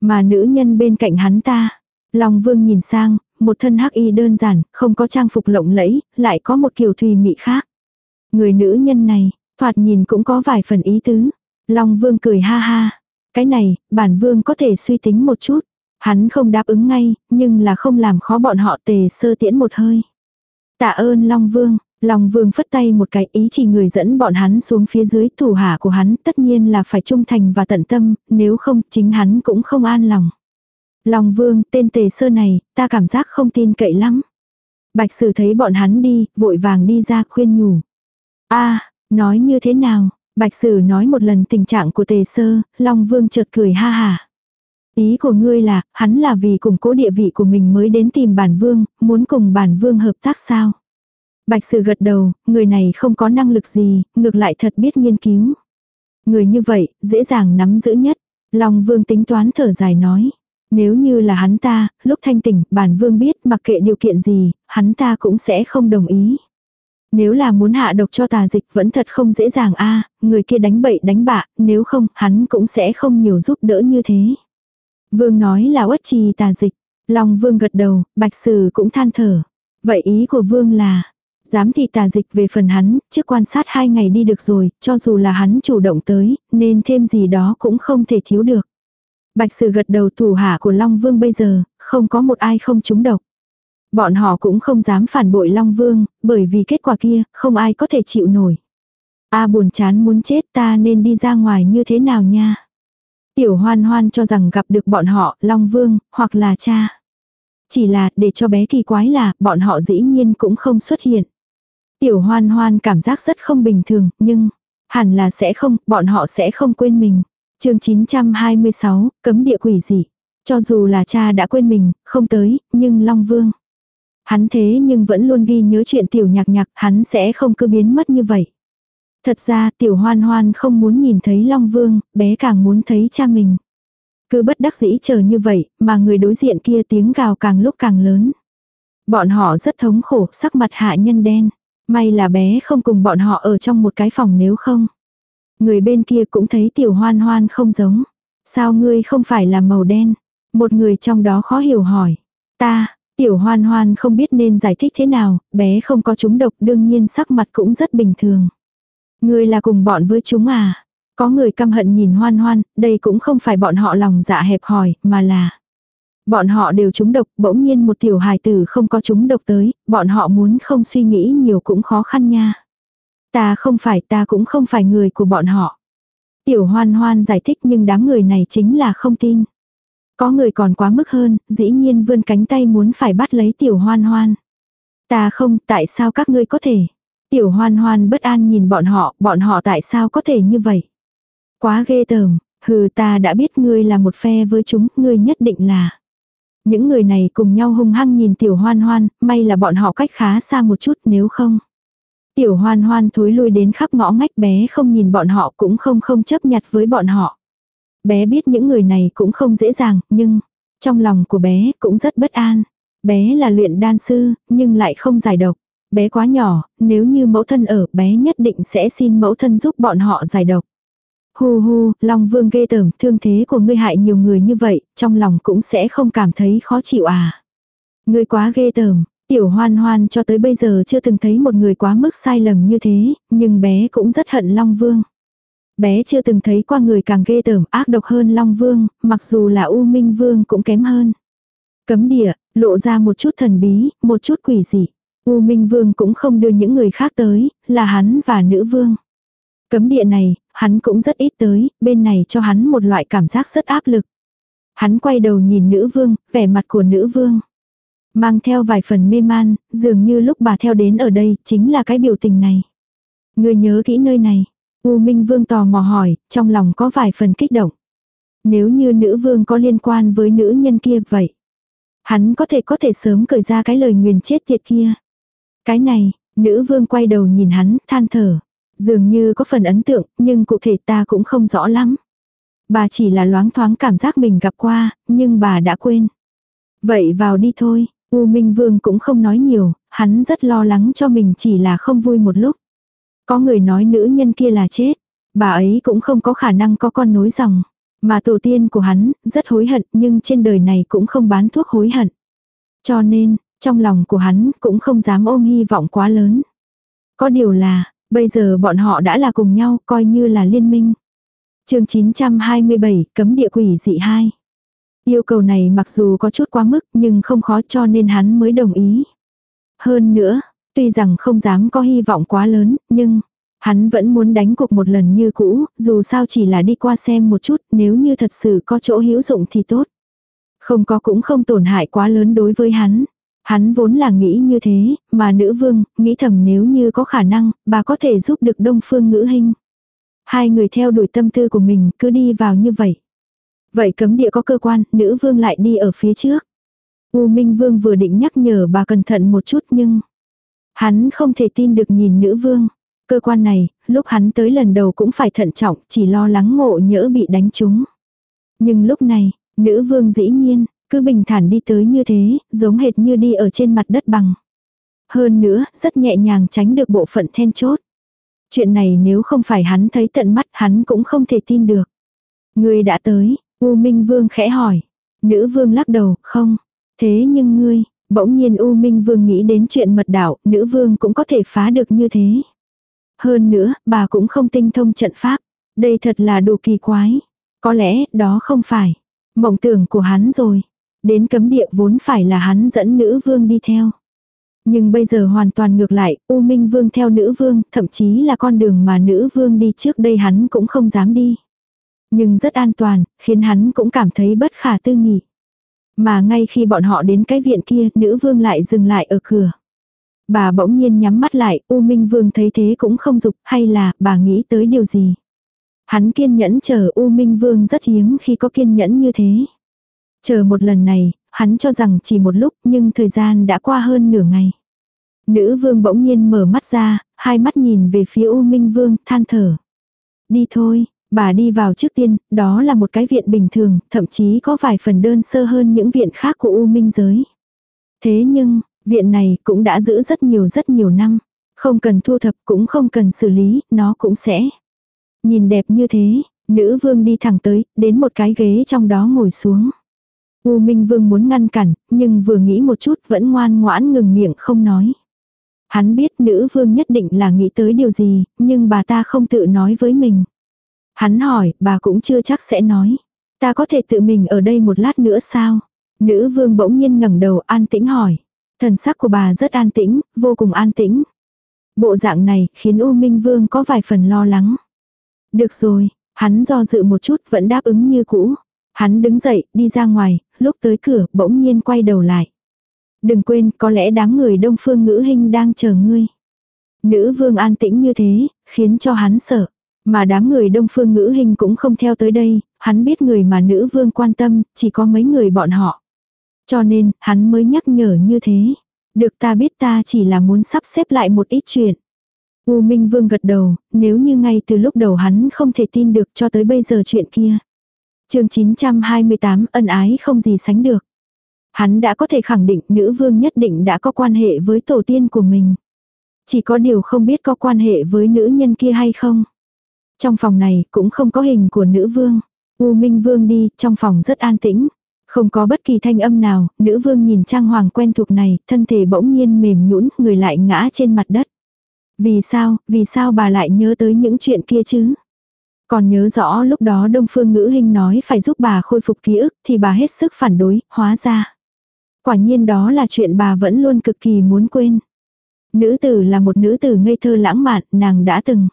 Mà nữ nhân bên cạnh hắn ta, Long Vương nhìn sang, một thân hắc y đơn giản, không có trang phục lộng lẫy, lại có một kiểu thùy mị khác. Người nữ nhân này, thoạt nhìn cũng có vài phần ý tứ. Long Vương cười ha ha. Cái này, bản Vương có thể suy tính một chút. Hắn không đáp ứng ngay, nhưng là không làm khó bọn họ tề sơ tiễn một hơi. Tạ ơn Long Vương, Long Vương phất tay một cái ý chỉ người dẫn bọn hắn xuống phía dưới thủ hạ của hắn tất nhiên là phải trung thành và tận tâm, nếu không chính hắn cũng không an lòng. Long Vương, tên tề sơ này, ta cảm giác không tin cậy lắm. Bạch Sử thấy bọn hắn đi, vội vàng đi ra khuyên nhủ. a nói như thế nào? Bạch Sử nói một lần tình trạng của tề sơ, Long Vương chợt cười ha hà. Ý của ngươi là, hắn là vì củng cố địa vị của mình mới đến tìm bản vương, muốn cùng bản vương hợp tác sao? Bạch Sử gật đầu, người này không có năng lực gì, ngược lại thật biết nghiên cứu. Người như vậy, dễ dàng nắm giữ nhất. Long vương tính toán thở dài nói. Nếu như là hắn ta, lúc thanh tỉnh, bản vương biết mặc kệ điều kiện gì, hắn ta cũng sẽ không đồng ý. Nếu là muốn hạ độc cho tà dịch vẫn thật không dễ dàng a người kia đánh bậy đánh bạ, nếu không, hắn cũng sẽ không nhiều giúp đỡ như thế. Vương nói là uất trì tà dịch. Long vương gật đầu, bạch sử cũng than thở. Vậy ý của vương là, dám thì tà dịch về phần hắn, trước quan sát hai ngày đi được rồi, cho dù là hắn chủ động tới, nên thêm gì đó cũng không thể thiếu được. Bạch Sử gật đầu thủ hạ của Long Vương bây giờ, không có một ai không trúng độc. Bọn họ cũng không dám phản bội Long Vương, bởi vì kết quả kia, không ai có thể chịu nổi. A buồn chán muốn chết ta nên đi ra ngoài như thế nào nha. Tiểu hoan hoan cho rằng gặp được bọn họ, Long Vương, hoặc là cha. Chỉ là, để cho bé kỳ quái là, bọn họ dĩ nhiên cũng không xuất hiện. Tiểu hoan hoan cảm giác rất không bình thường, nhưng, hẳn là sẽ không, bọn họ sẽ không quên mình. chương 926, cấm địa quỷ dị. Cho dù là cha đã quên mình, không tới, nhưng Long Vương. Hắn thế nhưng vẫn luôn ghi nhớ chuyện tiểu nhạc nhạc, hắn sẽ không cứ biến mất như vậy. Thật ra tiểu hoan hoan không muốn nhìn thấy Long Vương, bé càng muốn thấy cha mình. Cứ bất đắc dĩ chờ như vậy, mà người đối diện kia tiếng gào càng lúc càng lớn. Bọn họ rất thống khổ, sắc mặt hạ nhân đen. May là bé không cùng bọn họ ở trong một cái phòng nếu không. Người bên kia cũng thấy tiểu hoan hoan không giống. Sao ngươi không phải là màu đen? Một người trong đó khó hiểu hỏi. Ta, tiểu hoan hoan không biết nên giải thích thế nào, bé không có chúng độc đương nhiên sắc mặt cũng rất bình thường. Ngươi là cùng bọn với chúng à? Có người căm hận nhìn hoan hoan, đây cũng không phải bọn họ lòng dạ hẹp hòi, mà là... Bọn họ đều trúng độc, bỗng nhiên một tiểu hài tử không có trúng độc tới, bọn họ muốn không suy nghĩ nhiều cũng khó khăn nha. Ta không phải, ta cũng không phải người của bọn họ. Tiểu hoan hoan giải thích nhưng đám người này chính là không tin. Có người còn quá mức hơn, dĩ nhiên vươn cánh tay muốn phải bắt lấy tiểu hoan hoan. Ta không, tại sao các ngươi có thể? Tiểu hoan hoan bất an nhìn bọn họ, bọn họ tại sao có thể như vậy? Quá ghê tởm, hừ ta đã biết ngươi là một phe với chúng, ngươi nhất định là. Những người này cùng nhau hung hăng nhìn tiểu hoan hoan, may là bọn họ cách khá xa một chút nếu không. Tiểu hoan hoan thối lui đến khắp ngõ ngách bé không nhìn bọn họ cũng không không chấp nhặt với bọn họ. Bé biết những người này cũng không dễ dàng, nhưng trong lòng của bé cũng rất bất an. Bé là luyện đan sư, nhưng lại không giải độc. Bé quá nhỏ, nếu như mẫu thân ở, bé nhất định sẽ xin mẫu thân giúp bọn họ giải độc. Hu hu, Long Vương ghê tởm, thương thế của ngươi hại nhiều người như vậy, trong lòng cũng sẽ không cảm thấy khó chịu à. Ngươi quá ghê tởm, tiểu hoan hoan cho tới bây giờ chưa từng thấy một người quá mức sai lầm như thế, nhưng bé cũng rất hận Long Vương. Bé chưa từng thấy qua người càng ghê tởm ác độc hơn Long Vương, mặc dù là U Minh Vương cũng kém hơn. Cấm địa, lộ ra một chút thần bí, một chút quỷ dị. U Minh Vương cũng không đưa những người khác tới, là hắn và nữ vương. Cấm địa này, hắn cũng rất ít tới, bên này cho hắn một loại cảm giác rất áp lực. Hắn quay đầu nhìn nữ vương, vẻ mặt của nữ vương. Mang theo vài phần mê man, dường như lúc bà theo đến ở đây, chính là cái biểu tình này. Người nhớ kỹ nơi này. U Minh Vương tò mò hỏi, trong lòng có vài phần kích động. Nếu như nữ vương có liên quan với nữ nhân kia vậy. Hắn có thể có thể sớm cởi ra cái lời nguyền chết tiệt kia. Cái này, nữ vương quay đầu nhìn hắn, than thở. Dường như có phần ấn tượng, nhưng cụ thể ta cũng không rõ lắm. Bà chỉ là loáng thoáng cảm giác mình gặp qua, nhưng bà đã quên. Vậy vào đi thôi, U Minh Vương cũng không nói nhiều, hắn rất lo lắng cho mình chỉ là không vui một lúc. Có người nói nữ nhân kia là chết, bà ấy cũng không có khả năng có con nối dòng. Mà tổ tiên của hắn, rất hối hận nhưng trên đời này cũng không bán thuốc hối hận. Cho nên, trong lòng của hắn cũng không dám ôm hy vọng quá lớn. Có điều là, bây giờ bọn họ đã là cùng nhau, coi như là liên minh. chương 927, cấm địa quỷ dị 2. Yêu cầu này mặc dù có chút quá mức nhưng không khó cho nên hắn mới đồng ý. Hơn nữa, tuy rằng không dám có hy vọng quá lớn, nhưng hắn vẫn muốn đánh cuộc một lần như cũ, dù sao chỉ là đi qua xem một chút, nếu như thật sự có chỗ hữu dụng thì tốt. Không có cũng không tổn hại quá lớn đối với hắn. Hắn vốn là nghĩ như thế, mà nữ vương, nghĩ thầm nếu như có khả năng, bà có thể giúp được đông phương ngữ hình. Hai người theo đuổi tâm tư của mình, cứ đi vào như vậy. Vậy cấm địa có cơ quan, nữ vương lại đi ở phía trước. U Minh Vương vừa định nhắc nhở bà cẩn thận một chút nhưng... Hắn không thể tin được nhìn nữ vương. Cơ quan này, lúc hắn tới lần đầu cũng phải thận trọng, chỉ lo lắng ngộ nhỡ bị đánh trúng. Nhưng lúc này, nữ vương dĩ nhiên, cứ bình thản đi tới như thế, giống hệt như đi ở trên mặt đất bằng. Hơn nữa, rất nhẹ nhàng tránh được bộ phận then chốt. Chuyện này nếu không phải hắn thấy tận mắt hắn cũng không thể tin được. Ngươi đã tới, U Minh Vương khẽ hỏi. Nữ vương lắc đầu, không. Thế nhưng ngươi, bỗng nhiên U Minh Vương nghĩ đến chuyện mật đạo, nữ vương cũng có thể phá được như thế. Hơn nữa, bà cũng không tinh thông trận pháp. Đây thật là đồ kỳ quái. Có lẽ, đó không phải. Mộng tưởng của hắn rồi. Đến cấm địa vốn phải là hắn dẫn nữ vương đi theo. Nhưng bây giờ hoàn toàn ngược lại, U Minh Vương theo nữ vương, thậm chí là con đường mà nữ vương đi trước đây hắn cũng không dám đi. Nhưng rất an toàn, khiến hắn cũng cảm thấy bất khả tư nghị. Mà ngay khi bọn họ đến cái viện kia, nữ vương lại dừng lại ở cửa. Bà bỗng nhiên nhắm mắt lại, U Minh Vương thấy thế cũng không dục, hay là bà nghĩ tới điều gì. Hắn kiên nhẫn chờ U Minh Vương rất hiếm khi có kiên nhẫn như thế. Chờ một lần này, hắn cho rằng chỉ một lúc nhưng thời gian đã qua hơn nửa ngày. Nữ vương bỗng nhiên mở mắt ra, hai mắt nhìn về phía U Minh Vương, than thở. Đi thôi, bà đi vào trước tiên, đó là một cái viện bình thường, thậm chí có vài phần đơn sơ hơn những viện khác của U Minh giới. Thế nhưng, viện này cũng đã giữ rất nhiều rất nhiều năm. Không cần thu thập cũng không cần xử lý, nó cũng sẽ. Nhìn đẹp như thế, nữ vương đi thẳng tới, đến một cái ghế trong đó ngồi xuống. U Minh Vương muốn ngăn cản, nhưng vừa nghĩ một chút vẫn ngoan ngoãn ngừng miệng không nói. Hắn biết nữ vương nhất định là nghĩ tới điều gì, nhưng bà ta không tự nói với mình. Hắn hỏi, bà cũng chưa chắc sẽ nói. Ta có thể tự mình ở đây một lát nữa sao? Nữ vương bỗng nhiên ngẩng đầu an tĩnh hỏi. Thần sắc của bà rất an tĩnh, vô cùng an tĩnh. Bộ dạng này khiến U Minh Vương có vài phần lo lắng. Được rồi, hắn do dự một chút vẫn đáp ứng như cũ. Hắn đứng dậy, đi ra ngoài, lúc tới cửa, bỗng nhiên quay đầu lại. Đừng quên, có lẽ đám người đông phương ngữ hình đang chờ ngươi. Nữ vương an tĩnh như thế, khiến cho hắn sợ. Mà đám người đông phương ngữ hình cũng không theo tới đây, hắn biết người mà nữ vương quan tâm, chỉ có mấy người bọn họ. Cho nên, hắn mới nhắc nhở như thế. Được ta biết ta chỉ là muốn sắp xếp lại một ít chuyện. U Minh Vương gật đầu, nếu như ngay từ lúc đầu hắn không thể tin được cho tới bây giờ chuyện kia. chương 928 ân ái không gì sánh được. Hắn đã có thể khẳng định nữ vương nhất định đã có quan hệ với tổ tiên của mình. Chỉ có điều không biết có quan hệ với nữ nhân kia hay không. Trong phòng này cũng không có hình của nữ vương. U Minh Vương đi, trong phòng rất an tĩnh. Không có bất kỳ thanh âm nào, nữ vương nhìn trang hoàng quen thuộc này, thân thể bỗng nhiên mềm nhũn người lại ngã trên mặt đất. Vì sao, vì sao bà lại nhớ tới những chuyện kia chứ? Còn nhớ rõ lúc đó Đông Phương Ngữ Hinh nói phải giúp bà khôi phục ký ức thì bà hết sức phản đối, hóa ra. Quả nhiên đó là chuyện bà vẫn luôn cực kỳ muốn quên. Nữ tử là một nữ tử ngây thơ lãng mạn, nàng đã từng.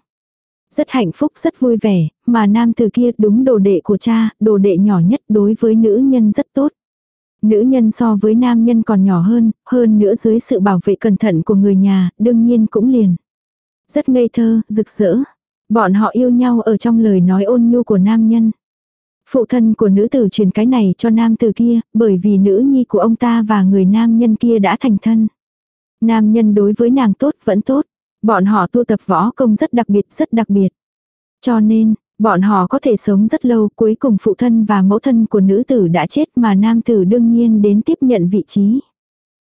Rất hạnh phúc, rất vui vẻ, mà nam tử kia đúng đồ đệ của cha, đồ đệ nhỏ nhất đối với nữ nhân rất tốt. Nữ nhân so với nam nhân còn nhỏ hơn, hơn nữa dưới sự bảo vệ cẩn thận của người nhà, đương nhiên cũng liền. Rất ngây thơ, rực rỡ. Bọn họ yêu nhau ở trong lời nói ôn nhu của nam nhân. Phụ thân của nữ tử truyền cái này cho nam tử kia, bởi vì nữ nhi của ông ta và người nam nhân kia đã thành thân. Nam nhân đối với nàng tốt vẫn tốt. Bọn họ tu tập võ công rất đặc biệt, rất đặc biệt. Cho nên, bọn họ có thể sống rất lâu, cuối cùng phụ thân và mẫu thân của nữ tử đã chết mà nam tử đương nhiên đến tiếp nhận vị trí.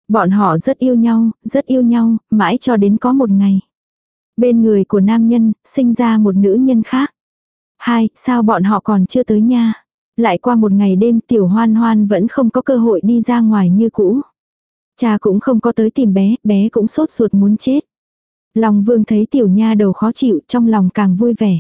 Bọn họ rất yêu nhau, rất yêu nhau, mãi cho đến có một ngày. Bên người của nam nhân, sinh ra một nữ nhân khác. Hai, sao bọn họ còn chưa tới nha? Lại qua một ngày đêm tiểu hoan hoan vẫn không có cơ hội đi ra ngoài như cũ. Cha cũng không có tới tìm bé, bé cũng sốt ruột muốn chết. Long vương thấy tiểu nha đầu khó chịu trong lòng càng vui vẻ.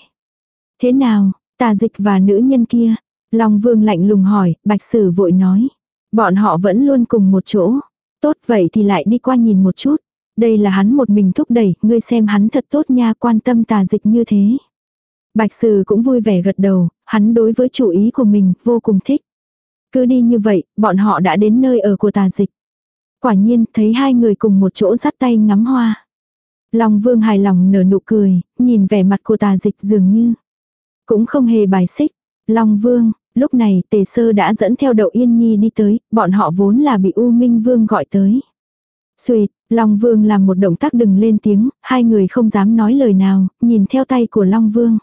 Thế nào, tà dịch và nữ nhân kia? Long vương lạnh lùng hỏi, bạch sử vội nói. Bọn họ vẫn luôn cùng một chỗ. Tốt vậy thì lại đi qua nhìn một chút. Đây là hắn một mình thúc đẩy, ngươi xem hắn thật tốt nha quan tâm tà dịch như thế. Bạch Sử cũng vui vẻ gật đầu, hắn đối với chủ ý của mình vô cùng thích. Cứ đi như vậy, bọn họ đã đến nơi ở của tà dịch. Quả nhiên, thấy hai người cùng một chỗ dắt tay ngắm hoa. Long Vương hài lòng nở nụ cười, nhìn vẻ mặt của tà dịch dường như. Cũng không hề bài xích. Long Vương, lúc này tề sơ đã dẫn theo đậu yên nhi đi tới, bọn họ vốn là bị U Minh Vương gọi tới. Xuyệt, Long Vương làm một động tác đừng lên tiếng, hai người không dám nói lời nào, nhìn theo tay của Long Vương.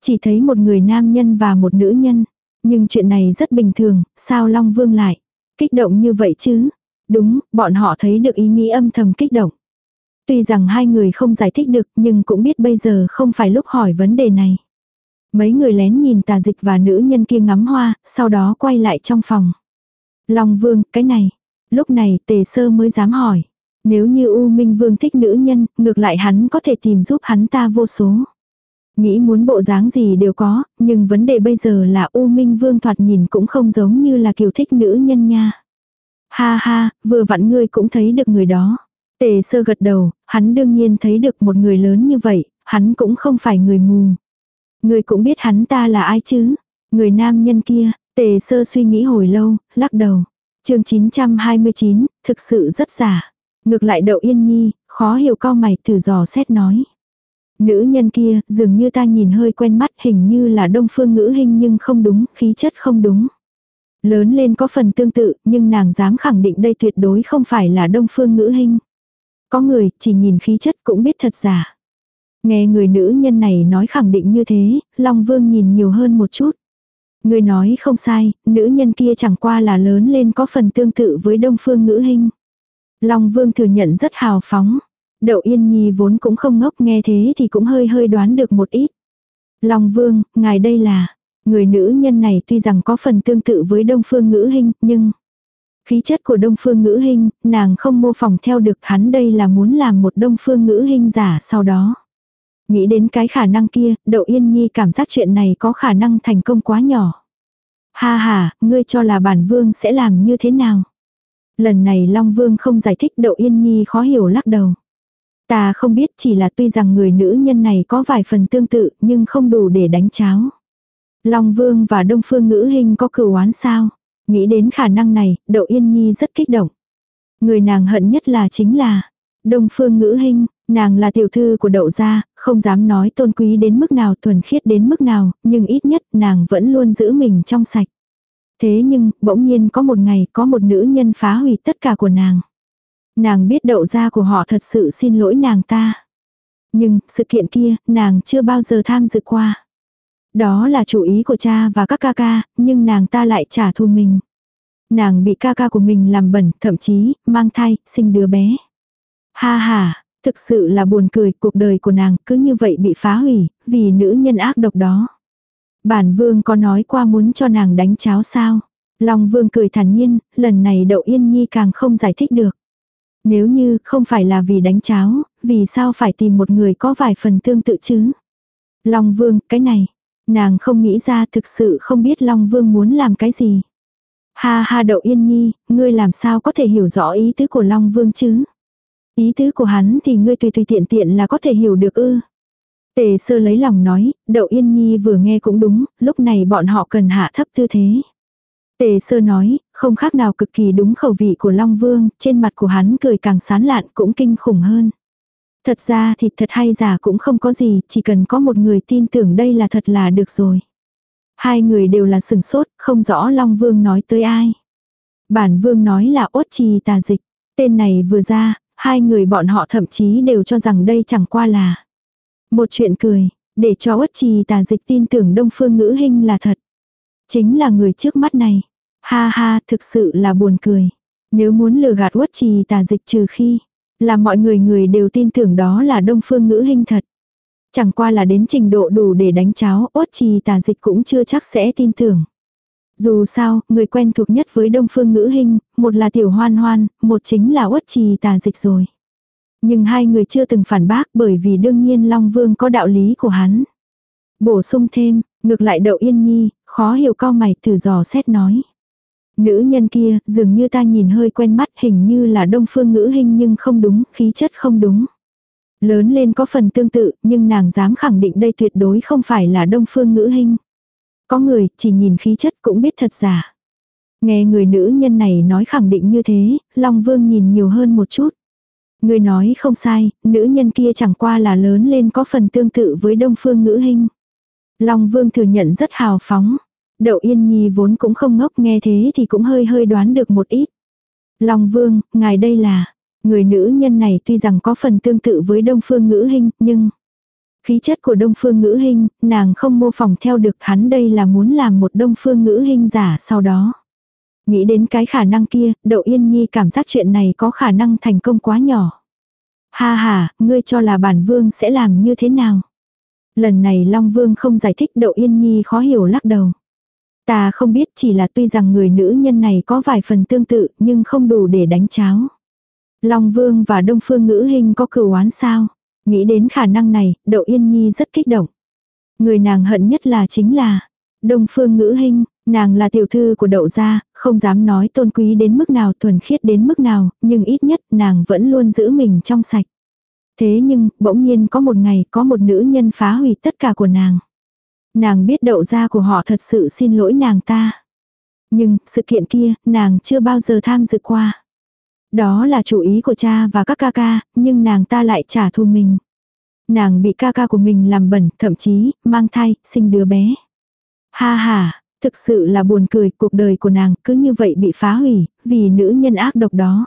Chỉ thấy một người nam nhân và một nữ nhân. Nhưng chuyện này rất bình thường, sao Long Vương lại kích động như vậy chứ? Đúng, bọn họ thấy được ý nghĩ âm thầm kích động. Tuy rằng hai người không giải thích được nhưng cũng biết bây giờ không phải lúc hỏi vấn đề này. Mấy người lén nhìn tà dịch và nữ nhân kia ngắm hoa, sau đó quay lại trong phòng. Long Vương, cái này. Lúc này tề sơ mới dám hỏi. Nếu như U Minh Vương thích nữ nhân, ngược lại hắn có thể tìm giúp hắn ta vô số. Nghĩ muốn bộ dáng gì đều có, nhưng vấn đề bây giờ là U Minh Vương thoạt nhìn cũng không giống như là kiều thích nữ nhân nha. Ha ha, vừa vặn ngươi cũng thấy được người đó. Tề sơ gật đầu, hắn đương nhiên thấy được một người lớn như vậy, hắn cũng không phải người mù. người cũng biết hắn ta là ai chứ? Người nam nhân kia, tề sơ suy nghĩ hồi lâu, lắc đầu. chương 929, thực sự rất giả. Ngược lại đậu yên nhi, khó hiểu cao mày thử dò xét nói. Nữ nhân kia, dường như ta nhìn hơi quen mắt hình như là đông phương ngữ hình nhưng không đúng, khí chất không đúng. Lớn lên có phần tương tự, nhưng nàng dám khẳng định đây tuyệt đối không phải là đông phương ngữ hình. Có người, chỉ nhìn khí chất cũng biết thật giả. Nghe người nữ nhân này nói khẳng định như thế, Long Vương nhìn nhiều hơn một chút. Người nói không sai, nữ nhân kia chẳng qua là lớn lên có phần tương tự với đông phương ngữ hình. Long Vương thừa nhận rất hào phóng. Đậu Yên Nhi vốn cũng không ngốc nghe thế thì cũng hơi hơi đoán được một ít. Long Vương, ngài đây là, người nữ nhân này tuy rằng có phần tương tự với Đông Phương Ngữ Hinh, nhưng khí chất của Đông Phương Ngữ hình nàng không mô phỏng theo được hắn đây là muốn làm một Đông Phương Ngữ hình giả sau đó. Nghĩ đến cái khả năng kia, Đậu Yên Nhi cảm giác chuyện này có khả năng thành công quá nhỏ. Ha ha, ngươi cho là bản vương sẽ làm như thế nào? Lần này Long Vương không giải thích Đậu Yên Nhi khó hiểu lắc đầu. Ta không biết chỉ là tuy rằng người nữ nhân này có vài phần tương tự nhưng không đủ để đánh cháo. Long Vương và Đông Phương Ngữ Hình có cửu oán sao? Nghĩ đến khả năng này, Đậu Yên Nhi rất kích động. Người nàng hận nhất là chính là Đông Phương Ngữ hinh. nàng là tiểu thư của Đậu gia, không dám nói tôn quý đến mức nào thuần khiết đến mức nào, nhưng ít nhất nàng vẫn luôn giữ mình trong sạch. Thế nhưng, bỗng nhiên có một ngày có một nữ nhân phá hủy tất cả của nàng. Nàng biết đậu gia của họ thật sự xin lỗi nàng ta. Nhưng, sự kiện kia, nàng chưa bao giờ tham dự qua. Đó là chủ ý của cha và các ca ca, nhưng nàng ta lại trả thù mình. Nàng bị ca ca của mình làm bẩn, thậm chí, mang thai, sinh đứa bé. Ha ha, thực sự là buồn cười, cuộc đời của nàng cứ như vậy bị phá hủy, vì nữ nhân ác độc đó. Bản vương có nói qua muốn cho nàng đánh cháo sao. Long vương cười thản nhiên, lần này đậu yên nhi càng không giải thích được. Nếu như không phải là vì đánh cháo, vì sao phải tìm một người có vài phần tương tự chứ? Long Vương, cái này, nàng không nghĩ ra thực sự không biết Long Vương muốn làm cái gì. Ha ha đậu yên nhi, ngươi làm sao có thể hiểu rõ ý tứ của Long Vương chứ? Ý tứ của hắn thì ngươi tùy tùy tiện tiện là có thể hiểu được ư. Tề sơ lấy lòng nói, đậu yên nhi vừa nghe cũng đúng, lúc này bọn họ cần hạ thấp tư thế. Tề sơ nói, không khác nào cực kỳ đúng khẩu vị của Long Vương, trên mặt của hắn cười càng sán lạn cũng kinh khủng hơn. Thật ra thì thật hay giả cũng không có gì, chỉ cần có một người tin tưởng đây là thật là được rồi. Hai người đều là sừng sốt, không rõ Long Vương nói tới ai. Bản Vương nói là ốt trì tà dịch. Tên này vừa ra, hai người bọn họ thậm chí đều cho rằng đây chẳng qua là một chuyện cười, để cho ốt trì tà dịch tin tưởng Đông Phương Ngữ hình là thật. Chính là người trước mắt này. Ha ha, thực sự là buồn cười. Nếu muốn lừa gạt uất trì tà dịch trừ khi, là mọi người người đều tin tưởng đó là đông phương ngữ hình thật. Chẳng qua là đến trình độ đủ để đánh cháo, uất trì tà dịch cũng chưa chắc sẽ tin tưởng. Dù sao, người quen thuộc nhất với đông phương ngữ hình, một là tiểu hoan hoan, một chính là uất trì tà dịch rồi. Nhưng hai người chưa từng phản bác bởi vì đương nhiên Long Vương có đạo lý của hắn. Bổ sung thêm, ngược lại đậu yên nhi, khó hiểu cao mày thử dò xét nói. Nữ nhân kia, dường như ta nhìn hơi quen mắt hình như là đông phương ngữ hình nhưng không đúng, khí chất không đúng. Lớn lên có phần tương tự, nhưng nàng dám khẳng định đây tuyệt đối không phải là đông phương ngữ hình. Có người, chỉ nhìn khí chất cũng biết thật giả. Nghe người nữ nhân này nói khẳng định như thế, Long Vương nhìn nhiều hơn một chút. Người nói không sai, nữ nhân kia chẳng qua là lớn lên có phần tương tự với đông phương ngữ hình. Long Vương thừa nhận rất hào phóng. Đậu Yên Nhi vốn cũng không ngốc nghe thế thì cũng hơi hơi đoán được một ít. Long Vương, ngài đây là, người nữ nhân này tuy rằng có phần tương tự với Đông Phương Ngữ Hinh, nhưng khí chất của Đông Phương Ngữ Hinh, nàng không mô phỏng theo được hắn đây là muốn làm một Đông Phương Ngữ Hinh giả sau đó. Nghĩ đến cái khả năng kia, Đậu Yên Nhi cảm giác chuyện này có khả năng thành công quá nhỏ. Ha ha, ngươi cho là bản vương sẽ làm như thế nào? Lần này Long Vương không giải thích Đậu Yên Nhi khó hiểu lắc đầu. Ta không biết chỉ là tuy rằng người nữ nhân này có vài phần tương tự nhưng không đủ để đánh cháo. Long Vương và Đông Phương Ngữ Hình có cửu oán sao? Nghĩ đến khả năng này, Đậu Yên Nhi rất kích động. Người nàng hận nhất là chính là Đông Phương Ngữ Hinh, nàng là tiểu thư của đậu gia, không dám nói tôn quý đến mức nào thuần khiết đến mức nào, nhưng ít nhất nàng vẫn luôn giữ mình trong sạch. Thế nhưng, bỗng nhiên có một ngày có một nữ nhân phá hủy tất cả của nàng. Nàng biết đậu gia của họ thật sự xin lỗi nàng ta. Nhưng, sự kiện kia, nàng chưa bao giờ tham dự qua. Đó là chủ ý của cha và các ca ca, nhưng nàng ta lại trả thù mình. Nàng bị ca ca của mình làm bẩn, thậm chí, mang thai, sinh đứa bé. Ha ha, thực sự là buồn cười, cuộc đời của nàng cứ như vậy bị phá hủy, vì nữ nhân ác độc đó.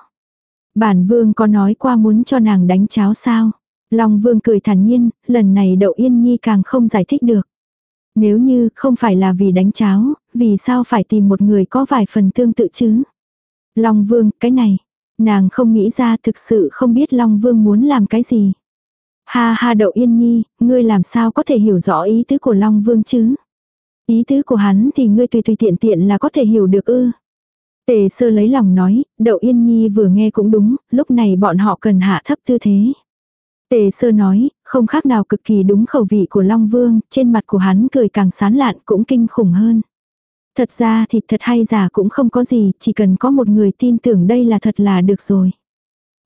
Bản vương có nói qua muốn cho nàng đánh cháo sao. Long vương cười thản nhiên, lần này đậu yên nhi càng không giải thích được. Nếu như không phải là vì đánh cháo, vì sao phải tìm một người có vài phần tương tự chứ? Long vương, cái này, nàng không nghĩ ra thực sự không biết Long vương muốn làm cái gì. Ha ha đậu yên nhi, ngươi làm sao có thể hiểu rõ ý tứ của Long vương chứ? Ý tứ của hắn thì ngươi tùy tùy tiện tiện là có thể hiểu được ư. Tề sơ lấy lòng nói, đậu yên nhi vừa nghe cũng đúng, lúc này bọn họ cần hạ thấp tư thế. Tề sơ nói, không khác nào cực kỳ đúng khẩu vị của Long Vương, trên mặt của hắn cười càng sán lạn cũng kinh khủng hơn. Thật ra thì thật hay giả cũng không có gì, chỉ cần có một người tin tưởng đây là thật là được rồi.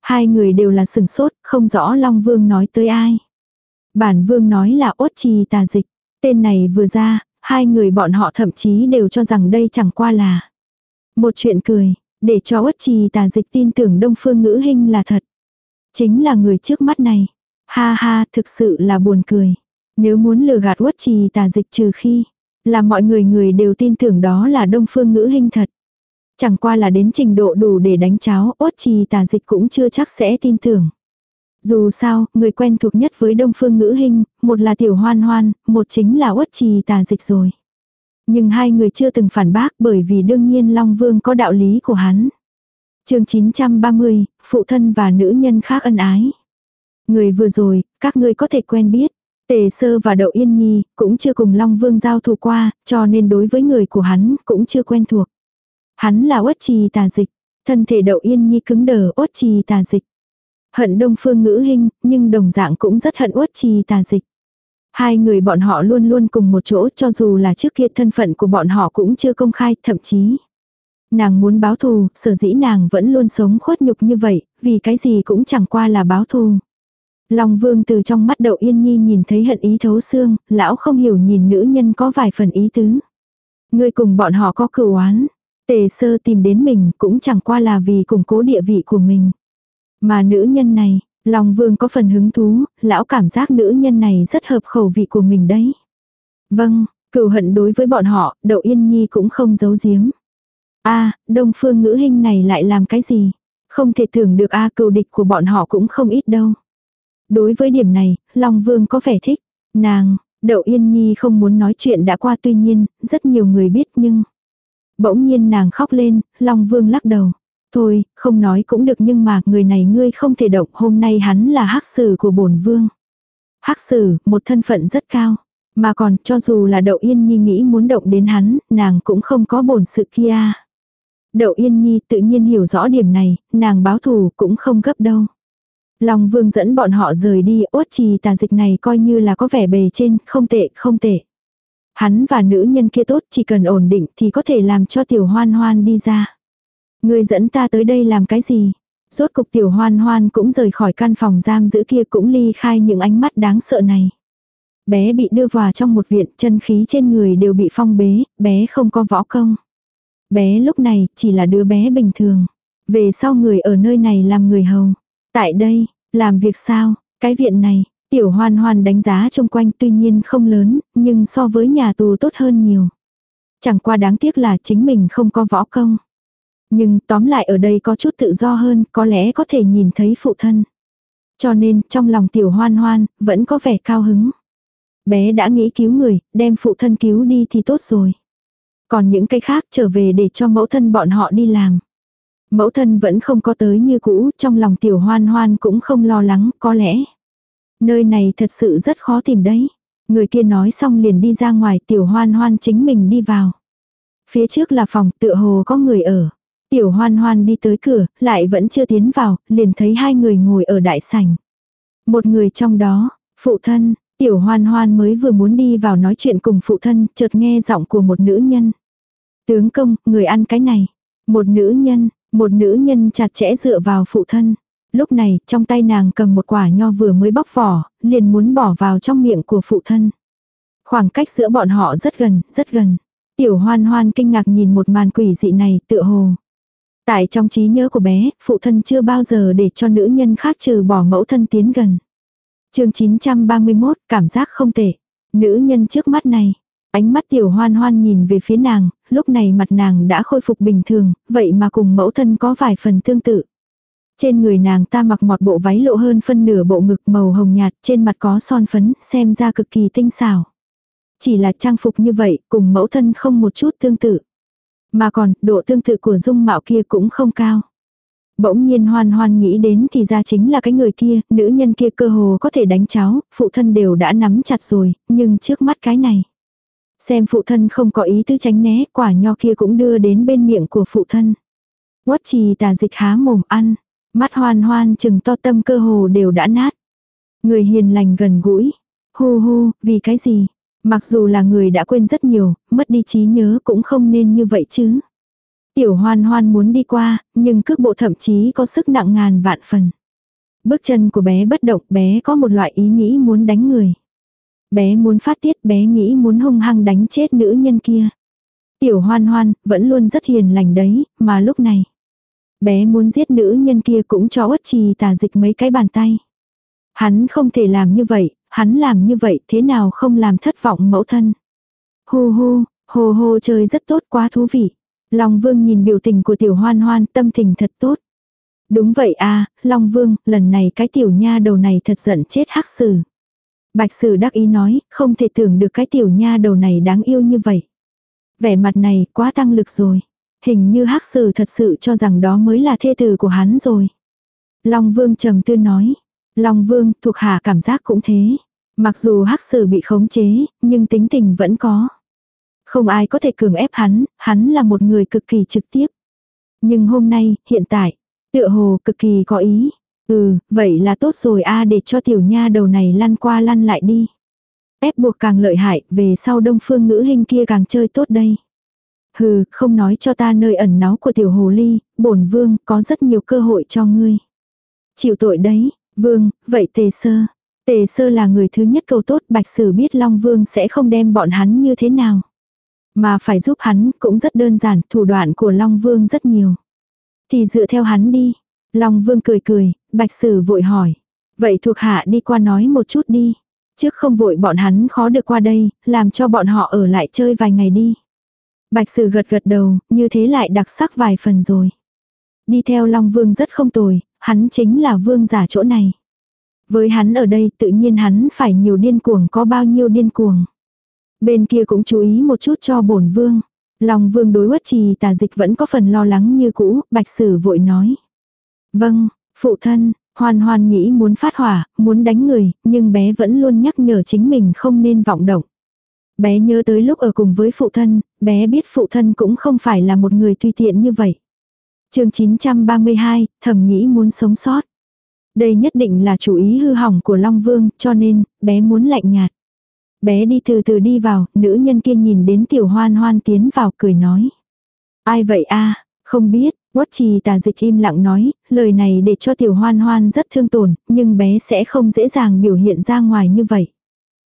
Hai người đều là sừng sốt, không rõ Long Vương nói tới ai. Bản Vương nói là ốt trì tà dịch. Tên này vừa ra, hai người bọn họ thậm chí đều cho rằng đây chẳng qua là một chuyện cười, để cho ốt trì tà dịch tin tưởng Đông Phương Ngữ Hinh là thật. Chính là người trước mắt này. Ha ha, thực sự là buồn cười. Nếu muốn lừa gạt uất trì tà dịch trừ khi, là mọi người người đều tin tưởng đó là đông phương ngữ hình thật. Chẳng qua là đến trình độ đủ để đánh cháo, uất trì tà dịch cũng chưa chắc sẽ tin tưởng. Dù sao, người quen thuộc nhất với đông phương ngữ hình, một là tiểu hoan hoan, một chính là uất trì tà dịch rồi. Nhưng hai người chưa từng phản bác bởi vì đương nhiên Long Vương có đạo lý của hắn chương 930, phụ thân và nữ nhân khác ân ái. Người vừa rồi, các ngươi có thể quen biết. Tề sơ và đậu yên nhi, cũng chưa cùng Long Vương giao thủ qua, cho nên đối với người của hắn, cũng chưa quen thuộc. Hắn là uất trì tà dịch, thân thể đậu yên nhi cứng đờ uất trì tà dịch. Hận đông phương ngữ hình, nhưng đồng dạng cũng rất hận uất trì tà dịch. Hai người bọn họ luôn luôn cùng một chỗ cho dù là trước kia thân phận của bọn họ cũng chưa công khai, thậm chí Nàng muốn báo thù, sở dĩ nàng vẫn luôn sống khuất nhục như vậy, vì cái gì cũng chẳng qua là báo thù. Long vương từ trong mắt đậu yên nhi nhìn thấy hận ý thấu xương, lão không hiểu nhìn nữ nhân có vài phần ý tứ. Người cùng bọn họ có cửu oán. Tề sơ tìm đến mình cũng chẳng qua là vì củng cố địa vị của mình. Mà nữ nhân này, Long vương có phần hứng thú, lão cảm giác nữ nhân này rất hợp khẩu vị của mình đấy. Vâng, cửu hận đối với bọn họ, đậu yên nhi cũng không giấu giếm a đông phương ngữ hình này lại làm cái gì? Không thể tưởng được a cựu địch của bọn họ cũng không ít đâu. Đối với điểm này, Long Vương có vẻ thích. Nàng, Đậu Yên Nhi không muốn nói chuyện đã qua tuy nhiên, rất nhiều người biết nhưng... Bỗng nhiên nàng khóc lên, Long Vương lắc đầu. Thôi, không nói cũng được nhưng mà người này ngươi không thể động hôm nay hắn là hắc sử của bổn vương. hắc sử, một thân phận rất cao. Mà còn cho dù là đậu yên nhi nghĩ muốn động đến hắn, nàng cũng không có bổn sự kia. Đậu Yên Nhi tự nhiên hiểu rõ điểm này, nàng báo thù cũng không gấp đâu. Long Vương dẫn bọn họ rời đi, uất trì tà dịch này coi như là có vẻ bề trên, không tệ, không tệ. Hắn và nữ nhân kia tốt, chỉ cần ổn định thì có thể làm cho tiểu hoan hoan đi ra. Người dẫn ta tới đây làm cái gì? Rốt cục tiểu hoan hoan cũng rời khỏi căn phòng giam giữ kia cũng ly khai những ánh mắt đáng sợ này. Bé bị đưa vào trong một viện, chân khí trên người đều bị phong bế, bé không có võ công. Bé lúc này chỉ là đứa bé bình thường. Về sau người ở nơi này làm người hầu. Tại đây, làm việc sao, cái viện này, tiểu hoan hoan đánh giá trong quanh tuy nhiên không lớn, nhưng so với nhà tù tốt hơn nhiều. Chẳng qua đáng tiếc là chính mình không có võ công. Nhưng tóm lại ở đây có chút tự do hơn, có lẽ có thể nhìn thấy phụ thân. Cho nên trong lòng tiểu hoan hoan, vẫn có vẻ cao hứng. Bé đã nghĩ cứu người, đem phụ thân cứu đi thì tốt rồi. Còn những cái khác trở về để cho mẫu thân bọn họ đi làm. Mẫu thân vẫn không có tới như cũ, trong lòng tiểu hoan hoan cũng không lo lắng, có lẽ. Nơi này thật sự rất khó tìm đấy. Người kia nói xong liền đi ra ngoài tiểu hoan hoan chính mình đi vào. Phía trước là phòng tựa hồ có người ở. Tiểu hoan hoan đi tới cửa, lại vẫn chưa tiến vào, liền thấy hai người ngồi ở đại sảnh. Một người trong đó, phụ thân, Tiểu hoan hoan mới vừa muốn đi vào nói chuyện cùng phụ thân, chợt nghe giọng của một nữ nhân. Tướng công, người ăn cái này. Một nữ nhân, một nữ nhân chặt chẽ dựa vào phụ thân. Lúc này, trong tay nàng cầm một quả nho vừa mới bóc vỏ, liền muốn bỏ vào trong miệng của phụ thân. Khoảng cách giữa bọn họ rất gần, rất gần. Tiểu hoan hoan kinh ngạc nhìn một màn quỷ dị này tựa hồ. Tại trong trí nhớ của bé, phụ thân chưa bao giờ để cho nữ nhân khác trừ bỏ mẫu thân tiến gần. chương 931, cảm giác không tệ. Nữ nhân trước mắt này. Ánh mắt tiểu hoan hoan nhìn về phía nàng, lúc này mặt nàng đã khôi phục bình thường, vậy mà cùng mẫu thân có vài phần tương tự. Trên người nàng ta mặc một bộ váy lộ hơn phân nửa bộ ngực màu hồng nhạt, trên mặt có son phấn, xem ra cực kỳ tinh xảo. Chỉ là trang phục như vậy, cùng mẫu thân không một chút tương tự. Mà còn, độ tương tự của dung mạo kia cũng không cao. Bỗng nhiên hoan hoan nghĩ đến thì ra chính là cái người kia, nữ nhân kia cơ hồ có thể đánh cháu, phụ thân đều đã nắm chặt rồi, nhưng trước mắt cái này. Xem phụ thân không có ý tư tránh né, quả nho kia cũng đưa đến bên miệng của phụ thân. Quất trì tà dịch há mồm ăn, mắt hoan hoan chừng to tâm cơ hồ đều đã nát. Người hiền lành gần gũi, hu hu, vì cái gì, Mặc dù là người đã quên rất nhiều, mất đi trí nhớ cũng không nên như vậy chứ. Tiểu hoan hoan muốn đi qua, nhưng cước bộ thậm chí có sức nặng ngàn vạn phần. Bước chân của bé bất động, bé có một loại ý nghĩ muốn đánh người. Bé muốn phát tiết, bé nghĩ muốn hung hăng đánh chết nữ nhân kia. Tiểu hoan hoan, vẫn luôn rất hiền lành đấy, mà lúc này. Bé muốn giết nữ nhân kia cũng cho uất trì tà dịch mấy cái bàn tay. Hắn không thể làm như vậy, hắn làm như vậy thế nào không làm thất vọng mẫu thân. Hô hô, hồ hô chơi rất tốt quá thú vị. Long Vương nhìn biểu tình của tiểu hoan hoan tâm tình thật tốt. Đúng vậy à, Long Vương, lần này cái tiểu nha đầu này thật giận chết hắc sử. Bạch sử đắc ý nói, không thể tưởng được cái tiểu nha đầu này đáng yêu như vậy. Vẻ mặt này quá tăng lực rồi. Hình như hắc sử thật sự cho rằng đó mới là thê tử của hắn rồi. Long Vương trầm tư nói, Long Vương, thuộc hạ cảm giác cũng thế. Mặc dù hắc sử bị khống chế, nhưng tính tình vẫn có. Không ai có thể cường ép hắn, hắn là một người cực kỳ trực tiếp. Nhưng hôm nay, hiện tại, tựa hồ cực kỳ có ý. Ừ, vậy là tốt rồi a để cho tiểu nha đầu này lăn qua lăn lại đi. Ép buộc càng lợi hại, về sau đông phương ngữ hình kia càng chơi tốt đây. Hừ, không nói cho ta nơi ẩn náu của tiểu hồ ly, bổn vương có rất nhiều cơ hội cho ngươi. Chịu tội đấy, Vương, vậy tề sơ. Tề sơ là người thứ nhất cầu tốt bạch sử biết Long Vương sẽ không đem bọn hắn như thế nào. Mà phải giúp hắn cũng rất đơn giản, thủ đoạn của Long Vương rất nhiều. Thì dựa theo hắn đi. Long Vương cười cười, bạch sử vội hỏi. Vậy thuộc hạ đi qua nói một chút đi. Trước không vội bọn hắn khó được qua đây, làm cho bọn họ ở lại chơi vài ngày đi. Bạch sử gật gật đầu, như thế lại đặc sắc vài phần rồi. Đi theo Long Vương rất không tồi, hắn chính là vương giả chỗ này. Với hắn ở đây tự nhiên hắn phải nhiều điên cuồng có bao nhiêu điên cuồng. Bên kia cũng chú ý một chút cho bổn vương. Lòng vương đối quất trì tà dịch vẫn có phần lo lắng như cũ, bạch sử vội nói. Vâng, phụ thân, hoàn hoàn nghĩ muốn phát hỏa, muốn đánh người, nhưng bé vẫn luôn nhắc nhở chính mình không nên vọng động. Bé nhớ tới lúc ở cùng với phụ thân, bé biết phụ thân cũng không phải là một người tùy tiện như vậy chương 932, thầm nghĩ muốn sống sót. Đây nhất định là chủ ý hư hỏng của Long Vương, cho nên, bé muốn lạnh nhạt. Bé đi từ từ đi vào, nữ nhân kia nhìn đến tiểu hoan hoan tiến vào cười nói. Ai vậy a không biết, quất trì tà dịch im lặng nói, lời này để cho tiểu hoan hoan rất thương tổn, nhưng bé sẽ không dễ dàng biểu hiện ra ngoài như vậy.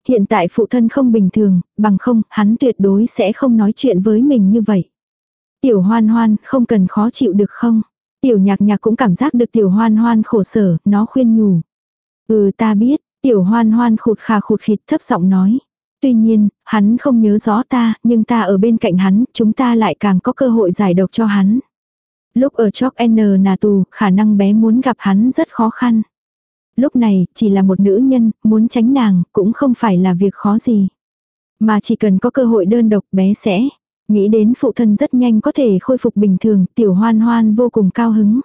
Hiện tại phụ thân không bình thường, bằng không, hắn tuyệt đối sẽ không nói chuyện với mình như vậy. Tiểu hoan hoan, không cần khó chịu được không? Tiểu nhạc nhạc cũng cảm giác được tiểu hoan hoan khổ sở, nó khuyên nhủ. Ừ ta biết, tiểu hoan hoan khụt khà khụt khịt thấp giọng nói. Tuy nhiên, hắn không nhớ rõ ta, nhưng ta ở bên cạnh hắn, chúng ta lại càng có cơ hội giải độc cho hắn. Lúc ở Chok N nà tù, khả năng bé muốn gặp hắn rất khó khăn. Lúc này, chỉ là một nữ nhân, muốn tránh nàng, cũng không phải là việc khó gì. Mà chỉ cần có cơ hội đơn độc bé sẽ, Nghĩ đến phụ thân rất nhanh có thể khôi phục bình thường, tiểu hoan hoan vô cùng cao hứng.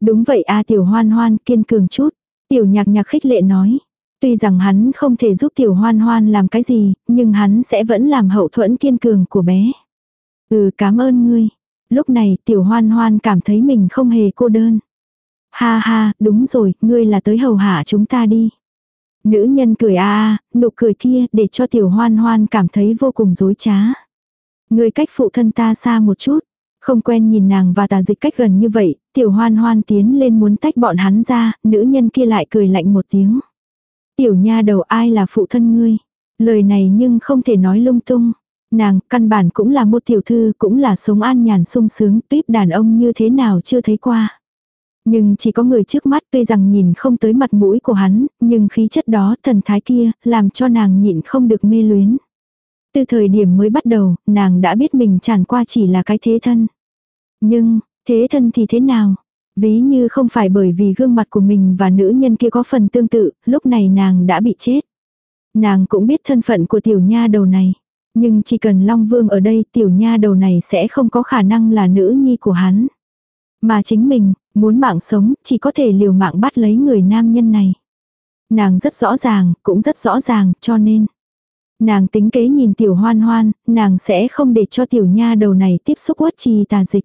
Đúng vậy a tiểu hoan hoan kiên cường chút. Tiểu nhạc nhạc khích lệ nói. Tuy rằng hắn không thể giúp tiểu hoan hoan làm cái gì, nhưng hắn sẽ vẫn làm hậu thuẫn kiên cường của bé. Ừ cảm ơn ngươi. Lúc này tiểu hoan hoan cảm thấy mình không hề cô đơn. Ha ha, đúng rồi, ngươi là tới hầu hạ chúng ta đi. Nữ nhân cười a a, nụ cười kia để cho tiểu hoan hoan cảm thấy vô cùng dối trá. ngươi cách phụ thân ta xa một chút. Không quen nhìn nàng và tà dịch cách gần như vậy, tiểu hoan hoan tiến lên muốn tách bọn hắn ra, nữ nhân kia lại cười lạnh một tiếng. Tiểu nha đầu ai là phụ thân ngươi? Lời này nhưng không thể nói lung tung. Nàng, căn bản cũng là một tiểu thư, cũng là sống an nhàn sung sướng, tuyếp đàn ông như thế nào chưa thấy qua. Nhưng chỉ có người trước mắt tuy rằng nhìn không tới mặt mũi của hắn, nhưng khí chất đó, thần thái kia, làm cho nàng nhịn không được mê luyến. Từ thời điểm mới bắt đầu, nàng đã biết mình chẳng qua chỉ là cái thế thân. Nhưng, thế thân thì thế nào? Ví như không phải bởi vì gương mặt của mình và nữ nhân kia có phần tương tự, lúc này nàng đã bị chết. Nàng cũng biết thân phận của tiểu nha đầu này. Nhưng chỉ cần Long Vương ở đây tiểu nha đầu này sẽ không có khả năng là nữ nhi của hắn. Mà chính mình, muốn mạng sống, chỉ có thể liều mạng bắt lấy người nam nhân này. Nàng rất rõ ràng, cũng rất rõ ràng, cho nên. Nàng tính kế nhìn tiểu hoan hoan, nàng sẽ không để cho tiểu nha đầu này tiếp xúc uất trì tà dịch.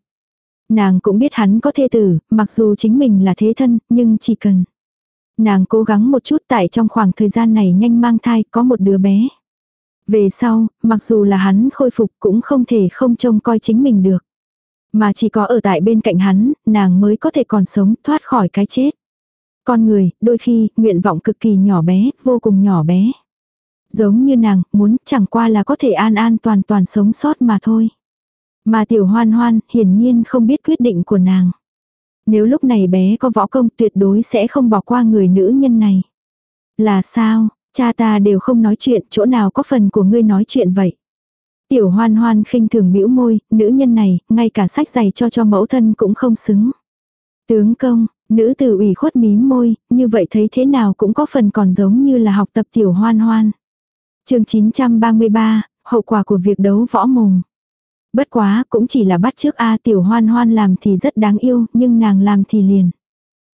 Nàng cũng biết hắn có thê tử, mặc dù chính mình là thế thân, nhưng chỉ cần. Nàng cố gắng một chút tại trong khoảng thời gian này nhanh mang thai có một đứa bé. Về sau, mặc dù là hắn khôi phục cũng không thể không trông coi chính mình được. Mà chỉ có ở tại bên cạnh hắn, nàng mới có thể còn sống thoát khỏi cái chết. Con người, đôi khi, nguyện vọng cực kỳ nhỏ bé, vô cùng nhỏ bé. Giống như nàng, muốn chẳng qua là có thể an an toàn toàn sống sót mà thôi. Mà tiểu hoan hoan, hiển nhiên không biết quyết định của nàng. Nếu lúc này bé có võ công tuyệt đối sẽ không bỏ qua người nữ nhân này. Là sao, cha ta đều không nói chuyện, chỗ nào có phần của ngươi nói chuyện vậy. Tiểu hoan hoan khinh thường bĩu môi, nữ nhân này, ngay cả sách giày cho cho mẫu thân cũng không xứng. Tướng công, nữ tử ủy khuất mím môi, như vậy thấy thế nào cũng có phần còn giống như là học tập tiểu hoan hoan. chương 933, hậu quả của việc đấu võ mồm. Bất quá, cũng chỉ là bắt trước A tiểu hoan hoan làm thì rất đáng yêu, nhưng nàng làm thì liền.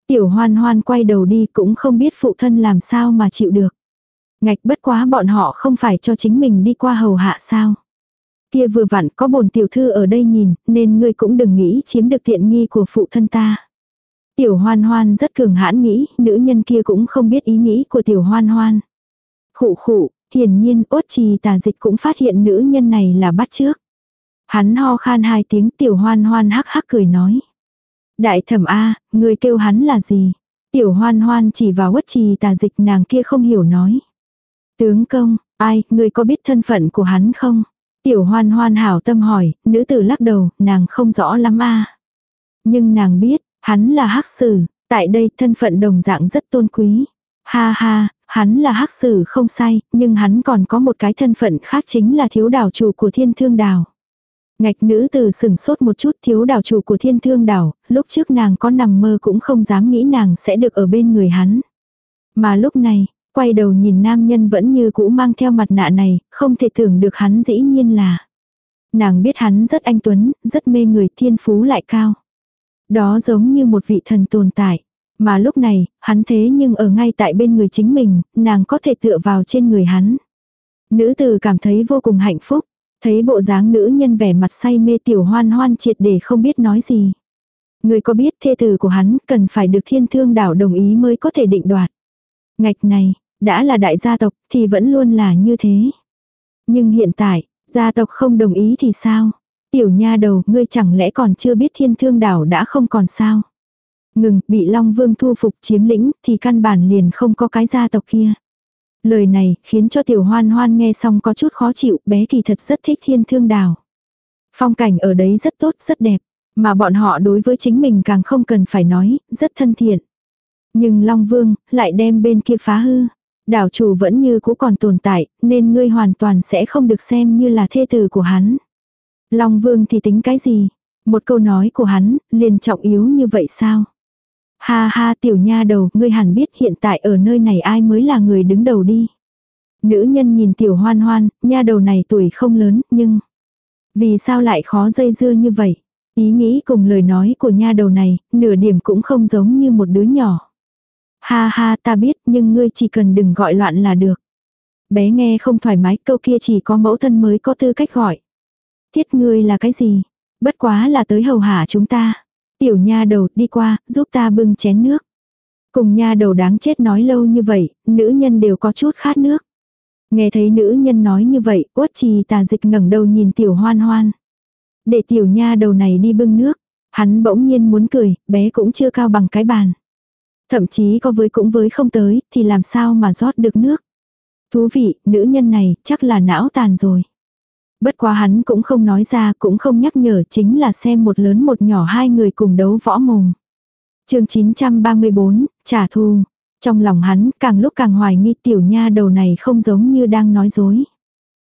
Tiểu hoan hoan quay đầu đi cũng không biết phụ thân làm sao mà chịu được. Ngạch bất quá bọn họ không phải cho chính mình đi qua hầu hạ sao. Kia vừa vặn có bồn tiểu thư ở đây nhìn, nên ngươi cũng đừng nghĩ chiếm được tiện nghi của phụ thân ta. Tiểu hoan hoan rất cường hãn nghĩ, nữ nhân kia cũng không biết ý nghĩ của tiểu hoan hoan. Khụ khụ, hiển nhiên ốt trì tà dịch cũng phát hiện nữ nhân này là bắt trước. Hắn ho khan hai tiếng tiểu hoan hoan hắc hắc cười nói. Đại thẩm A, người kêu hắn là gì? Tiểu hoan hoan chỉ vào quất trì tà dịch nàng kia không hiểu nói. Tướng công, ai, người có biết thân phận của hắn không? Tiểu hoan hoan hảo tâm hỏi, nữ tử lắc đầu, nàng không rõ lắm a Nhưng nàng biết, hắn là hắc sử, tại đây thân phận đồng dạng rất tôn quý. Ha ha, hắn là hắc sử không sai, nhưng hắn còn có một cái thân phận khác chính là thiếu đảo chủ của thiên thương đảo. Ngạch nữ từ sừng sốt một chút thiếu đảo chủ của thiên thương đảo, lúc trước nàng có nằm mơ cũng không dám nghĩ nàng sẽ được ở bên người hắn. Mà lúc này, quay đầu nhìn nam nhân vẫn như cũ mang theo mặt nạ này, không thể tưởng được hắn dĩ nhiên là. Nàng biết hắn rất anh tuấn, rất mê người thiên phú lại cao. Đó giống như một vị thần tồn tại. Mà lúc này, hắn thế nhưng ở ngay tại bên người chính mình, nàng có thể tựa vào trên người hắn. Nữ tử cảm thấy vô cùng hạnh phúc. Thấy bộ dáng nữ nhân vẻ mặt say mê tiểu hoan hoan triệt để không biết nói gì. Người có biết thê tử của hắn cần phải được thiên thương đảo đồng ý mới có thể định đoạt. Ngạch này, đã là đại gia tộc thì vẫn luôn là như thế. Nhưng hiện tại, gia tộc không đồng ý thì sao? Tiểu nha đầu, ngươi chẳng lẽ còn chưa biết thiên thương đảo đã không còn sao? Ngừng, bị Long Vương thu phục chiếm lĩnh thì căn bản liền không có cái gia tộc kia. Lời này khiến cho tiểu hoan hoan nghe xong có chút khó chịu, bé kỳ thật rất thích thiên thương đảo. Phong cảnh ở đấy rất tốt, rất đẹp, mà bọn họ đối với chính mình càng không cần phải nói, rất thân thiện. Nhưng Long Vương lại đem bên kia phá hư. Đảo chủ vẫn như cũ còn tồn tại, nên ngươi hoàn toàn sẽ không được xem như là thê tử của hắn. Long Vương thì tính cái gì? Một câu nói của hắn, liền trọng yếu như vậy sao? Ha ha tiểu nha đầu, ngươi hẳn biết hiện tại ở nơi này ai mới là người đứng đầu đi. Nữ nhân nhìn tiểu hoan hoan, nha đầu này tuổi không lớn, nhưng... Vì sao lại khó dây dưa như vậy? Ý nghĩ cùng lời nói của nha đầu này, nửa điểm cũng không giống như một đứa nhỏ. Ha ha ta biết nhưng ngươi chỉ cần đừng gọi loạn là được. Bé nghe không thoải mái câu kia chỉ có mẫu thân mới có tư cách gọi. Thiết ngươi là cái gì? Bất quá là tới hầu hạ chúng ta. Tiểu nha đầu đi qua, giúp ta bưng chén nước. Cùng nha đầu đáng chết nói lâu như vậy, nữ nhân đều có chút khát nước. Nghe thấy nữ nhân nói như vậy, uất trì tà dịch ngẩng đầu nhìn tiểu hoan hoan. Để tiểu nha đầu này đi bưng nước. Hắn bỗng nhiên muốn cười, bé cũng chưa cao bằng cái bàn. Thậm chí có với cũng với không tới, thì làm sao mà rót được nước. Thú vị, nữ nhân này chắc là não tàn rồi. Bất quá hắn cũng không nói ra, cũng không nhắc nhở chính là xem một lớn một nhỏ hai người cùng đấu võ mồm. chương 934, trả thù. Trong lòng hắn càng lúc càng hoài nghi tiểu nha đầu này không giống như đang nói dối.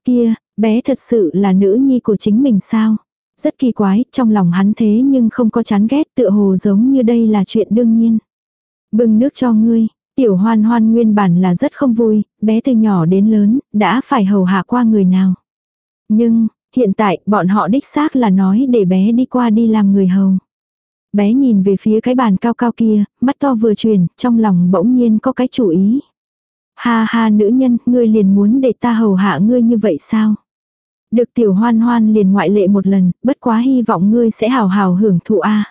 Kia, bé thật sự là nữ nhi của chính mình sao? Rất kỳ quái, trong lòng hắn thế nhưng không có chán ghét tựa hồ giống như đây là chuyện đương nhiên. Bưng nước cho ngươi, tiểu hoan hoan nguyên bản là rất không vui, bé từ nhỏ đến lớn, đã phải hầu hạ qua người nào. Nhưng, hiện tại bọn họ đích xác là nói để bé đi qua đi làm người hầu. Bé nhìn về phía cái bàn cao cao kia, mắt to vừa chuyển, trong lòng bỗng nhiên có cái chủ ý. Ha ha nữ nhân, ngươi liền muốn để ta hầu hạ ngươi như vậy sao? Được tiểu hoan hoan liền ngoại lệ một lần, bất quá hy vọng ngươi sẽ hào hào hưởng thụ a.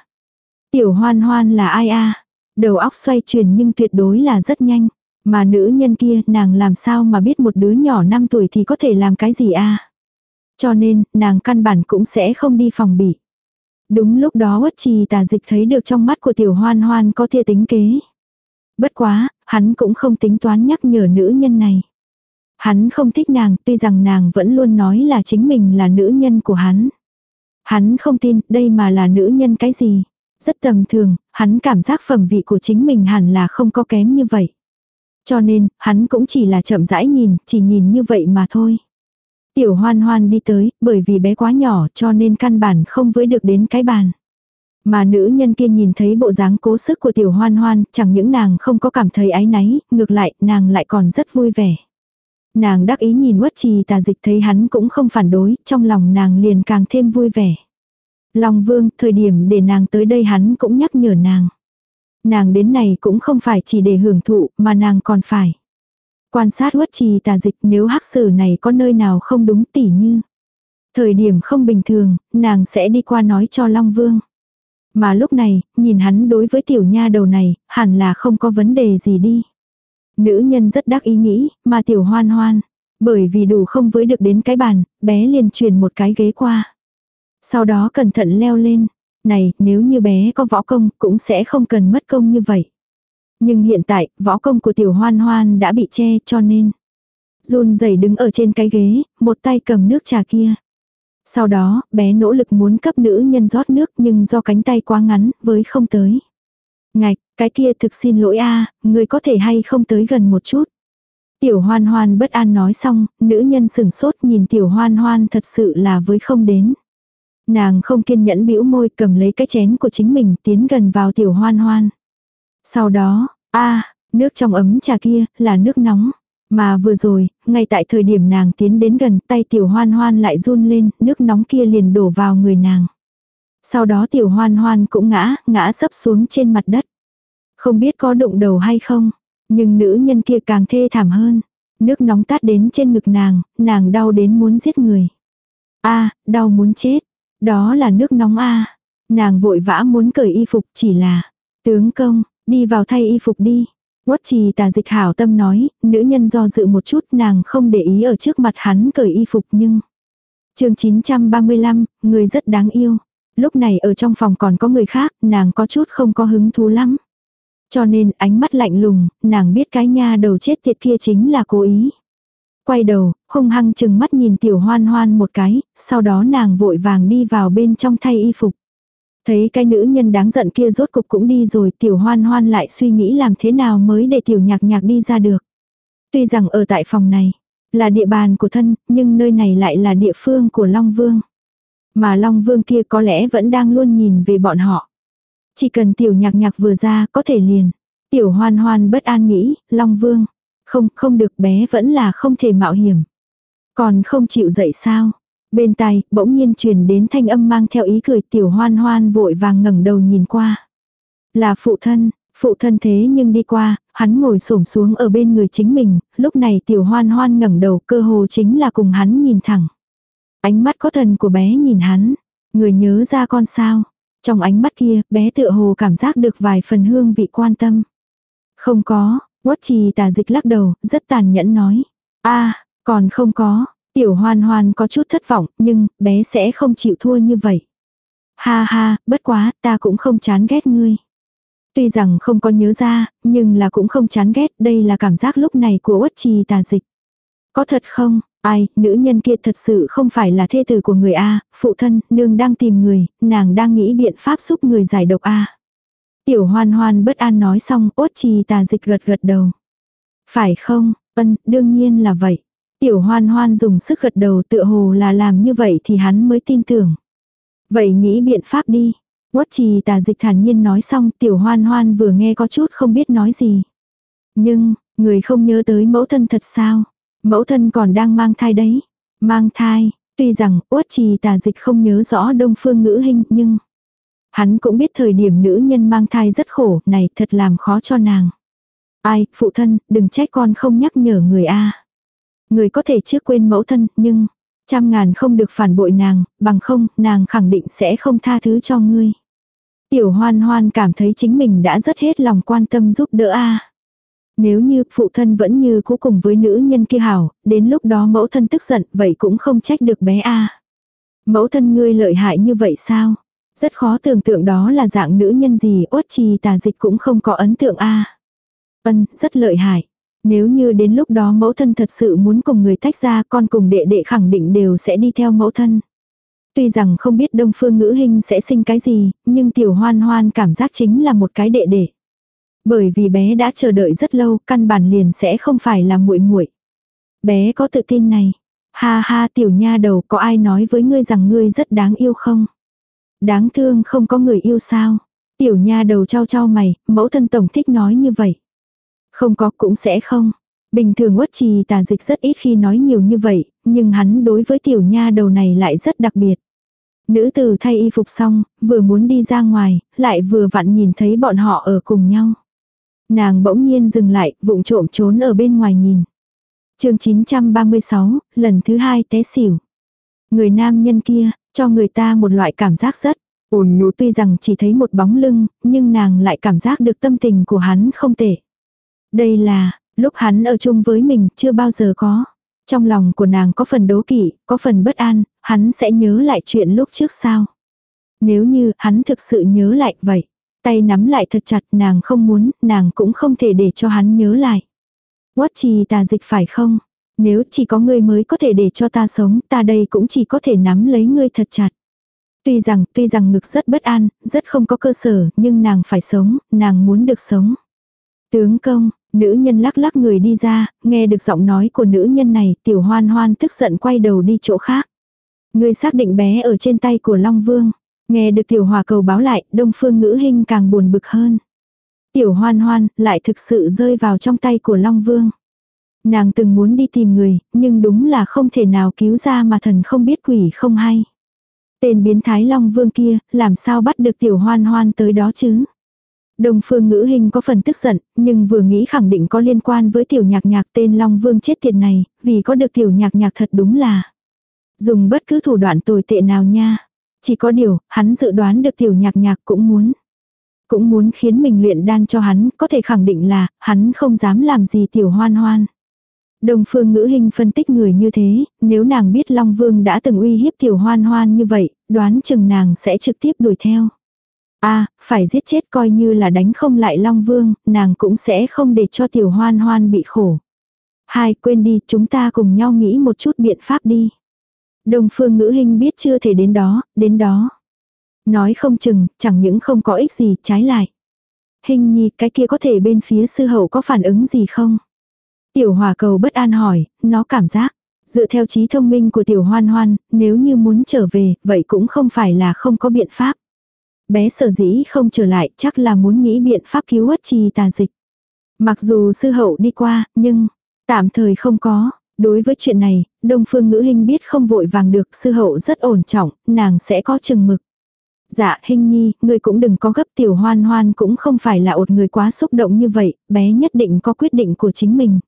Tiểu hoan hoan là ai a? Đầu óc xoay chuyển nhưng tuyệt đối là rất nhanh. Mà nữ nhân kia nàng làm sao mà biết một đứa nhỏ 5 tuổi thì có thể làm cái gì a? Cho nên, nàng căn bản cũng sẽ không đi phòng bị. Đúng lúc đó uất trì tà dịch thấy được trong mắt của tiểu hoan hoan có tia tính kế. Bất quá, hắn cũng không tính toán nhắc nhở nữ nhân này. Hắn không thích nàng, tuy rằng nàng vẫn luôn nói là chính mình là nữ nhân của hắn. Hắn không tin, đây mà là nữ nhân cái gì. Rất tầm thường, hắn cảm giác phẩm vị của chính mình hẳn là không có kém như vậy. Cho nên, hắn cũng chỉ là chậm rãi nhìn, chỉ nhìn như vậy mà thôi. Tiểu hoan hoan đi tới, bởi vì bé quá nhỏ cho nên căn bản không với được đến cái bàn. Mà nữ nhân kia nhìn thấy bộ dáng cố sức của tiểu hoan hoan, chẳng những nàng không có cảm thấy áy náy, ngược lại, nàng lại còn rất vui vẻ. Nàng đắc ý nhìn quất trì tà dịch thấy hắn cũng không phản đối, trong lòng nàng liền càng thêm vui vẻ. Long vương, thời điểm để nàng tới đây hắn cũng nhắc nhở nàng. Nàng đến này cũng không phải chỉ để hưởng thụ, mà nàng còn phải. Quan sát uất trì tà dịch nếu hắc sử này có nơi nào không đúng tỉ như. Thời điểm không bình thường, nàng sẽ đi qua nói cho Long Vương. Mà lúc này, nhìn hắn đối với tiểu nha đầu này, hẳn là không có vấn đề gì đi. Nữ nhân rất đắc ý nghĩ, mà tiểu hoan hoan. Bởi vì đủ không với được đến cái bàn, bé liền truyền một cái ghế qua. Sau đó cẩn thận leo lên. Này, nếu như bé có võ công, cũng sẽ không cần mất công như vậy. Nhưng hiện tại, võ công của tiểu hoan hoan đã bị che cho nên. Run rẩy đứng ở trên cái ghế, một tay cầm nước trà kia. Sau đó, bé nỗ lực muốn cấp nữ nhân rót nước nhưng do cánh tay quá ngắn, với không tới. Ngạch, cái kia thực xin lỗi a người có thể hay không tới gần một chút. Tiểu hoan hoan bất an nói xong, nữ nhân sừng sốt nhìn tiểu hoan hoan thật sự là với không đến. Nàng không kiên nhẫn bĩu môi cầm lấy cái chén của chính mình tiến gần vào tiểu hoan hoan. Sau đó, a nước trong ấm trà kia là nước nóng. Mà vừa rồi, ngay tại thời điểm nàng tiến đến gần tay tiểu hoan hoan lại run lên, nước nóng kia liền đổ vào người nàng. Sau đó tiểu hoan hoan cũng ngã, ngã sấp xuống trên mặt đất. Không biết có đụng đầu hay không, nhưng nữ nhân kia càng thê thảm hơn. Nước nóng tát đến trên ngực nàng, nàng đau đến muốn giết người. a đau muốn chết. Đó là nước nóng a Nàng vội vã muốn cởi y phục chỉ là, tướng công, Đi vào thay y phục đi. Quất trì tà dịch hảo tâm nói, nữ nhân do dự một chút nàng không để ý ở trước mặt hắn cởi y phục nhưng. chương 935, người rất đáng yêu. Lúc này ở trong phòng còn có người khác, nàng có chút không có hứng thú lắm. Cho nên ánh mắt lạnh lùng, nàng biết cái nha đầu chết tiệt kia chính là cố ý. Quay đầu, hung hăng chừng mắt nhìn tiểu hoan hoan một cái, sau đó nàng vội vàng đi vào bên trong thay y phục. Thấy cái nữ nhân đáng giận kia rốt cục cũng đi rồi tiểu hoan hoan lại suy nghĩ làm thế nào mới để tiểu nhạc nhạc đi ra được. Tuy rằng ở tại phòng này là địa bàn của thân, nhưng nơi này lại là địa phương của Long Vương. Mà Long Vương kia có lẽ vẫn đang luôn nhìn về bọn họ. Chỉ cần tiểu nhạc nhạc vừa ra có thể liền. Tiểu hoan hoan bất an nghĩ, Long Vương. Không, không được bé vẫn là không thể mạo hiểm. Còn không chịu dậy sao? Bên tai, bỗng nhiên truyền đến thanh âm mang theo ý cười tiểu hoan hoan vội vàng ngẩng đầu nhìn qua. Là phụ thân, phụ thân thế nhưng đi qua, hắn ngồi xổm xuống ở bên người chính mình, lúc này tiểu hoan hoan ngẩng đầu cơ hồ chính là cùng hắn nhìn thẳng. Ánh mắt có thần của bé nhìn hắn, người nhớ ra con sao. Trong ánh mắt kia, bé tựa hồ cảm giác được vài phần hương vị quan tâm. Không có, quất trì tà dịch lắc đầu, rất tàn nhẫn nói. a còn không có, tiểu hoan hoan có chút thất vọng, nhưng bé sẽ không chịu thua như vậy. Ha ha, bất quá, ta cũng không chán ghét ngươi. Tuy rằng không có nhớ ra, nhưng là cũng không chán ghét, đây là cảm giác lúc này của uất trì tà dịch. Có thật không? Ai, nữ nhân kia thật sự không phải là thê tử của người A, phụ thân, nương đang tìm người, nàng đang nghĩ biện pháp giúp người giải độc A. Tiểu hoan hoan bất an nói xong, uất trì tà dịch gật gật đầu. Phải không, ân, đương nhiên là vậy. Tiểu hoan hoan dùng sức gật đầu tựa hồ là làm như vậy thì hắn mới tin tưởng. Vậy nghĩ biện pháp đi. Quất trì tà dịch thản nhiên nói xong tiểu hoan hoan vừa nghe có chút không biết nói gì. Nhưng, người không nhớ tới mẫu thân thật sao? Mẫu thân còn đang mang thai đấy. Mang thai, tuy rằng uất trì tà dịch không nhớ rõ đông phương ngữ hình nhưng hắn cũng biết thời điểm nữ nhân mang thai rất khổ, này thật làm khó cho nàng. Ai, phụ thân, đừng trách con không nhắc nhở người a. Người có thể chưa quên mẫu thân, nhưng trăm ngàn không được phản bội nàng, bằng không, nàng khẳng định sẽ không tha thứ cho ngươi. Tiểu hoan hoan cảm thấy chính mình đã rất hết lòng quan tâm giúp đỡ a. Nếu như phụ thân vẫn như cũ cùng với nữ nhân kia hảo, đến lúc đó mẫu thân tức giận, vậy cũng không trách được bé a. Mẫu thân ngươi lợi hại như vậy sao? Rất khó tưởng tượng đó là dạng nữ nhân gì, ốt trì tà dịch cũng không có ấn tượng a. Ân, rất lợi hại. Nếu như đến lúc đó mẫu thân thật sự muốn cùng người tách ra con cùng đệ đệ khẳng định đều sẽ đi theo mẫu thân. Tuy rằng không biết đông phương ngữ hình sẽ sinh cái gì, nhưng tiểu hoan hoan cảm giác chính là một cái đệ đệ. Bởi vì bé đã chờ đợi rất lâu, căn bản liền sẽ không phải là muội muội. Bé có tự tin này. Ha ha tiểu nha đầu có ai nói với ngươi rằng ngươi rất đáng yêu không? Đáng thương không có người yêu sao? Tiểu nha đầu trao trao mày, mẫu thân tổng thích nói như vậy. Không có cũng sẽ không. Bình thường quất trì tà dịch rất ít khi nói nhiều như vậy, nhưng hắn đối với tiểu nha đầu này lại rất đặc biệt. Nữ tử thay y phục xong, vừa muốn đi ra ngoài, lại vừa vặn nhìn thấy bọn họ ở cùng nhau. Nàng bỗng nhiên dừng lại, vụng trộm trốn ở bên ngoài nhìn. chương 936, lần thứ hai té xỉu. Người nam nhân kia, cho người ta một loại cảm giác rất ồn nhu tuy rằng chỉ thấy một bóng lưng, nhưng nàng lại cảm giác được tâm tình của hắn không tệ. Đây là, lúc hắn ở chung với mình chưa bao giờ có. Trong lòng của nàng có phần đố kỵ, có phần bất an, hắn sẽ nhớ lại chuyện lúc trước sao. Nếu như hắn thực sự nhớ lại vậy, tay nắm lại thật chặt nàng không muốn, nàng cũng không thể để cho hắn nhớ lại. Quất trì tà dịch phải không? Nếu chỉ có ngươi mới có thể để cho ta sống, ta đây cũng chỉ có thể nắm lấy ngươi thật chặt. Tuy rằng, tuy rằng ngực rất bất an, rất không có cơ sở, nhưng nàng phải sống, nàng muốn được sống. Tướng công, nữ nhân lắc lắc người đi ra, nghe được giọng nói của nữ nhân này, tiểu hoan hoan tức giận quay đầu đi chỗ khác. Ngươi xác định bé ở trên tay của Long Vương. Nghe được tiểu hòa cầu báo lại, đông phương ngữ hình càng buồn bực hơn. Tiểu hoan hoan, lại thực sự rơi vào trong tay của Long Vương. Nàng từng muốn đi tìm người, nhưng đúng là không thể nào cứu ra mà thần không biết quỷ không hay. Tên biến thái Long Vương kia, làm sao bắt được tiểu hoan hoan tới đó chứ? Đông phương ngữ hình có phần tức giận, nhưng vừa nghĩ khẳng định có liên quan với tiểu nhạc nhạc tên Long Vương chết tiệt này, vì có được tiểu nhạc nhạc thật đúng là. Dùng bất cứ thủ đoạn tồi tệ nào nha. Chỉ có điều, hắn dự đoán được tiểu nhạc nhạc cũng muốn. Cũng muốn khiến mình luyện đan cho hắn, có thể khẳng định là, hắn không dám làm gì tiểu hoan hoan. Đông phương ngữ hình phân tích người như thế, nếu nàng biết Long Vương đã từng uy hiếp tiểu hoan hoan như vậy, đoán chừng nàng sẽ trực tiếp đuổi theo a à, phải giết chết coi như là đánh không lại Long Vương, nàng cũng sẽ không để cho tiểu hoan hoan bị khổ. Hai, quên đi, chúng ta cùng nhau nghĩ một chút biện pháp đi. Đông phương ngữ hình biết chưa thể đến đó, đến đó. Nói không chừng, chẳng những không có ích gì, trái lại. Hình nhi, cái kia có thể bên phía sư hậu có phản ứng gì không? Tiểu hòa cầu bất an hỏi, nó cảm giác. Dựa theo trí thông minh của tiểu hoan hoan, nếu như muốn trở về, vậy cũng không phải là không có biện pháp. Bé sở dĩ không trở lại chắc là muốn nghĩ biện pháp cứu ất trì tà dịch. Mặc dù sư hậu đi qua, nhưng tạm thời không có. Đối với chuyện này, Đông Phương Ngữ Hinh biết không vội vàng được, sư hậu rất ổn trọng, nàng sẽ có chừng mực. Dạ, Hinh Nhi, ngươi cũng đừng có gấp tiểu hoan hoan cũng không phải là một người quá xúc động như vậy, bé nhất định có quyết định của chính mình.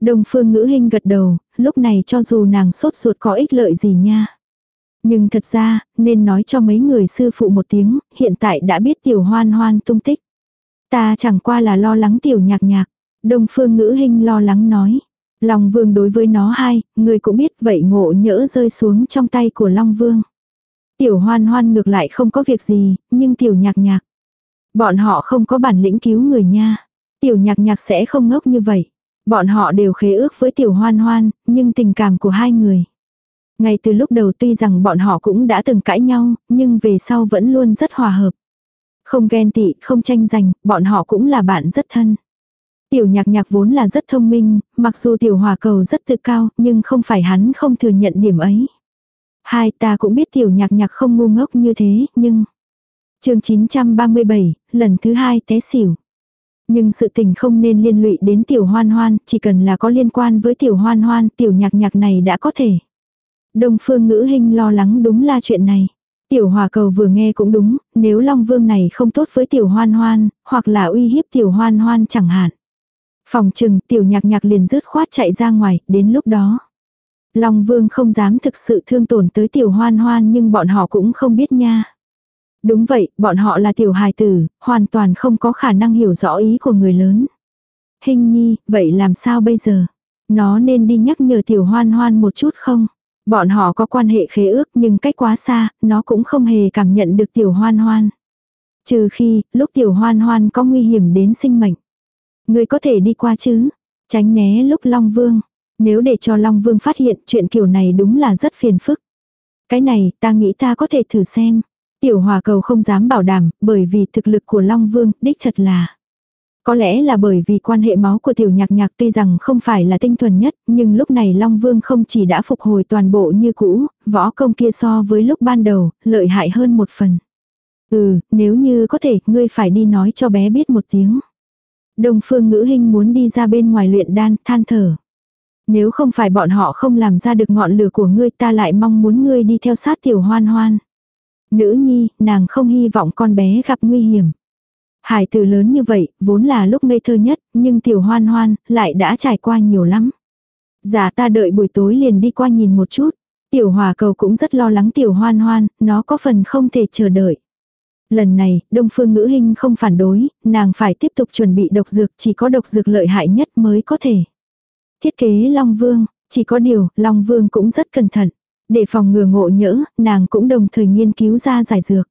Đông Phương Ngữ Hinh gật đầu, lúc này cho dù nàng sốt ruột có ích lợi gì nha. Nhưng thật ra, nên nói cho mấy người sư phụ một tiếng, hiện tại đã biết tiểu hoan hoan tung tích. Ta chẳng qua là lo lắng tiểu nhạc nhạc. Đông phương ngữ hình lo lắng nói. Long vương đối với nó hai, người cũng biết vậy ngộ nhỡ rơi xuống trong tay của Long vương. Tiểu hoan hoan ngược lại không có việc gì, nhưng tiểu nhạc nhạc. Bọn họ không có bản lĩnh cứu người nha. Tiểu nhạc nhạc sẽ không ngốc như vậy. Bọn họ đều khế ước với tiểu hoan hoan, nhưng tình cảm của hai người. Ngay từ lúc đầu tuy rằng bọn họ cũng đã từng cãi nhau, nhưng về sau vẫn luôn rất hòa hợp. Không ghen tị, không tranh giành, bọn họ cũng là bạn rất thân. Tiểu nhạc nhạc vốn là rất thông minh, mặc dù tiểu hòa cầu rất tự cao, nhưng không phải hắn không thừa nhận điểm ấy. Hai ta cũng biết tiểu nhạc nhạc không ngu ngốc như thế, nhưng... chương 937, lần thứ hai té xỉu. Nhưng sự tình không nên liên lụy đến tiểu hoan hoan, chỉ cần là có liên quan với tiểu hoan hoan, tiểu nhạc nhạc này đã có thể. Đông phương ngữ hình lo lắng đúng là chuyện này. Tiểu hòa cầu vừa nghe cũng đúng, nếu Long Vương này không tốt với tiểu hoan hoan, hoặc là uy hiếp tiểu hoan hoan chẳng hạn. Phòng trừng tiểu nhạc nhạc liền rứt khoát chạy ra ngoài, đến lúc đó. Long Vương không dám thực sự thương tổn tới tiểu hoan hoan nhưng bọn họ cũng không biết nha. Đúng vậy, bọn họ là tiểu hài tử, hoàn toàn không có khả năng hiểu rõ ý của người lớn. Hình nhi, vậy làm sao bây giờ? Nó nên đi nhắc nhở tiểu hoan hoan một chút không? Bọn họ có quan hệ khế ước nhưng cách quá xa, nó cũng không hề cảm nhận được tiểu hoan hoan. Trừ khi, lúc tiểu hoan hoan có nguy hiểm đến sinh mệnh. Người có thể đi qua chứ? Tránh né lúc Long Vương. Nếu để cho Long Vương phát hiện chuyện kiểu này đúng là rất phiền phức. Cái này ta nghĩ ta có thể thử xem. Tiểu hòa cầu không dám bảo đảm bởi vì thực lực của Long Vương đích thật là. Có lẽ là bởi vì quan hệ máu của tiểu nhạc nhạc tuy rằng không phải là tinh thuần nhất, nhưng lúc này Long Vương không chỉ đã phục hồi toàn bộ như cũ, võ công kia so với lúc ban đầu, lợi hại hơn một phần. Ừ, nếu như có thể, ngươi phải đi nói cho bé biết một tiếng. Đông phương ngữ hình muốn đi ra bên ngoài luyện đan, than thở. Nếu không phải bọn họ không làm ra được ngọn lửa của ngươi ta lại mong muốn ngươi đi theo sát tiểu hoan hoan. Nữ nhi, nàng không hy vọng con bé gặp nguy hiểm. Hải tử lớn như vậy, vốn là lúc ngây thơ nhất, nhưng tiểu hoan hoan, lại đã trải qua nhiều lắm. Giả dạ ta đợi buổi tối liền đi qua nhìn một chút. Tiểu hòa cầu cũng rất lo lắng tiểu hoan hoan, nó có phần không thể chờ đợi. Lần này, Đông Phương Ngữ Hinh không phản đối, nàng phải tiếp tục chuẩn bị độc dược, chỉ có độc dược lợi hại nhất mới có thể. Thiết kế Long Vương, chỉ có điều, Long Vương cũng rất cẩn thận. Để phòng ngừa ngộ nhỡ, nàng cũng đồng thời nghiên cứu ra giải dược.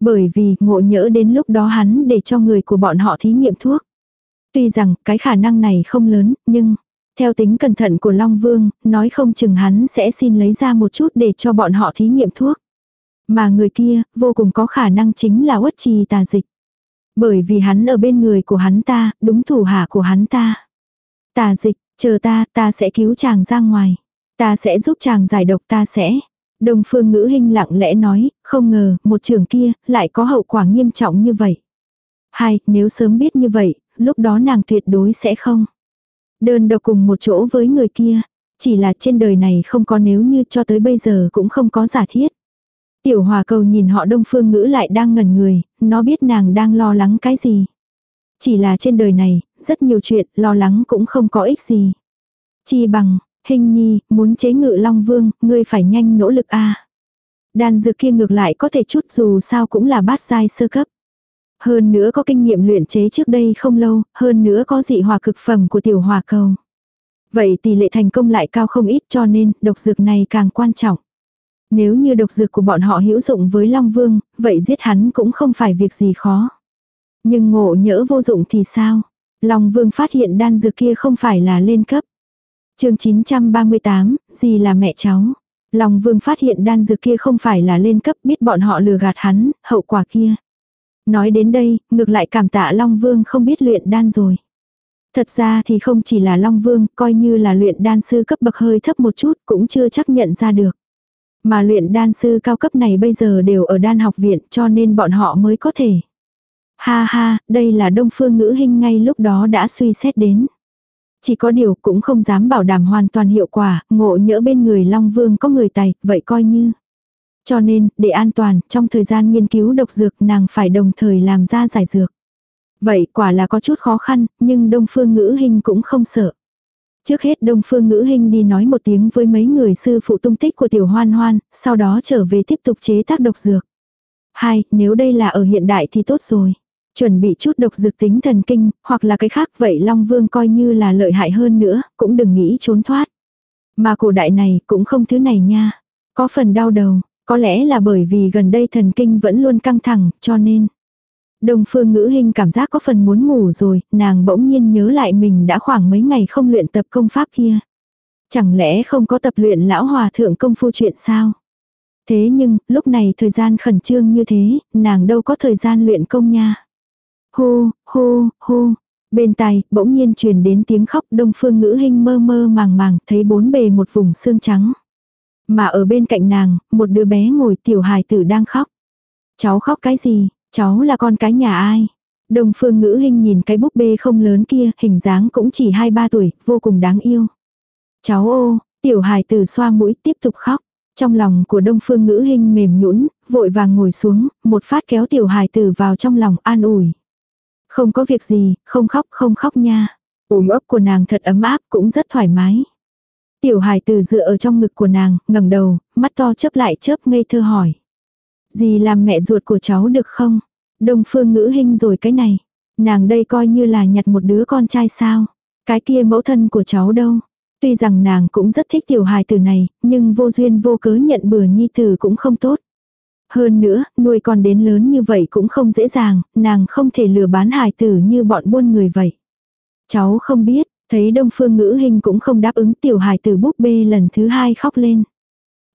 Bởi vì ngộ nhỡ đến lúc đó hắn để cho người của bọn họ thí nghiệm thuốc. Tuy rằng cái khả năng này không lớn, nhưng theo tính cẩn thận của Long Vương, nói không chừng hắn sẽ xin lấy ra một chút để cho bọn họ thí nghiệm thuốc. Mà người kia, vô cùng có khả năng chính là uất trì tà dịch. Bởi vì hắn ở bên người của hắn ta, đúng thủ hạ của hắn ta. Tà dịch, chờ ta, ta sẽ cứu chàng ra ngoài. Ta sẽ giúp chàng giải độc ta sẽ. Đông phương ngữ hình lặng lẽ nói, không ngờ, một trường kia, lại có hậu quả nghiêm trọng như vậy. Hai, nếu sớm biết như vậy, lúc đó nàng tuyệt đối sẽ không. Đơn độc cùng một chỗ với người kia. Chỉ là trên đời này không có nếu như cho tới bây giờ cũng không có giả thiết. Tiểu hòa cầu nhìn họ đông phương ngữ lại đang ngẩn người, nó biết nàng đang lo lắng cái gì. Chỉ là trên đời này, rất nhiều chuyện, lo lắng cũng không có ích gì. Chi bằng, hình nhi, muốn chế ngự Long Vương, ngươi phải nhanh nỗ lực a Đan dược kia ngược lại có thể chút dù sao cũng là bát giai sơ cấp. Hơn nữa có kinh nghiệm luyện chế trước đây không lâu, hơn nữa có dị hòa cực phẩm của tiểu hòa cầu. Vậy tỷ lệ thành công lại cao không ít cho nên độc dược này càng quan trọng. Nếu như độc dược của bọn họ hữu dụng với Long Vương, vậy giết hắn cũng không phải việc gì khó. Nhưng ngộ nhỡ vô dụng thì sao? Long Vương phát hiện đan dược kia không phải là lên cấp chương 938, gì là mẹ cháu? Long Vương phát hiện đan dược kia không phải là lên cấp biết bọn họ lừa gạt hắn, hậu quả kia. Nói đến đây, ngược lại cảm tạ Long Vương không biết luyện đan rồi. Thật ra thì không chỉ là Long Vương, coi như là luyện đan sư cấp bậc hơi thấp một chút cũng chưa chắc nhận ra được. Mà luyện đan sư cao cấp này bây giờ đều ở đan học viện cho nên bọn họ mới có thể. Ha ha, đây là đông phương ngữ hình ngay lúc đó đã suy xét đến. Chỉ có điều cũng không dám bảo đảm hoàn toàn hiệu quả, ngộ nhỡ bên người Long Vương có người tài, vậy coi như. Cho nên, để an toàn, trong thời gian nghiên cứu độc dược nàng phải đồng thời làm ra giải dược. Vậy quả là có chút khó khăn, nhưng đông phương ngữ Hinh cũng không sợ. Trước hết Đông Phương Ngữ Hinh đi nói một tiếng với mấy người sư phụ tung tích của Tiểu Hoan Hoan, sau đó trở về tiếp tục chế tác độc dược. Hai, nếu đây là ở hiện đại thì tốt rồi. Chuẩn bị chút độc dược tính thần kinh, hoặc là cái khác vậy Long Vương coi như là lợi hại hơn nữa, cũng đừng nghĩ trốn thoát. Mà cổ đại này cũng không thứ này nha. Có phần đau đầu, có lẽ là bởi vì gần đây thần kinh vẫn luôn căng thẳng, cho nên. Đông phương ngữ hình cảm giác có phần muốn ngủ rồi, nàng bỗng nhiên nhớ lại mình đã khoảng mấy ngày không luyện tập công pháp kia. Chẳng lẽ không có tập luyện lão hòa thượng công phu chuyện sao? Thế nhưng, lúc này thời gian khẩn trương như thế, nàng đâu có thời gian luyện công nha. Hô, hô, hô. Bên tai, bỗng nhiên truyền đến tiếng khóc đông phương ngữ hình mơ mơ màng màng, thấy bốn bề một vùng xương trắng. Mà ở bên cạnh nàng, một đứa bé ngồi tiểu hài tử đang khóc. Cháu khóc cái gì? Cháu là con cái nhà ai? Đông phương ngữ hình nhìn cái búp bê không lớn kia, hình dáng cũng chỉ 2-3 tuổi, vô cùng đáng yêu. Cháu ô, tiểu hài tử xoa mũi tiếp tục khóc. Trong lòng của đông phương ngữ hình mềm nhũn vội vàng ngồi xuống, một phát kéo tiểu hài tử vào trong lòng an ủi. Không có việc gì, không khóc không khóc nha. Ôm ấp của nàng thật ấm áp cũng rất thoải mái. Tiểu hài tử dựa ở trong ngực của nàng, ngẩng đầu, mắt to chớp lại chớp ngây thơ hỏi. Gì làm mẹ ruột của cháu được không? Đông phương ngữ hình rồi cái này. Nàng đây coi như là nhặt một đứa con trai sao? Cái kia mẫu thân của cháu đâu? Tuy rằng nàng cũng rất thích tiểu hài tử này, nhưng vô duyên vô cớ nhận bừa nhi tử cũng không tốt. Hơn nữa, nuôi con đến lớn như vậy cũng không dễ dàng, nàng không thể lừa bán hài tử như bọn buôn người vậy. Cháu không biết, thấy đông phương ngữ hình cũng không đáp ứng tiểu hài tử búp bê lần thứ hai khóc lên.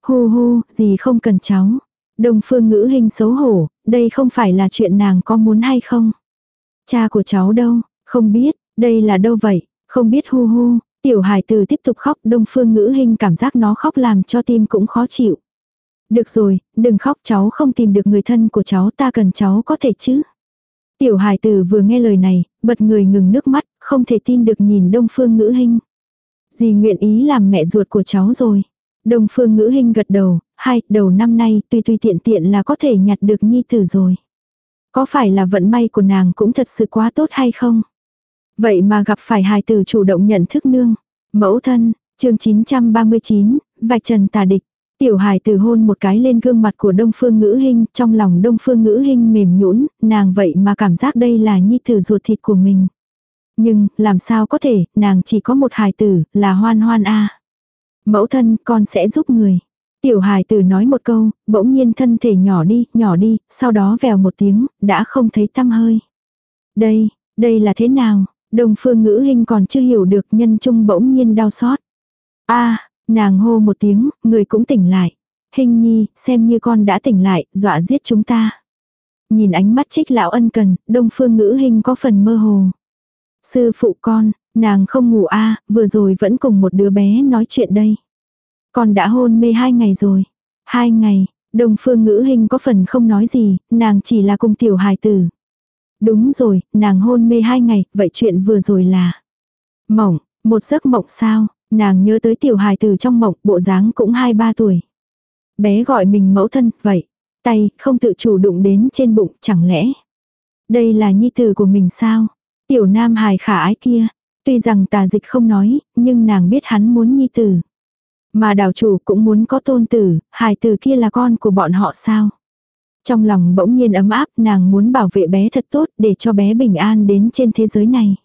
Hu hu, gì không cần cháu. Đông phương ngữ hình xấu hổ, đây không phải là chuyện nàng có muốn hay không. Cha của cháu đâu, không biết, đây là đâu vậy, không biết hu hu, tiểu hài tử tiếp tục khóc đông phương ngữ hình cảm giác nó khóc làm cho tim cũng khó chịu. Được rồi, đừng khóc cháu không tìm được người thân của cháu ta cần cháu có thể chứ. Tiểu hài tử vừa nghe lời này, bật người ngừng nước mắt, không thể tin được nhìn đông phương ngữ hình. Dì nguyện ý làm mẹ ruột của cháu rồi. Đông phương ngữ hình gật đầu, hai, đầu năm nay tùy tùy tiện tiện là có thể nhặt được nhi tử rồi. Có phải là vận may của nàng cũng thật sự quá tốt hay không? Vậy mà gặp phải hài tử chủ động nhận thức nương. Mẫu thân, chương 939, vạch trần tà địch. Tiểu hài từ hôn một cái lên gương mặt của Đông Phương Ngữ Hinh, trong lòng Đông Phương Ngữ Hinh mềm nhũn, nàng vậy mà cảm giác đây là nhi tử ruột thịt của mình. Nhưng, làm sao có thể, nàng chỉ có một hài tử, là hoan hoan a. Mẫu thân, con sẽ giúp người. Tiểu hài tử nói một câu, bỗng nhiên thân thể nhỏ đi, nhỏ đi, sau đó vèo một tiếng, đã không thấy tăm hơi. Đây, đây là thế nào? Đông phương ngữ hình còn chưa hiểu được nhân trung bỗng nhiên đau xót. a Nàng hô một tiếng, người cũng tỉnh lại. Hình nhi, xem như con đã tỉnh lại, dọa giết chúng ta. Nhìn ánh mắt trích lão ân cần, đông phương ngữ hình có phần mơ hồ. Sư phụ con, nàng không ngủ a vừa rồi vẫn cùng một đứa bé nói chuyện đây. Con đã hôn mê hai ngày rồi. Hai ngày, đông phương ngữ hình có phần không nói gì, nàng chỉ là cùng tiểu hài tử. Đúng rồi, nàng hôn mê hai ngày, vậy chuyện vừa rồi là. Mộng, một giấc mộng sao, Nàng nhớ tới tiểu hài từ trong mộng, bộ dáng cũng 2-3 tuổi. Bé gọi mình mẫu thân, vậy. Tay, không tự chủ đụng đến trên bụng, chẳng lẽ. Đây là nhi tử của mình sao? Tiểu nam hài khả ái kia. Tuy rằng tà dịch không nói, nhưng nàng biết hắn muốn nhi tử. Mà đào chủ cũng muốn có tôn tử, hài tử kia là con của bọn họ sao? Trong lòng bỗng nhiên ấm áp, nàng muốn bảo vệ bé thật tốt để cho bé bình an đến trên thế giới này.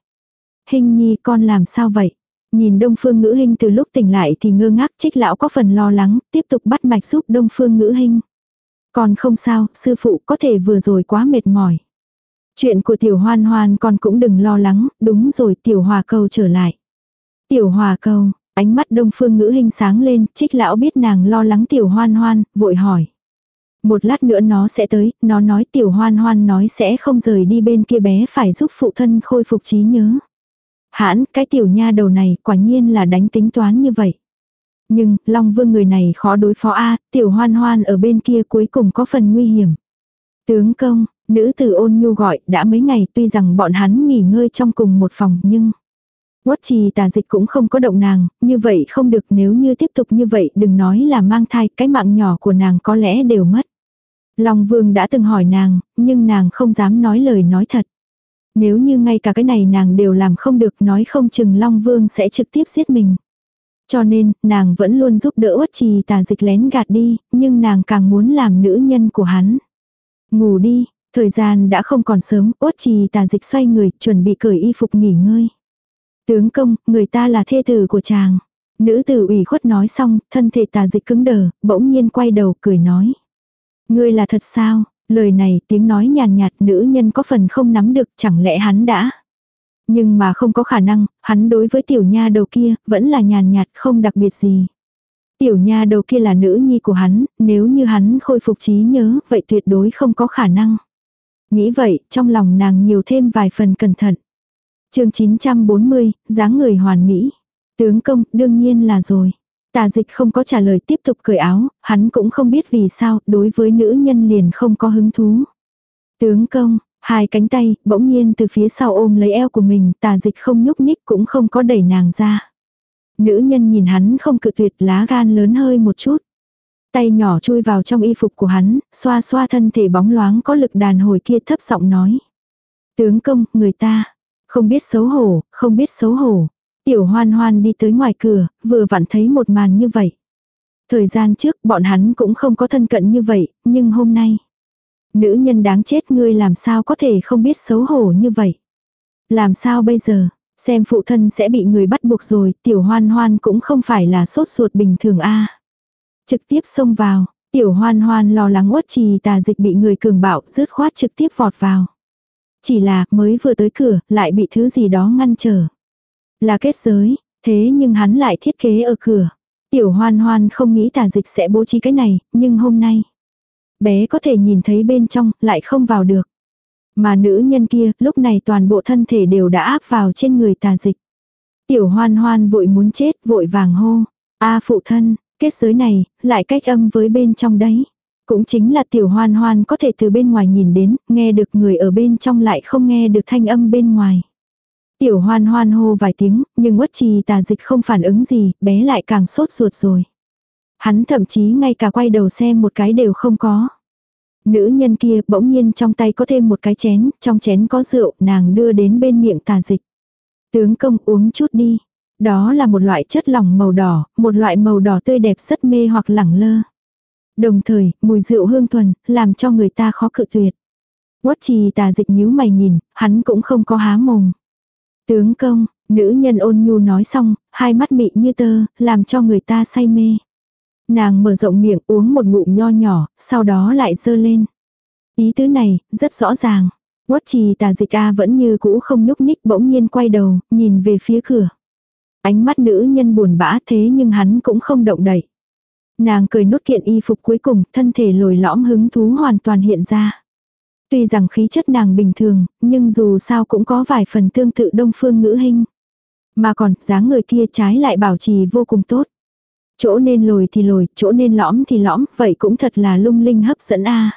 Hình nhi con làm sao vậy? Nhìn Đông Phương Ngữ Hinh từ lúc tỉnh lại thì ngơ ngác trích lão có phần lo lắng, tiếp tục bắt mạch giúp Đông Phương Ngữ Hinh. Còn không sao, sư phụ có thể vừa rồi quá mệt mỏi. Chuyện của tiểu hoan hoan con cũng đừng lo lắng, đúng rồi tiểu hòa cầu trở lại. Tiểu hòa cầu, ánh mắt đông phương ngữ hình sáng lên, trích lão biết nàng lo lắng tiểu hoan hoan, vội hỏi. Một lát nữa nó sẽ tới, nó nói tiểu hoan hoan nói sẽ không rời đi bên kia bé phải giúp phụ thân khôi phục trí nhớ. Hãn, cái tiểu nha đầu này quả nhiên là đánh tính toán như vậy. Nhưng, Long Vương người này khó đối phó a tiểu hoan hoan ở bên kia cuối cùng có phần nguy hiểm. Tướng công, nữ tử ôn nhu gọi, đã mấy ngày tuy rằng bọn hắn nghỉ ngơi trong cùng một phòng nhưng... Quất trì tà dịch cũng không có động nàng, như vậy không được nếu như tiếp tục như vậy đừng nói là mang thai, cái mạng nhỏ của nàng có lẽ đều mất. Long Vương đã từng hỏi nàng, nhưng nàng không dám nói lời nói thật. Nếu như ngay cả cái này nàng đều làm không được nói không chừng Long Vương sẽ trực tiếp giết mình. Cho nên, nàng vẫn luôn giúp đỡ uất trì tà dịch lén gạt đi, nhưng nàng càng muốn làm nữ nhân của hắn. Ngủ đi, Thời gian đã không còn sớm, uất trì tà dịch xoay người, chuẩn bị cởi y phục nghỉ ngơi. Tướng công, người ta là thê tử của chàng. Nữ tử ủy khuất nói xong, thân thể tà dịch cứng đờ, bỗng nhiên quay đầu cười nói. Ngươi là thật sao? Lời này tiếng nói nhàn nhạt, nữ nhân có phần không nắm được chẳng lẽ hắn đã. Nhưng mà không có khả năng, hắn đối với tiểu nha đầu kia vẫn là nhàn nhạt không đặc biệt gì. Tiểu nha đầu kia là nữ nhi của hắn, nếu như hắn khôi phục trí nhớ, vậy tuyệt đối không có khả năng. Nghĩ vậy, trong lòng nàng nhiều thêm vài phần cẩn thận. chương 940, dáng người hoàn mỹ. Tướng công, đương nhiên là rồi. Tà dịch không có trả lời tiếp tục cởi áo, hắn cũng không biết vì sao, đối với nữ nhân liền không có hứng thú. Tướng công, hai cánh tay, bỗng nhiên từ phía sau ôm lấy eo của mình, tà dịch không nhúc nhích cũng không có đẩy nàng ra. Nữ nhân nhìn hắn không cự tuyệt lá gan lớn hơi một chút. Tay nhỏ chui vào trong y phục của hắn, xoa xoa thân thể bóng loáng có lực đàn hồi kia thấp giọng nói. Tướng công, người ta, không biết xấu hổ, không biết xấu hổ. Tiểu hoan hoan đi tới ngoài cửa, vừa vặn thấy một màn như vậy. Thời gian trước bọn hắn cũng không có thân cận như vậy, nhưng hôm nay. Nữ nhân đáng chết ngươi làm sao có thể không biết xấu hổ như vậy. Làm sao bây giờ, xem phụ thân sẽ bị người bắt buộc rồi, tiểu hoan hoan cũng không phải là sốt ruột bình thường a Trực tiếp xông vào, tiểu hoan hoan lo lắng uất trì tà dịch bị người cường bạo, rứt khoát trực tiếp vọt vào. Chỉ là mới vừa tới cửa, lại bị thứ gì đó ngăn trở. Là kết giới, thế nhưng hắn lại thiết kế ở cửa. Tiểu hoan hoan không nghĩ tà dịch sẽ bố trí cái này, nhưng hôm nay. Bé có thể nhìn thấy bên trong, lại không vào được. Mà nữ nhân kia, lúc này toàn bộ thân thể đều đã áp vào trên người tà dịch. Tiểu hoan hoan vội muốn chết, vội vàng hô. a phụ thân, kết giới này, lại cách âm với bên trong đấy. Cũng chính là tiểu hoan hoan có thể từ bên ngoài nhìn đến, nghe được người ở bên trong lại không nghe được thanh âm bên ngoài. Tiểu hoan hoan hô vài tiếng, nhưng uất trì tà dịch không phản ứng gì, bé lại càng sốt ruột rồi. Hắn thậm chí ngay cả quay đầu xem một cái đều không có. Nữ nhân kia bỗng nhiên trong tay có thêm một cái chén, trong chén có rượu, nàng đưa đến bên miệng tà dịch. Tướng công uống chút đi. Đó là một loại chất lỏng màu đỏ, một loại màu đỏ tươi đẹp rất mê hoặc lẳng lơ. Đồng thời, mùi rượu hương thuần, làm cho người ta khó cự tuyệt. Quất trì tà dịch nhíu mày nhìn, hắn cũng không có há mồm. Tướng công, nữ nhân ôn nhu nói xong, hai mắt mị như tơ, làm cho người ta say mê. Nàng mở rộng miệng uống một ngụm nho nhỏ, sau đó lại dơ lên. Ý tứ này, rất rõ ràng. Quất trì tà dịch A vẫn như cũ không nhúc nhích bỗng nhiên quay đầu, nhìn về phía cửa. Ánh mắt nữ nhân buồn bã thế nhưng hắn cũng không động đậy. Nàng cười nốt kiện y phục cuối cùng, thân thể lồi lõm hứng thú hoàn toàn hiện ra. Tuy rằng khí chất nàng bình thường, nhưng dù sao cũng có vài phần tương tự đông phương ngữ hình. Mà còn, dáng người kia trái lại bảo trì vô cùng tốt. Chỗ nên lồi thì lồi, chỗ nên lõm thì lõm, vậy cũng thật là lung linh hấp dẫn a.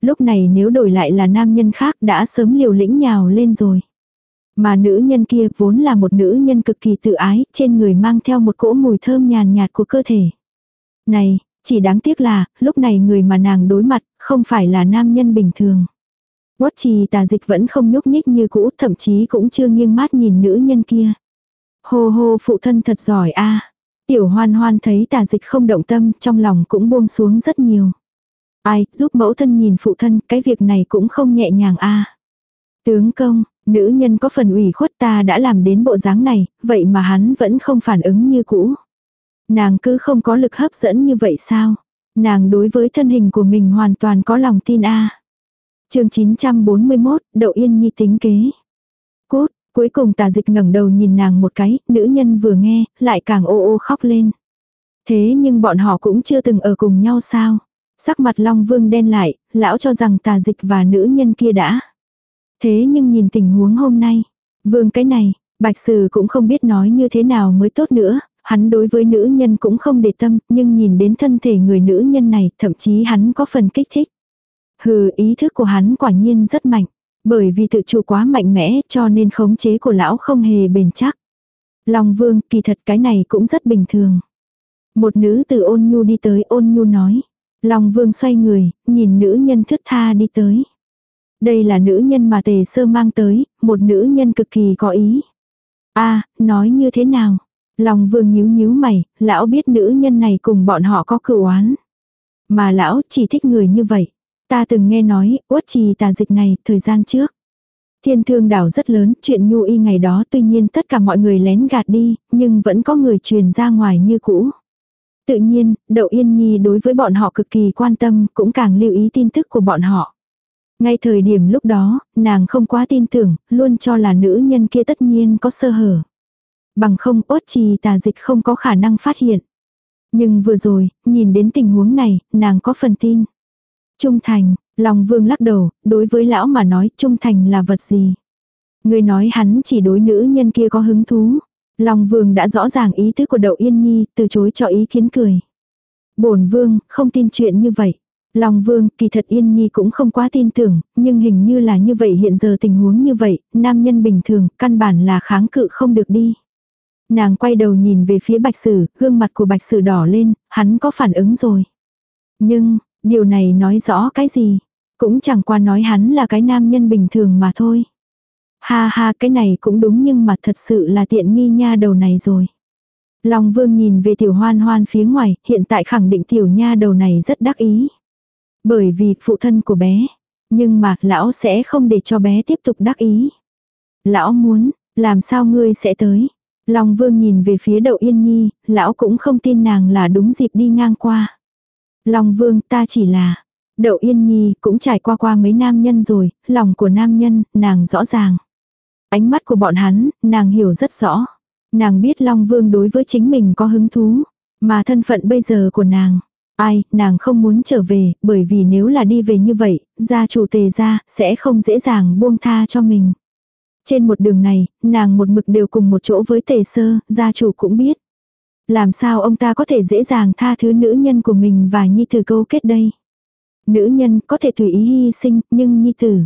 Lúc này nếu đổi lại là nam nhân khác đã sớm liều lĩnh nhào lên rồi. Mà nữ nhân kia vốn là một nữ nhân cực kỳ tự ái, trên người mang theo một cỗ mùi thơm nhàn nhạt của cơ thể. Này, chỉ đáng tiếc là, lúc này người mà nàng đối mặt, không phải là nam nhân bình thường. Quất trì tà dịch vẫn không nhúc nhích như cũ, thậm chí cũng chưa nghiêng mắt nhìn nữ nhân kia. Hô hô phụ thân thật giỏi a Tiểu hoan hoan thấy tà dịch không động tâm, trong lòng cũng buông xuống rất nhiều. Ai, giúp mẫu thân nhìn phụ thân, cái việc này cũng không nhẹ nhàng a Tướng công, nữ nhân có phần ủy khuất ta đã làm đến bộ dáng này, vậy mà hắn vẫn không phản ứng như cũ. Nàng cứ không có lực hấp dẫn như vậy sao? Nàng đối với thân hình của mình hoàn toàn có lòng tin a. À. Chương 941, Đậu Yên Nhi tính kế. Cút, cuối cùng Tà Dịch ngẩng đầu nhìn nàng một cái, nữ nhân vừa nghe, lại càng ô ô khóc lên. Thế nhưng bọn họ cũng chưa từng ở cùng nhau sao? Sắc mặt Long Vương đen lại, lão cho rằng Tà Dịch và nữ nhân kia đã. Thế nhưng nhìn tình huống hôm nay, Vương cái này, Bạch Sử cũng không biết nói như thế nào mới tốt nữa, hắn đối với nữ nhân cũng không để tâm, nhưng nhìn đến thân thể người nữ nhân này, thậm chí hắn có phần kích thích. Hừ, ý thức của hắn quả nhiên rất mạnh. Bởi vì tự chủ quá mạnh mẽ cho nên khống chế của lão không hề bền chắc. Long vương, kỳ thật cái này cũng rất bình thường. Một nữ từ ôn nhu đi tới ôn nhu nói. Long vương xoay người, nhìn nữ nhân thức tha đi tới. Đây là nữ nhân mà tề sơ mang tới, một nữ nhân cực kỳ có ý. a nói như thế nào? Long vương nhíu nhíu mày, lão biết nữ nhân này cùng bọn họ có cửu oán. Mà lão chỉ thích người như vậy. Ta từng nghe nói, uất trì tà dịch này, thời gian trước. Thiên thương đảo rất lớn, chuyện nhu y ngày đó tuy nhiên tất cả mọi người lén gạt đi, nhưng vẫn có người truyền ra ngoài như cũ. Tự nhiên, Đậu Yên Nhi đối với bọn họ cực kỳ quan tâm, cũng càng lưu ý tin tức của bọn họ. Ngay thời điểm lúc đó, nàng không quá tin tưởng, luôn cho là nữ nhân kia tất nhiên có sơ hở. Bằng không ốt trì tà dịch không có khả năng phát hiện. Nhưng vừa rồi, nhìn đến tình huống này, nàng có phần tin. Trung thành, lòng vương lắc đầu, đối với lão mà nói trung thành là vật gì. Người nói hắn chỉ đối nữ nhân kia có hứng thú. Long vương đã rõ ràng ý tứ của đậu yên nhi, từ chối cho ý kiến cười. bổn vương, không tin chuyện như vậy. Long vương, kỳ thật yên nhi cũng không quá tin tưởng, nhưng hình như là như vậy hiện giờ tình huống như vậy, nam nhân bình thường, căn bản là kháng cự không được đi. Nàng quay đầu nhìn về phía bạch sử, gương mặt của bạch sử đỏ lên, hắn có phản ứng rồi. Nhưng, điều này nói rõ cái gì? Cũng chẳng qua nói hắn là cái nam nhân bình thường mà thôi. Ha ha cái này cũng đúng nhưng mà thật sự là tiện nghi nha đầu này rồi. Long vương nhìn về tiểu hoan hoan phía ngoài, hiện tại khẳng định tiểu nha đầu này rất đắc ý. Bởi vì phụ thân của bé. Nhưng mà lão sẽ không để cho bé tiếp tục đắc ý. Lão muốn, làm sao ngươi sẽ tới. Long vương nhìn về phía đậu yên nhi, lão cũng không tin nàng là đúng dịp đi ngang qua. Long vương ta chỉ là, đậu yên nhi cũng trải qua qua mấy nam nhân rồi, lòng của nam nhân, nàng rõ ràng. Ánh mắt của bọn hắn, nàng hiểu rất rõ. Nàng biết Long Vương đối với chính mình có hứng thú, mà thân phận bây giờ của nàng. Ai, nàng không muốn trở về, bởi vì nếu là đi về như vậy, gia chủ tề gia, sẽ không dễ dàng buông tha cho mình. Trên một đường này, nàng một mực đều cùng một chỗ với tề sơ, gia chủ cũng biết. Làm sao ông ta có thể dễ dàng tha thứ nữ nhân của mình và nhi tử câu kết đây. Nữ nhân có thể tùy ý hy sinh, nhưng nhi tử.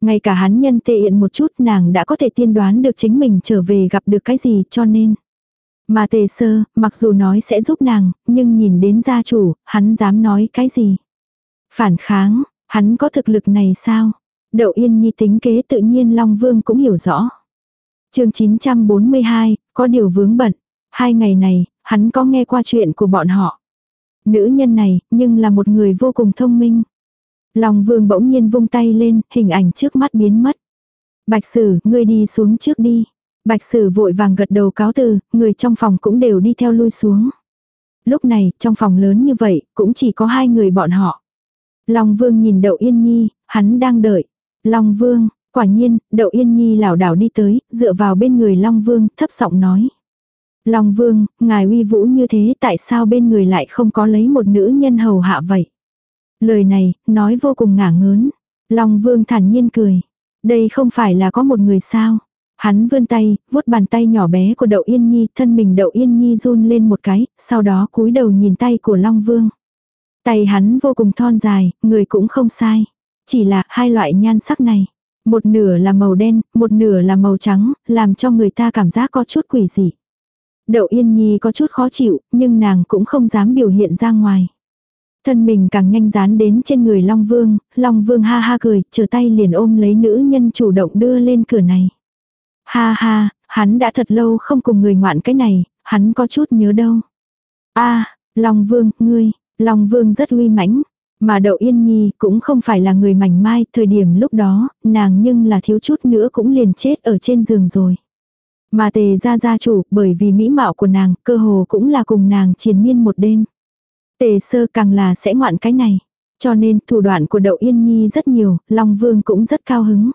Ngay cả hắn nhân tệ hiện một chút nàng đã có thể tiên đoán được chính mình trở về gặp được cái gì cho nên. Mà tề sơ, mặc dù nói sẽ giúp nàng, nhưng nhìn đến gia chủ, hắn dám nói cái gì. Phản kháng, hắn có thực lực này sao? Đậu Yên Nhi tính kế tự nhiên Long Vương cũng hiểu rõ. chương 942, có điều vướng bận. Hai ngày này, hắn có nghe qua chuyện của bọn họ. Nữ nhân này, nhưng là một người vô cùng thông minh. Long Vương bỗng nhiên vung tay lên, hình ảnh trước mắt biến mất. Bạch Sử, ngươi đi xuống trước đi. Bạch Sử vội vàng gật đầu cáo từ, người trong phòng cũng đều đi theo lui xuống. Lúc này, trong phòng lớn như vậy, cũng chỉ có hai người bọn họ. Long Vương nhìn Đậu Yên Nhi, hắn đang đợi. Long Vương, quả nhiên, Đậu Yên Nhi lảo đảo đi tới, dựa vào bên người Long Vương, thấp giọng nói. Long Vương, ngài uy vũ như thế tại sao bên người lại không có lấy một nữ nhân hầu hạ vậy? Lời này, nói vô cùng ngả ngớn. Long Vương thản nhiên cười. Đây không phải là có một người sao? Hắn vươn tay, vuốt bàn tay nhỏ bé của Đậu Yên Nhi, thân mình Đậu Yên Nhi run lên một cái, sau đó cúi đầu nhìn tay của Long Vương. Tay hắn vô cùng thon dài, người cũng không sai. Chỉ là hai loại nhan sắc này. Một nửa là màu đen, một nửa là màu trắng, làm cho người ta cảm giác có chút quỷ dị. Đậu Yên Nhi có chút khó chịu, nhưng nàng cũng không dám biểu hiện ra ngoài. Thân mình càng nhanh dán đến trên người Long Vương, Long Vương ha ha cười, trở tay liền ôm lấy nữ nhân chủ động đưa lên cửa này. Ha ha, hắn đã thật lâu không cùng người ngoạn cái này, hắn có chút nhớ đâu. a Long Vương, ngươi, Long Vương rất uy mãnh, mà Đậu Yên Nhi cũng không phải là người mảnh mai, thời điểm lúc đó, nàng nhưng là thiếu chút nữa cũng liền chết ở trên giường rồi. Mà tề ra gia chủ, bởi vì mỹ mạo của nàng, cơ hồ cũng là cùng nàng triền miên một đêm. Tề sơ càng là sẽ ngoạn cái này. Cho nên thủ đoạn của Đậu Yên Nhi rất nhiều, Long Vương cũng rất cao hứng.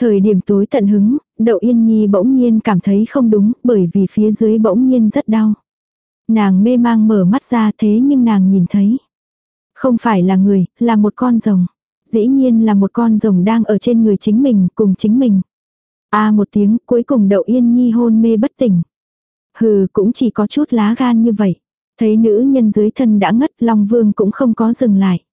Thời điểm tối tận hứng, Đậu Yên Nhi bỗng nhiên cảm thấy không đúng bởi vì phía dưới bỗng nhiên rất đau. Nàng mê mang mở mắt ra thế nhưng nàng nhìn thấy. Không phải là người, là một con rồng. Dĩ nhiên là một con rồng đang ở trên người chính mình, cùng chính mình. a à, một tiếng, cuối cùng Đậu Yên Nhi hôn mê bất tỉnh. Hừ, cũng chỉ có chút lá gan như vậy. Thấy nữ nhân dưới thân đã ngất, Long Vương cũng không có dừng lại.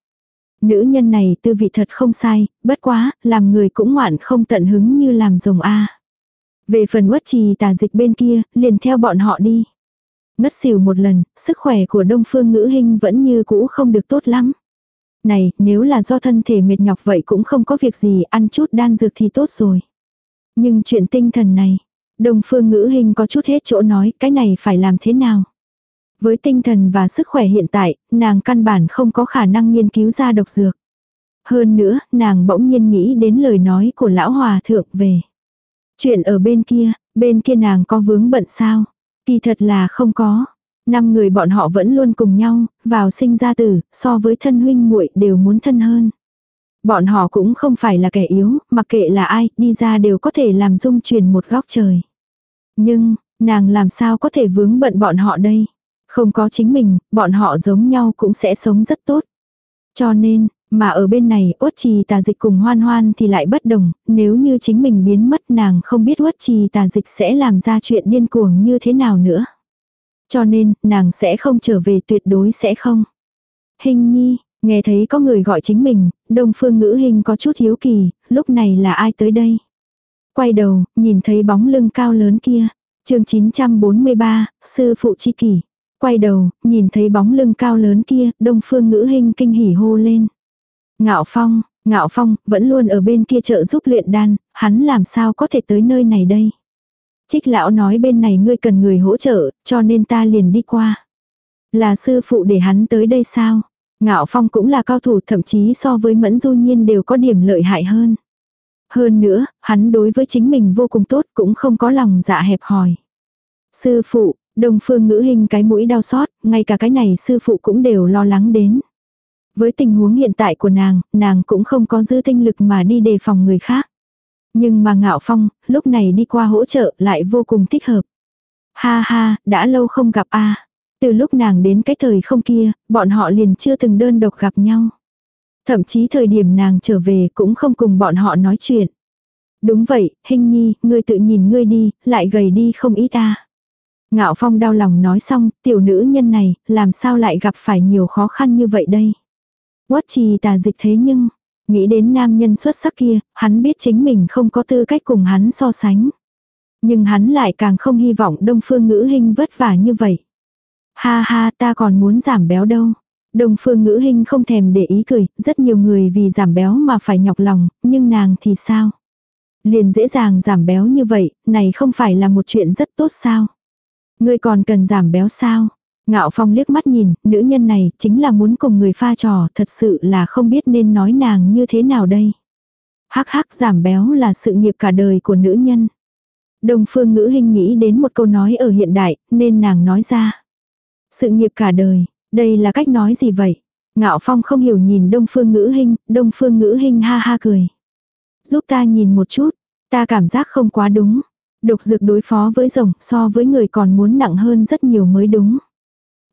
Nữ nhân này tư vị thật không sai, bất quá, làm người cũng ngoạn không tận hứng như làm rồng A. Về phần uất trì tà dịch bên kia, liền theo bọn họ đi. Ngất xỉu một lần, sức khỏe của đông phương ngữ hình vẫn như cũ không được tốt lắm. Này, nếu là do thân thể mệt nhọc vậy cũng không có việc gì, ăn chút đan dược thì tốt rồi. Nhưng chuyện tinh thần này, đông phương ngữ hình có chút hết chỗ nói, cái này phải làm thế nào? Với tinh thần và sức khỏe hiện tại, nàng căn bản không có khả năng nghiên cứu ra độc dược. Hơn nữa, nàng bỗng nhiên nghĩ đến lời nói của lão hòa thượng về. Chuyện ở bên kia, bên kia nàng có vướng bận sao? Kỳ thật là không có. Năm người bọn họ vẫn luôn cùng nhau, vào sinh ra tử, so với thân huynh muội đều muốn thân hơn. Bọn họ cũng không phải là kẻ yếu, mặc kệ là ai, đi ra đều có thể làm dung truyền một góc trời. Nhưng, nàng làm sao có thể vướng bận bọn họ đây? Không có chính mình, bọn họ giống nhau cũng sẽ sống rất tốt. Cho nên, mà ở bên này uất trì tà dịch cùng hoan hoan thì lại bất đồng, nếu như chính mình biến mất nàng không biết uất trì tà dịch sẽ làm ra chuyện điên cuồng như thế nào nữa. Cho nên, nàng sẽ không trở về tuyệt đối sẽ không. Hình nhi, nghe thấy có người gọi chính mình, đông phương ngữ hình có chút hiếu kỳ, lúc này là ai tới đây. Quay đầu, nhìn thấy bóng lưng cao lớn kia. chương 943, sư phụ chi kỷ. Quay đầu, nhìn thấy bóng lưng cao lớn kia, đông phương ngữ hình kinh hỉ hô lên. Ngạo phong, ngạo phong, vẫn luôn ở bên kia trợ giúp luyện đan, hắn làm sao có thể tới nơi này đây. Trích lão nói bên này ngươi cần người hỗ trợ, cho nên ta liền đi qua. Là sư phụ để hắn tới đây sao? Ngạo phong cũng là cao thủ thậm chí so với mẫn du nhiên đều có điểm lợi hại hơn. Hơn nữa, hắn đối với chính mình vô cùng tốt cũng không có lòng dạ hẹp hòi. Sư phụ, đồng phương ngữ hình cái mũi đau xót, ngay cả cái này sư phụ cũng đều lo lắng đến. Với tình huống hiện tại của nàng, nàng cũng không có dư tinh lực mà đi đề phòng người khác. Nhưng mà ngạo phong, lúc này đi qua hỗ trợ lại vô cùng thích hợp. Ha ha, đã lâu không gặp a Từ lúc nàng đến cái thời không kia, bọn họ liền chưa từng đơn độc gặp nhau. Thậm chí thời điểm nàng trở về cũng không cùng bọn họ nói chuyện. Đúng vậy, hình nhi, ngươi tự nhìn ngươi đi, lại gầy đi không ít ta. Ngạo phong đau lòng nói xong, tiểu nữ nhân này, làm sao lại gặp phải nhiều khó khăn như vậy đây. Quất trì tà dịch thế nhưng, nghĩ đến nam nhân xuất sắc kia, hắn biết chính mình không có tư cách cùng hắn so sánh. Nhưng hắn lại càng không hy vọng đông phương ngữ hình vất vả như vậy. Ha ha ta còn muốn giảm béo đâu. Đông phương ngữ hình không thèm để ý cười, rất nhiều người vì giảm béo mà phải nhọc lòng, nhưng nàng thì sao? Liền dễ dàng giảm béo như vậy, này không phải là một chuyện rất tốt sao? Ngươi còn cần giảm béo sao? Ngạo Phong liếc mắt nhìn, nữ nhân này chính là muốn cùng người pha trò, thật sự là không biết nên nói nàng như thế nào đây. Hắc hắc giảm béo là sự nghiệp cả đời của nữ nhân. Đông phương ngữ hình nghĩ đến một câu nói ở hiện đại, nên nàng nói ra. Sự nghiệp cả đời, đây là cách nói gì vậy? Ngạo Phong không hiểu nhìn Đông Phương Ngữ hình Đông Phương Ngữ hình ha ha cười. Giúp ta nhìn một chút, ta cảm giác không quá đúng. Độc dược đối phó với rồng so với người còn muốn nặng hơn rất nhiều mới đúng.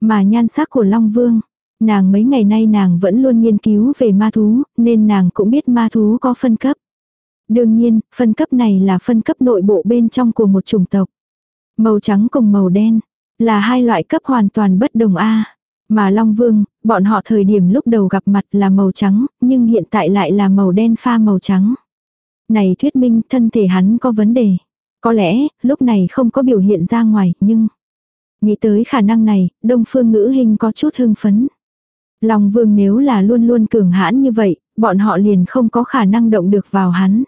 Mà nhan sắc của Long Vương, nàng mấy ngày nay nàng vẫn luôn nghiên cứu về ma thú, nên nàng cũng biết ma thú có phân cấp. Đương nhiên, phân cấp này là phân cấp nội bộ bên trong của một chủng tộc. Màu trắng cùng màu đen, là hai loại cấp hoàn toàn bất đồng A. Mà Long Vương, bọn họ thời điểm lúc đầu gặp mặt là màu trắng, nhưng hiện tại lại là màu đen pha màu trắng. Này thuyết minh thân thể hắn có vấn đề. Có lẽ, lúc này không có biểu hiện ra ngoài, nhưng... Nghĩ tới khả năng này, đông phương ngữ hình có chút hưng phấn. Long vương nếu là luôn luôn cường hãn như vậy, bọn họ liền không có khả năng động được vào hắn.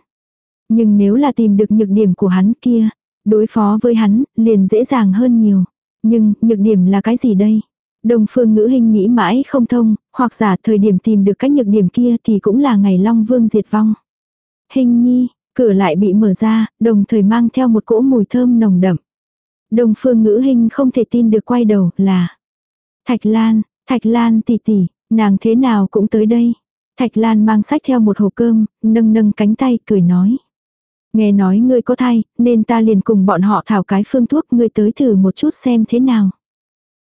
Nhưng nếu là tìm được nhược điểm của hắn kia, đối phó với hắn, liền dễ dàng hơn nhiều. Nhưng, nhược điểm là cái gì đây? Đông phương ngữ hình nghĩ mãi không thông, hoặc giả thời điểm tìm được cách nhược điểm kia thì cũng là ngày Long Vương diệt vong. Hình nhi, cửa lại bị mở ra, đồng thời mang theo một cỗ mùi thơm nồng đậm. Đông phương ngữ hình không thể tin được quay đầu là Thạch Lan, Thạch Lan tỷ tỷ, nàng thế nào cũng tới đây. Thạch Lan mang sách theo một hộp cơm, nâng nâng cánh tay cười nói. Nghe nói ngươi có thai, nên ta liền cùng bọn họ thảo cái phương thuốc ngươi tới thử một chút xem thế nào.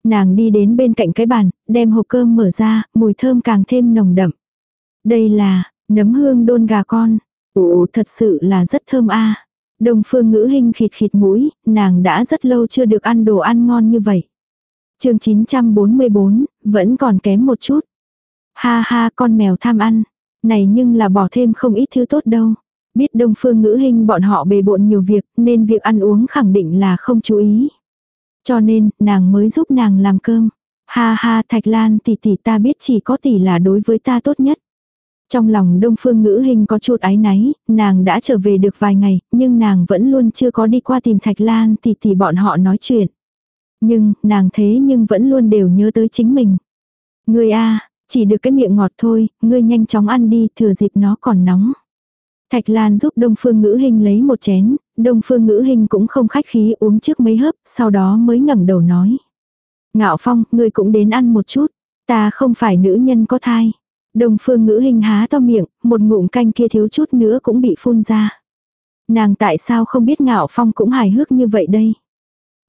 Nàng đi đến bên cạnh cái bàn, đem hộp cơm mở ra, mùi thơm càng thêm nồng đậm. Đây là, nấm hương đôn gà con. Ồ, thật sự là rất thơm a. Đồng phương ngữ hình khịt khịt mũi, nàng đã rất lâu chưa được ăn đồ ăn ngon như vậy. chương 944, vẫn còn kém một chút. Ha ha con mèo tham ăn. Này nhưng là bỏ thêm không ít thứ tốt đâu. Biết đông phương ngữ hình bọn họ bề bộn nhiều việc nên việc ăn uống khẳng định là không chú ý. Cho nên, nàng mới giúp nàng làm cơm. Ha ha Thạch Lan tỷ tỷ ta biết chỉ có tỷ là đối với ta tốt nhất. Trong lòng đông phương ngữ hình có chút ái náy, nàng đã trở về được vài ngày, nhưng nàng vẫn luôn chưa có đi qua tìm Thạch Lan thì thì bọn họ nói chuyện. Nhưng, nàng thế nhưng vẫn luôn đều nhớ tới chính mình. Người A, Chỉ được cái miệng ngọt thôi, ngươi nhanh chóng ăn đi, thừa dịp nó còn nóng. Thạch Lan giúp Đông Phương Ngữ Hinh lấy một chén, Đông Phương Ngữ Hinh cũng không khách khí uống trước mấy hớp, sau đó mới ngẩng đầu nói. Ngạo Phong, ngươi cũng đến ăn một chút, ta không phải nữ nhân có thai. Đông Phương Ngữ hình há to miệng, một ngụm canh kia thiếu chút nữa cũng bị phun ra. Nàng tại sao không biết Ngạo Phong cũng hài hước như vậy đây?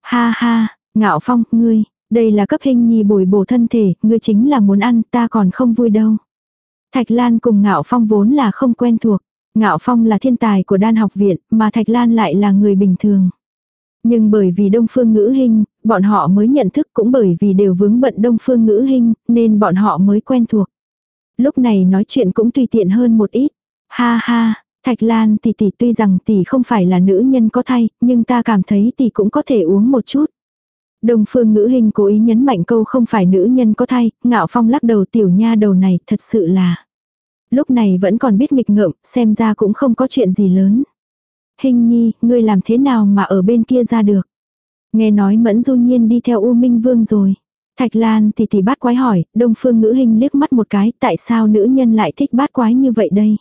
Ha ha, Ngạo Phong, ngươi, đây là cấp hình nhi bồi bổ thân thể, ngươi chính là muốn ăn, ta còn không vui đâu. Thạch Lan cùng Ngạo Phong vốn là không quen thuộc. Ngạo Phong là thiên tài của đan học viện, mà Thạch Lan lại là người bình thường. Nhưng bởi vì Đông Phương Ngữ hình bọn họ mới nhận thức cũng bởi vì đều vướng bận Đông Phương Ngữ hình nên bọn họ mới quen thuộc. Lúc này nói chuyện cũng tùy tiện hơn một ít. Ha ha, Thạch Lan tỷ tỷ tuy rằng tỷ không phải là nữ nhân có thai, nhưng ta cảm thấy tỷ cũng có thể uống một chút. Đông phương ngữ hình cố ý nhấn mạnh câu không phải nữ nhân có thai, ngạo phong lắc đầu tiểu nha đầu này thật sự là. Lúc này vẫn còn biết nghịch ngợm, xem ra cũng không có chuyện gì lớn. Hình nhi, ngươi làm thế nào mà ở bên kia ra được? Nghe nói mẫn du nhiên đi theo U Minh Vương rồi. Thạch Lan thì thì bát quái hỏi, đông phương ngữ hình liếc mắt một cái, tại sao nữ nhân lại thích bát quái như vậy đây?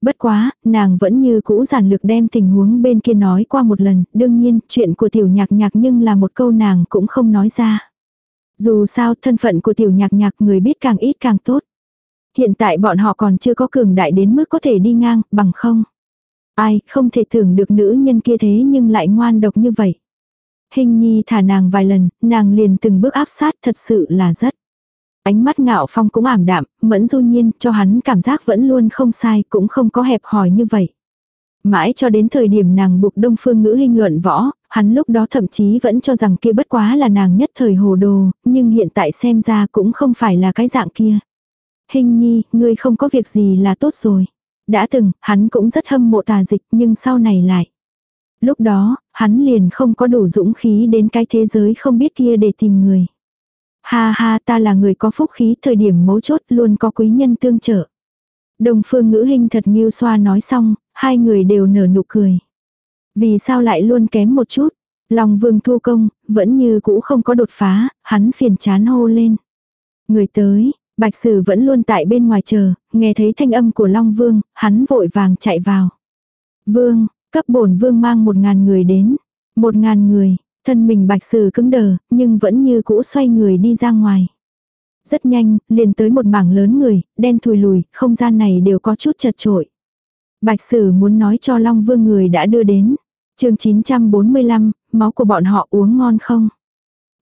Bất quá, nàng vẫn như cũ giản lược đem tình huống bên kia nói qua một lần, đương nhiên, chuyện của tiểu nhạc nhạc nhưng là một câu nàng cũng không nói ra. Dù sao, thân phận của tiểu nhạc nhạc người biết càng ít càng tốt. Hiện tại bọn họ còn chưa có cường đại đến mức có thể đi ngang, bằng không. Ai, không thể tưởng được nữ nhân kia thế nhưng lại ngoan độc như vậy. Hình nhi thả nàng vài lần, nàng liền từng bước áp sát thật sự là rất. Ánh mắt ngạo phong cũng ảm đạm, mẫn du nhiên cho hắn cảm giác vẫn luôn không sai cũng không có hẹp hòi như vậy. Mãi cho đến thời điểm nàng buộc đông phương ngữ hình luận võ, hắn lúc đó thậm chí vẫn cho rằng kia bất quá là nàng nhất thời hồ đồ, nhưng hiện tại xem ra cũng không phải là cái dạng kia. Hình nhi, ngươi không có việc gì là tốt rồi. Đã từng, hắn cũng rất hâm mộ tà dịch nhưng sau này lại. Lúc đó, hắn liền không có đủ dũng khí đến cái thế giới không biết kia để tìm người. Ha ha ta là người có phúc khí thời điểm mấu chốt luôn có quý nhân tương trợ. Đồng phương ngữ hình thật nghiêu xoa nói xong, hai người đều nở nụ cười. Vì sao lại luôn kém một chút? Long vương thu công, vẫn như cũ không có đột phá, hắn phiền chán hô lên. Người tới, bạch sử vẫn luôn tại bên ngoài chờ, nghe thấy thanh âm của Long vương, hắn vội vàng chạy vào. Vương, cấp bổn vương mang một ngàn người đến. Một ngàn người, Thân mình bạch sử cứng đờ, nhưng vẫn như cũ xoay người đi ra ngoài. Rất nhanh, liền tới một mảng lớn người, đen thùi lùi, không gian này đều có chút chật trội. Bạch sử muốn nói cho Long Vương người đã đưa đến. chương 945, máu của bọn họ uống ngon không?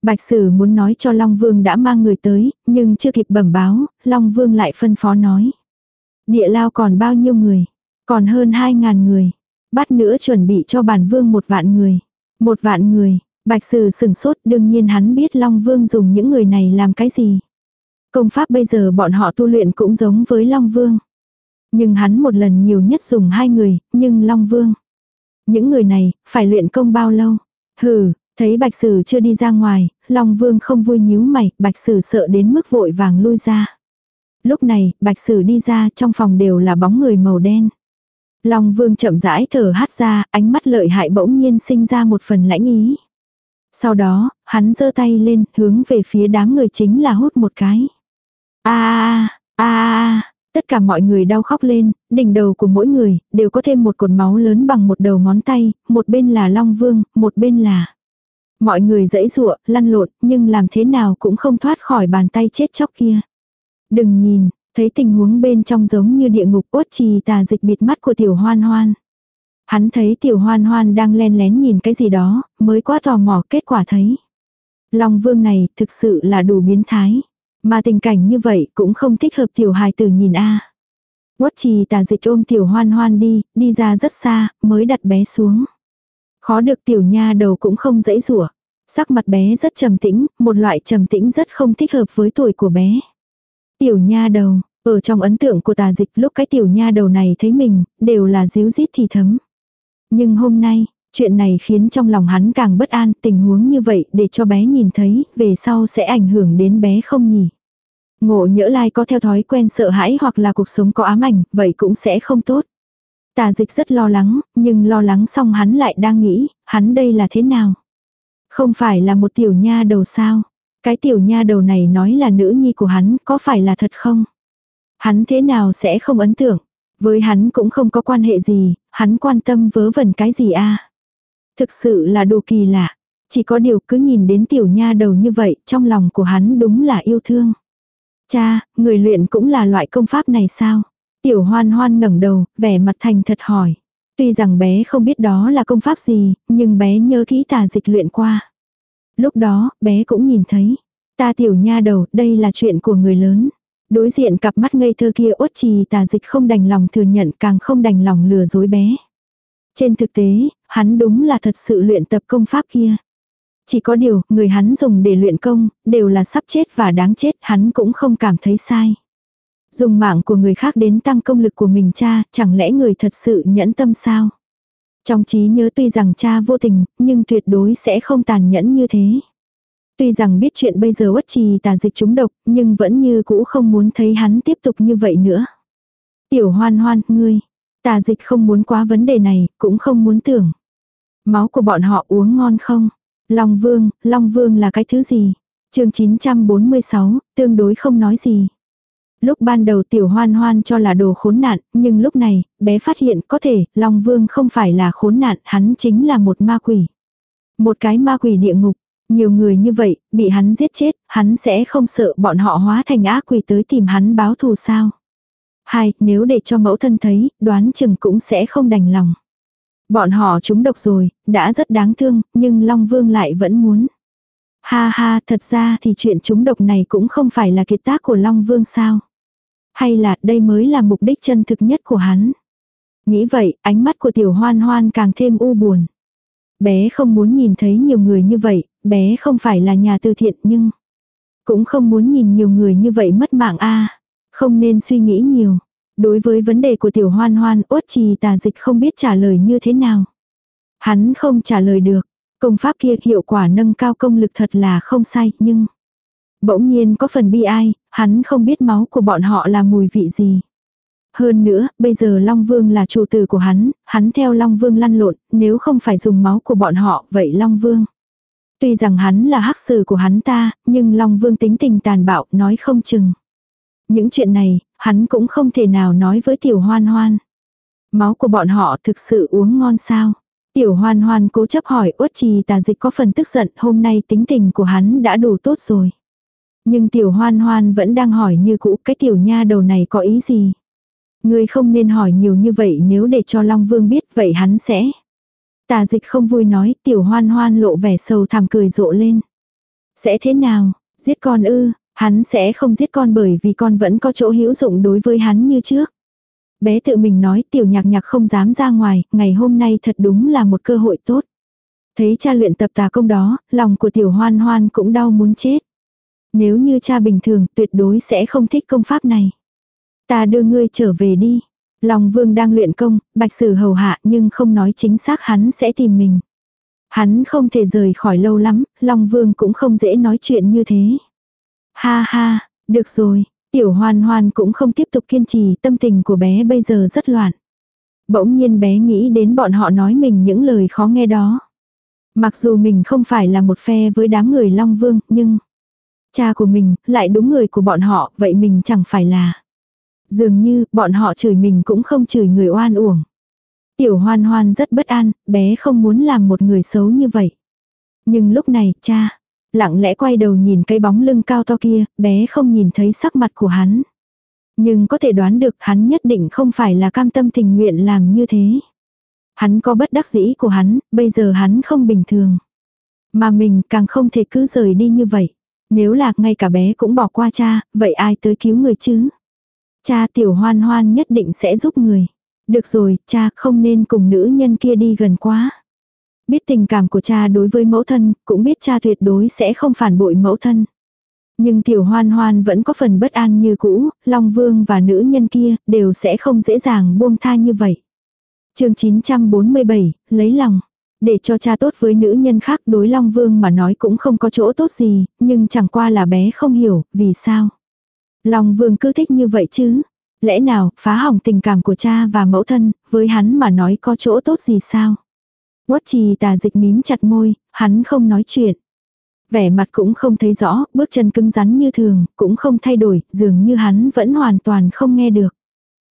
Bạch sử muốn nói cho Long Vương đã mang người tới, nhưng chưa kịp bẩm báo, Long Vương lại phân phó nói. Địa lao còn bao nhiêu người? Còn hơn 2.000 người. Bắt nữa chuẩn bị cho bản vương một vạn người. Một vạn người, Bạch Sử sừng sốt đương nhiên hắn biết Long Vương dùng những người này làm cái gì. Công pháp bây giờ bọn họ tu luyện cũng giống với Long Vương. Nhưng hắn một lần nhiều nhất dùng hai người, nhưng Long Vương. Những người này, phải luyện công bao lâu? Hừ, thấy Bạch Sử chưa đi ra ngoài, Long Vương không vui nhíu mày, Bạch Sử sợ đến mức vội vàng lui ra. Lúc này, Bạch Sử đi ra trong phòng đều là bóng người màu đen. Long Vương chậm rãi thở hát ra, ánh mắt lợi hại bỗng nhiên sinh ra một phần lãnh ý. Sau đó, hắn giơ tay lên, hướng về phía đám người chính là hút một cái. A a a tất cả mọi người đau khóc lên, đỉnh đầu của mỗi người đều có thêm một cột máu lớn bằng một đầu ngón tay, một bên là Long Vương, một bên là Mọi người dãy dụa, lăn lộn, nhưng làm thế nào cũng không thoát khỏi bàn tay chết chóc kia. Đừng nhìn, thấy tình huống bên trong giống như địa ngục uất trì tà dịch bịt mắt của tiểu hoan hoan. Hắn thấy tiểu hoan hoan đang len lén nhìn cái gì đó, mới quá tò mò kết quả thấy. Long vương này thực sự là đủ biến thái. Mà tình cảnh như vậy cũng không thích hợp tiểu hài tử nhìn a. Quất trì tà dịch ôm tiểu hoan hoan đi, đi ra rất xa, mới đặt bé xuống. Khó được tiểu nha đầu cũng không dễ rủa Sắc mặt bé rất trầm tĩnh, một loại trầm tĩnh rất không thích hợp với tuổi của bé. Tiểu nha đầu, ở trong ấn tượng của tà dịch lúc cái tiểu nha đầu này thấy mình, đều là díu dít thì thấm. Nhưng hôm nay, chuyện này khiến trong lòng hắn càng bất an, tình huống như vậy để cho bé nhìn thấy, về sau sẽ ảnh hưởng đến bé không nhỉ. Ngộ nhỡ lai có theo thói quen sợ hãi hoặc là cuộc sống có ám ảnh, vậy cũng sẽ không tốt. Tà dịch rất lo lắng, nhưng lo lắng xong hắn lại đang nghĩ, hắn đây là thế nào? Không phải là một tiểu nha đầu sao? Cái tiểu nha đầu này nói là nữ nhi của hắn, có phải là thật không? Hắn thế nào sẽ không ấn tượng? Với hắn cũng không có quan hệ gì, hắn quan tâm vớ vẩn cái gì a Thực sự là đồ kỳ lạ. Chỉ có điều cứ nhìn đến tiểu nha đầu như vậy, trong lòng của hắn đúng là yêu thương. Cha, người luyện cũng là loại công pháp này sao? Tiểu hoan hoan ngẩng đầu, vẻ mặt thành thật hỏi. Tuy rằng bé không biết đó là công pháp gì, nhưng bé nhớ kỹ tà dịch luyện qua. Lúc đó, bé cũng nhìn thấy. Ta tiểu nha đầu, đây là chuyện của người lớn. Đối diện cặp mắt ngây thơ kia ốt trì tà dịch không đành lòng thừa nhận càng không đành lòng lừa dối bé. Trên thực tế, hắn đúng là thật sự luyện tập công pháp kia. Chỉ có điều, người hắn dùng để luyện công, đều là sắp chết và đáng chết, hắn cũng không cảm thấy sai. Dùng mạng của người khác đến tăng công lực của mình cha, chẳng lẽ người thật sự nhẫn tâm sao? Trong trí nhớ tuy rằng cha vô tình, nhưng tuyệt đối sẽ không tàn nhẫn như thế. Tuy rằng biết chuyện bây giờ uất trì tà dịch chúng độc, nhưng vẫn như cũ không muốn thấy hắn tiếp tục như vậy nữa. Tiểu hoan hoan, ngươi, tà dịch không muốn quá vấn đề này, cũng không muốn tưởng. Máu của bọn họ uống ngon không? Long vương, Long vương là cái thứ gì? chương 946, tương đối không nói gì. Lúc ban đầu tiểu hoan hoan cho là đồ khốn nạn, nhưng lúc này, bé phát hiện có thể, Long Vương không phải là khốn nạn, hắn chính là một ma quỷ. Một cái ma quỷ địa ngục, nhiều người như vậy, bị hắn giết chết, hắn sẽ không sợ bọn họ hóa thành ác quỷ tới tìm hắn báo thù sao. Hai, nếu để cho mẫu thân thấy, đoán chừng cũng sẽ không đành lòng. Bọn họ chúng độc rồi, đã rất đáng thương, nhưng Long Vương lại vẫn muốn. Ha ha, thật ra thì chuyện chúng độc này cũng không phải là kiệt tác của Long Vương sao. Hay là đây mới là mục đích chân thực nhất của hắn. Nghĩ vậy, ánh mắt của tiểu hoan hoan càng thêm u buồn. Bé không muốn nhìn thấy nhiều người như vậy, bé không phải là nhà từ thiện nhưng cũng không muốn nhìn nhiều người như vậy mất mạng a Không nên suy nghĩ nhiều. Đối với vấn đề của tiểu hoan hoan, uất trì tà dịch không biết trả lời như thế nào. Hắn không trả lời được. Công pháp kia hiệu quả nâng cao công lực thật là không sai, nhưng... Bỗng nhiên có phần bi ai, hắn không biết máu của bọn họ là mùi vị gì. Hơn nữa, bây giờ Long Vương là chủ tử của hắn, hắn theo Long Vương lăn lộn, nếu không phải dùng máu của bọn họ, vậy Long Vương. Tuy rằng hắn là hắc sử của hắn ta, nhưng Long Vương tính tình tàn bạo, nói không chừng. Những chuyện này, hắn cũng không thể nào nói với tiểu hoan hoan. Máu của bọn họ thực sự uống ngon sao? Tiểu hoan hoan cố chấp hỏi uất trì tà dịch có phần tức giận hôm nay tính tình của hắn đã đủ tốt rồi. Nhưng tiểu hoan hoan vẫn đang hỏi như cũ cái tiểu nha đầu này có ý gì. Ngươi không nên hỏi nhiều như vậy nếu để cho Long Vương biết vậy hắn sẽ. Tà dịch không vui nói tiểu hoan hoan lộ vẻ sầu thảm cười rộ lên. Sẽ thế nào, giết con ư, hắn sẽ không giết con bởi vì con vẫn có chỗ hữu dụng đối với hắn như trước. Bé tự mình nói tiểu nhạc nhạc không dám ra ngoài, ngày hôm nay thật đúng là một cơ hội tốt. Thấy cha luyện tập tà công đó, lòng của tiểu hoan hoan cũng đau muốn chết. Nếu như cha bình thường tuyệt đối sẽ không thích công pháp này. Ta đưa ngươi trở về đi. Long vương đang luyện công, bạch sử hầu hạ nhưng không nói chính xác hắn sẽ tìm mình. Hắn không thể rời khỏi lâu lắm, Long vương cũng không dễ nói chuyện như thế. Ha ha, được rồi, tiểu hoan hoan cũng không tiếp tục kiên trì, tâm tình của bé bây giờ rất loạn. Bỗng nhiên bé nghĩ đến bọn họ nói mình những lời khó nghe đó. Mặc dù mình không phải là một phe với đám người Long Vương, nhưng cha của mình lại đúng người của bọn họ, vậy mình chẳng phải là. Dường như, bọn họ chửi mình cũng không chửi người oan uổng. Tiểu hoan hoan rất bất an, bé không muốn làm một người xấu như vậy. Nhưng lúc này, cha, lặng lẽ quay đầu nhìn cái bóng lưng cao to kia, bé không nhìn thấy sắc mặt của hắn. Nhưng có thể đoán được hắn nhất định không phải là cam tâm tình nguyện làm như thế. Hắn có bất đắc dĩ của hắn, bây giờ hắn không bình thường. Mà mình càng không thể cứ rời đi như vậy. Nếu là ngay cả bé cũng bỏ qua cha, vậy ai tới cứu người chứ? Cha tiểu hoan hoan nhất định sẽ giúp người. Được rồi, cha không nên cùng nữ nhân kia đi gần quá. Biết tình cảm của cha đối với mẫu thân, cũng biết cha tuyệt đối sẽ không phản bội mẫu thân. Nhưng tiểu hoan hoan vẫn có phần bất an như cũ, Long Vương và nữ nhân kia đều sẽ không dễ dàng buông tha như vậy. chương 947, lấy lòng. Để cho cha tốt với nữ nhân khác đối Long Vương mà nói cũng không có chỗ tốt gì, nhưng chẳng qua là bé không hiểu, vì sao. Long Vương cứ thích như vậy chứ. Lẽ nào, phá hỏng tình cảm của cha và mẫu thân, với hắn mà nói có chỗ tốt gì sao? Quất trì tà dịch mím chặt môi, hắn không nói chuyện. Vẻ mặt cũng không thấy rõ, bước chân cứng rắn như thường, cũng không thay đổi, dường như hắn vẫn hoàn toàn không nghe được.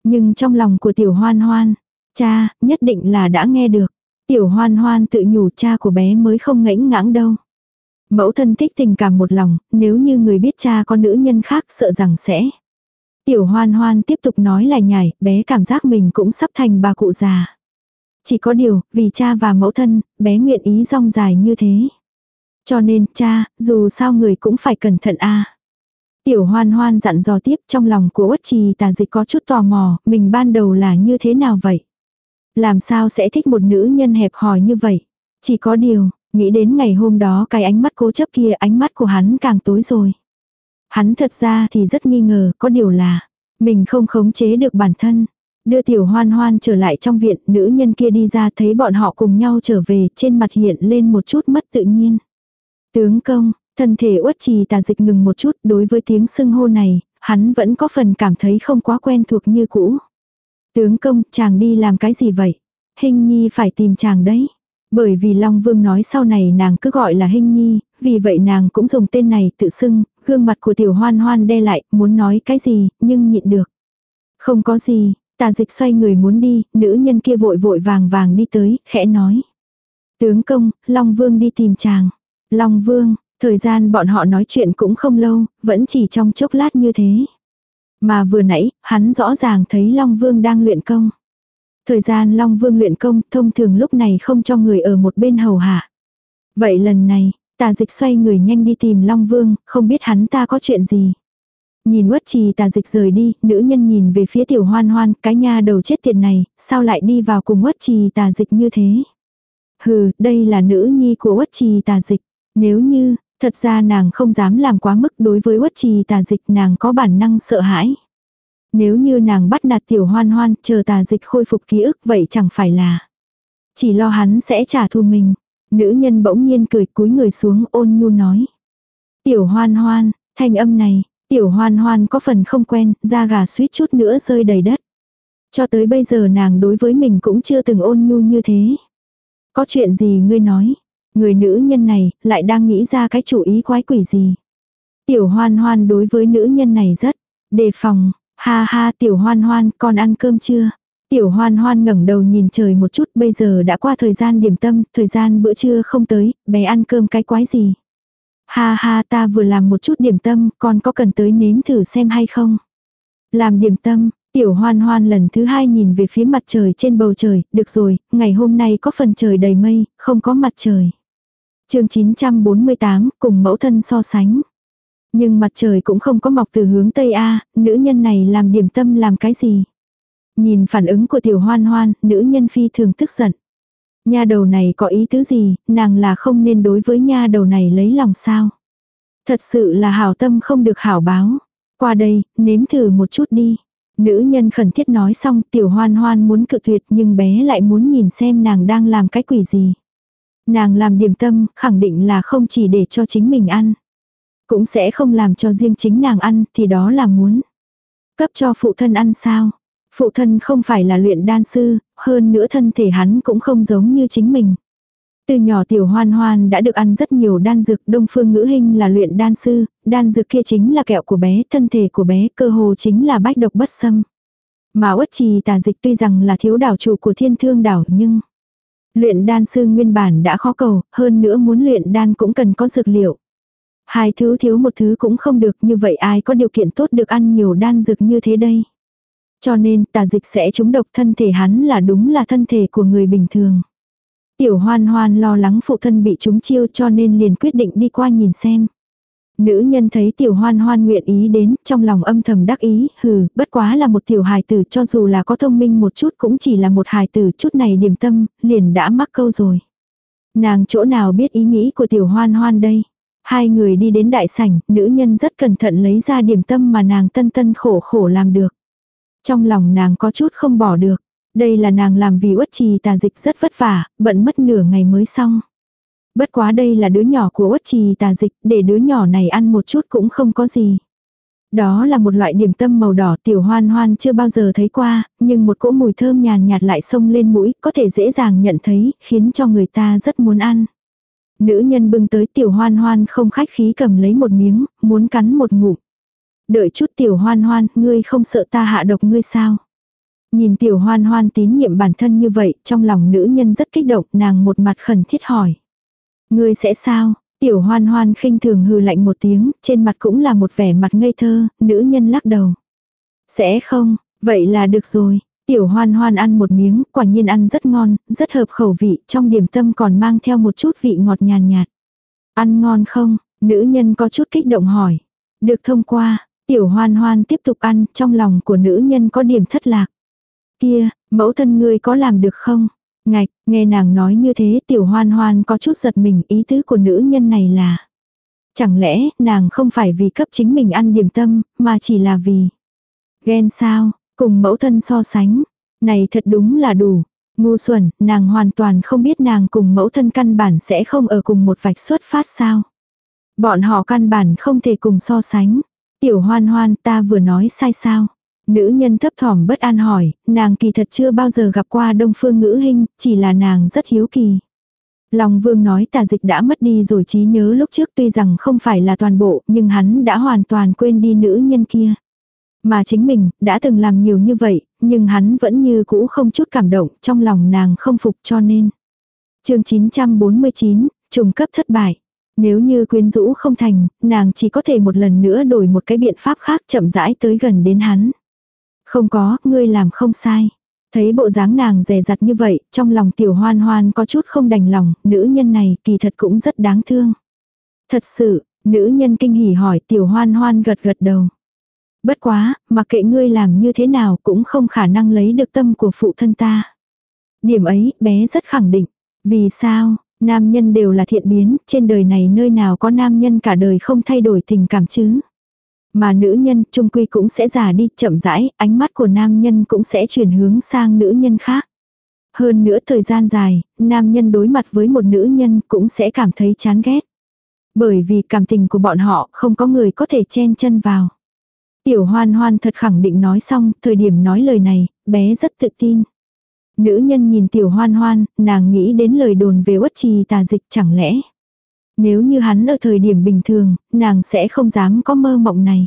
Nhưng trong lòng của tiểu hoan hoan, cha, nhất định là đã nghe được. Tiểu hoan hoan tự nhủ cha của bé mới không ngãnh ngãng đâu. Mẫu thân thích tình cảm một lòng, nếu như người biết cha có nữ nhân khác sợ rằng sẽ. Tiểu hoan hoan tiếp tục nói lại nhảy, bé cảm giác mình cũng sắp thành bà cụ già. Chỉ có điều, vì cha và mẫu thân, bé nguyện ý rong dài như thế. Cho nên, cha, dù sao người cũng phải cẩn thận a Tiểu hoan hoan dặn dò tiếp trong lòng của uất trì tà dịch có chút tò mò, mình ban đầu là như thế nào vậy? Làm sao sẽ thích một nữ nhân hẹp hòi như vậy? Chỉ có điều, nghĩ đến ngày hôm đó cái ánh mắt cố chấp kia ánh mắt của hắn càng tối rồi. Hắn thật ra thì rất nghi ngờ, có điều là, mình không khống chế được bản thân. Đưa tiểu hoan hoan trở lại trong viện, nữ nhân kia đi ra thấy bọn họ cùng nhau trở về, trên mặt hiện lên một chút mất tự nhiên. Tướng công, thân thể uất trì tà dịch ngừng một chút đối với tiếng sưng hô này, hắn vẫn có phần cảm thấy không quá quen thuộc như cũ. Tướng công, chàng đi làm cái gì vậy? Hình nhi phải tìm chàng đấy. Bởi vì Long Vương nói sau này nàng cứ gọi là Hình nhi, vì vậy nàng cũng dùng tên này tự xưng, gương mặt của tiểu hoan hoan đe lại, muốn nói cái gì, nhưng nhịn được. Không có gì, tà dịch xoay người muốn đi, nữ nhân kia vội vội vàng vàng đi tới, khẽ nói. Tướng công, Long Vương đi tìm chàng. Long Vương, thời gian bọn họ nói chuyện cũng không lâu, vẫn chỉ trong chốc lát như thế. Mà vừa nãy, hắn rõ ràng thấy Long Vương đang luyện công. Thời gian Long Vương luyện công thông thường lúc này không cho người ở một bên hầu hạ. Vậy lần này, tà dịch xoay người nhanh đi tìm Long Vương, không biết hắn ta có chuyện gì. Nhìn uất trì tà dịch rời đi, nữ nhân nhìn về phía tiểu hoan hoan, cái nha đầu chết tiệt này, sao lại đi vào cùng uất trì tà dịch như thế. Hừ, đây là nữ nhi của uất trì tà dịch. Nếu như, thật ra nàng không dám làm quá mức đối với uất trì tà dịch nàng có bản năng sợ hãi. Nếu như nàng bắt nạt tiểu hoan hoan chờ tà dịch khôi phục ký ức vậy chẳng phải là. Chỉ lo hắn sẽ trả thù mình. Nữ nhân bỗng nhiên cười cúi người xuống ôn nhu nói. Tiểu hoan hoan, thanh âm này, tiểu hoan hoan có phần không quen, da gà suýt chút nữa rơi đầy đất. Cho tới bây giờ nàng đối với mình cũng chưa từng ôn nhu như thế. Có chuyện gì ngươi nói? Người nữ nhân này lại đang nghĩ ra cái chủ ý quái quỷ gì. Tiểu hoan hoan đối với nữ nhân này rất đề phòng. Ha ha tiểu hoan hoan con ăn cơm chưa? Tiểu hoan hoan ngẩng đầu nhìn trời một chút bây giờ đã qua thời gian điểm tâm, thời gian bữa trưa không tới, bé ăn cơm cái quái gì. Ha ha ta vừa làm một chút điểm tâm, con có cần tới nếm thử xem hay không? Làm điểm tâm, tiểu hoan hoan lần thứ hai nhìn về phía mặt trời trên bầu trời, được rồi, ngày hôm nay có phần trời đầy mây, không có mặt trời chương 948, cùng mẫu thân so sánh. Nhưng mặt trời cũng không có mọc từ hướng Tây A, nữ nhân này làm điểm tâm làm cái gì? Nhìn phản ứng của tiểu hoan hoan, nữ nhân phi thường tức giận. Nha đầu này có ý tứ gì, nàng là không nên đối với nha đầu này lấy lòng sao? Thật sự là hảo tâm không được hảo báo. Qua đây, nếm thử một chút đi. Nữ nhân khẩn thiết nói xong tiểu hoan hoan muốn cự tuyệt nhưng bé lại muốn nhìn xem nàng đang làm cái quỷ gì. Nàng làm điểm tâm, khẳng định là không chỉ để cho chính mình ăn. Cũng sẽ không làm cho riêng chính nàng ăn, thì đó là muốn. Cấp cho phụ thân ăn sao? Phụ thân không phải là luyện đan sư, hơn nữa thân thể hắn cũng không giống như chính mình. Từ nhỏ tiểu hoan hoan đã được ăn rất nhiều đan dược, đông phương ngữ hình là luyện đan sư, đan dược kia chính là kẹo của bé, thân thể của bé cơ hồ chính là bách độc bất xâm. Mà uất trì tà dịch tuy rằng là thiếu đảo chủ của thiên thương đảo nhưng Luyện đan sư nguyên bản đã khó cầu, hơn nữa muốn luyện đan cũng cần có dược liệu. Hai thứ thiếu một thứ cũng không được như vậy ai có điều kiện tốt được ăn nhiều đan dược như thế đây. Cho nên tà dịch sẽ trúng độc thân thể hắn là đúng là thân thể của người bình thường. Tiểu hoan hoan lo lắng phụ thân bị trúng chiêu cho nên liền quyết định đi qua nhìn xem. Nữ nhân thấy tiểu hoan hoan nguyện ý đến, trong lòng âm thầm đắc ý, hừ, bất quá là một tiểu hài tử cho dù là có thông minh một chút cũng chỉ là một hài tử chút này điểm tâm, liền đã mắc câu rồi. Nàng chỗ nào biết ý nghĩ của tiểu hoan hoan đây. Hai người đi đến đại sảnh, nữ nhân rất cẩn thận lấy ra điểm tâm mà nàng tân tân khổ khổ làm được. Trong lòng nàng có chút không bỏ được. Đây là nàng làm vì uất trì tà dịch rất vất vả, bận mất nửa ngày mới xong. Bất quá đây là đứa nhỏ của uất trì tà dịch, để đứa nhỏ này ăn một chút cũng không có gì. Đó là một loại điểm tâm màu đỏ tiểu hoan hoan chưa bao giờ thấy qua, nhưng một cỗ mùi thơm nhàn nhạt lại xông lên mũi, có thể dễ dàng nhận thấy, khiến cho người ta rất muốn ăn. Nữ nhân bưng tới tiểu hoan hoan không khách khí cầm lấy một miếng, muốn cắn một ngụm. Đợi chút tiểu hoan hoan, ngươi không sợ ta hạ độc ngươi sao? Nhìn tiểu hoan hoan tín nhiệm bản thân như vậy, trong lòng nữ nhân rất kích động, nàng một mặt khẩn thiết hỏi. Ngươi sẽ sao? Tiểu hoan hoan khinh thường hừ lạnh một tiếng, trên mặt cũng là một vẻ mặt ngây thơ, nữ nhân lắc đầu. Sẽ không, vậy là được rồi. Tiểu hoan hoan ăn một miếng, quả nhiên ăn rất ngon, rất hợp khẩu vị, trong điểm tâm còn mang theo một chút vị ngọt nhàn nhạt, Ăn ngon không? Nữ nhân có chút kích động hỏi. Được thông qua, tiểu hoan hoan tiếp tục ăn, trong lòng của nữ nhân có điểm thất lạc. Kia, mẫu thân ngươi có làm được không? Ngạch, nghe nàng nói như thế tiểu hoan hoan có chút giật mình ý tứ của nữ nhân này là. Chẳng lẽ nàng không phải vì cấp chính mình ăn điểm tâm, mà chỉ là vì ghen sao, cùng mẫu thân so sánh. Này thật đúng là đủ. Ngu xuẩn, nàng hoàn toàn không biết nàng cùng mẫu thân căn bản sẽ không ở cùng một vạch xuất phát sao. Bọn họ căn bản không thể cùng so sánh. Tiểu hoan hoan ta vừa nói sai sao. Nữ nhân thấp thỏm bất an hỏi, nàng kỳ thật chưa bao giờ gặp qua đông phương ngữ hình, chỉ là nàng rất hiếu kỳ. Long vương nói tà dịch đã mất đi rồi trí nhớ lúc trước tuy rằng không phải là toàn bộ, nhưng hắn đã hoàn toàn quên đi nữ nhân kia. Mà chính mình, đã từng làm nhiều như vậy, nhưng hắn vẫn như cũ không chút cảm động, trong lòng nàng không phục cho nên. chương 949, trùng cấp thất bại. Nếu như quyến rũ không thành, nàng chỉ có thể một lần nữa đổi một cái biện pháp khác chậm rãi tới gần đến hắn. Không có, ngươi làm không sai. Thấy bộ dáng nàng rè rặt như vậy, trong lòng tiểu hoan hoan có chút không đành lòng, nữ nhân này kỳ thật cũng rất đáng thương. Thật sự, nữ nhân kinh hỉ hỏi tiểu hoan hoan gật gật đầu. Bất quá, mặc kệ ngươi làm như thế nào cũng không khả năng lấy được tâm của phụ thân ta. Điểm ấy, bé rất khẳng định. Vì sao, nam nhân đều là thiện biến, trên đời này nơi nào có nam nhân cả đời không thay đổi tình cảm chứ. Mà nữ nhân trung quy cũng sẽ già đi, chậm rãi, ánh mắt của nam nhân cũng sẽ chuyển hướng sang nữ nhân khác. Hơn nữa thời gian dài, nam nhân đối mặt với một nữ nhân cũng sẽ cảm thấy chán ghét. Bởi vì cảm tình của bọn họ không có người có thể chen chân vào. Tiểu hoan hoan thật khẳng định nói xong, thời điểm nói lời này, bé rất tự tin. Nữ nhân nhìn tiểu hoan hoan, nàng nghĩ đến lời đồn về uất trì tà dịch chẳng lẽ. Nếu như hắn ở thời điểm bình thường, nàng sẽ không dám có mơ mộng này.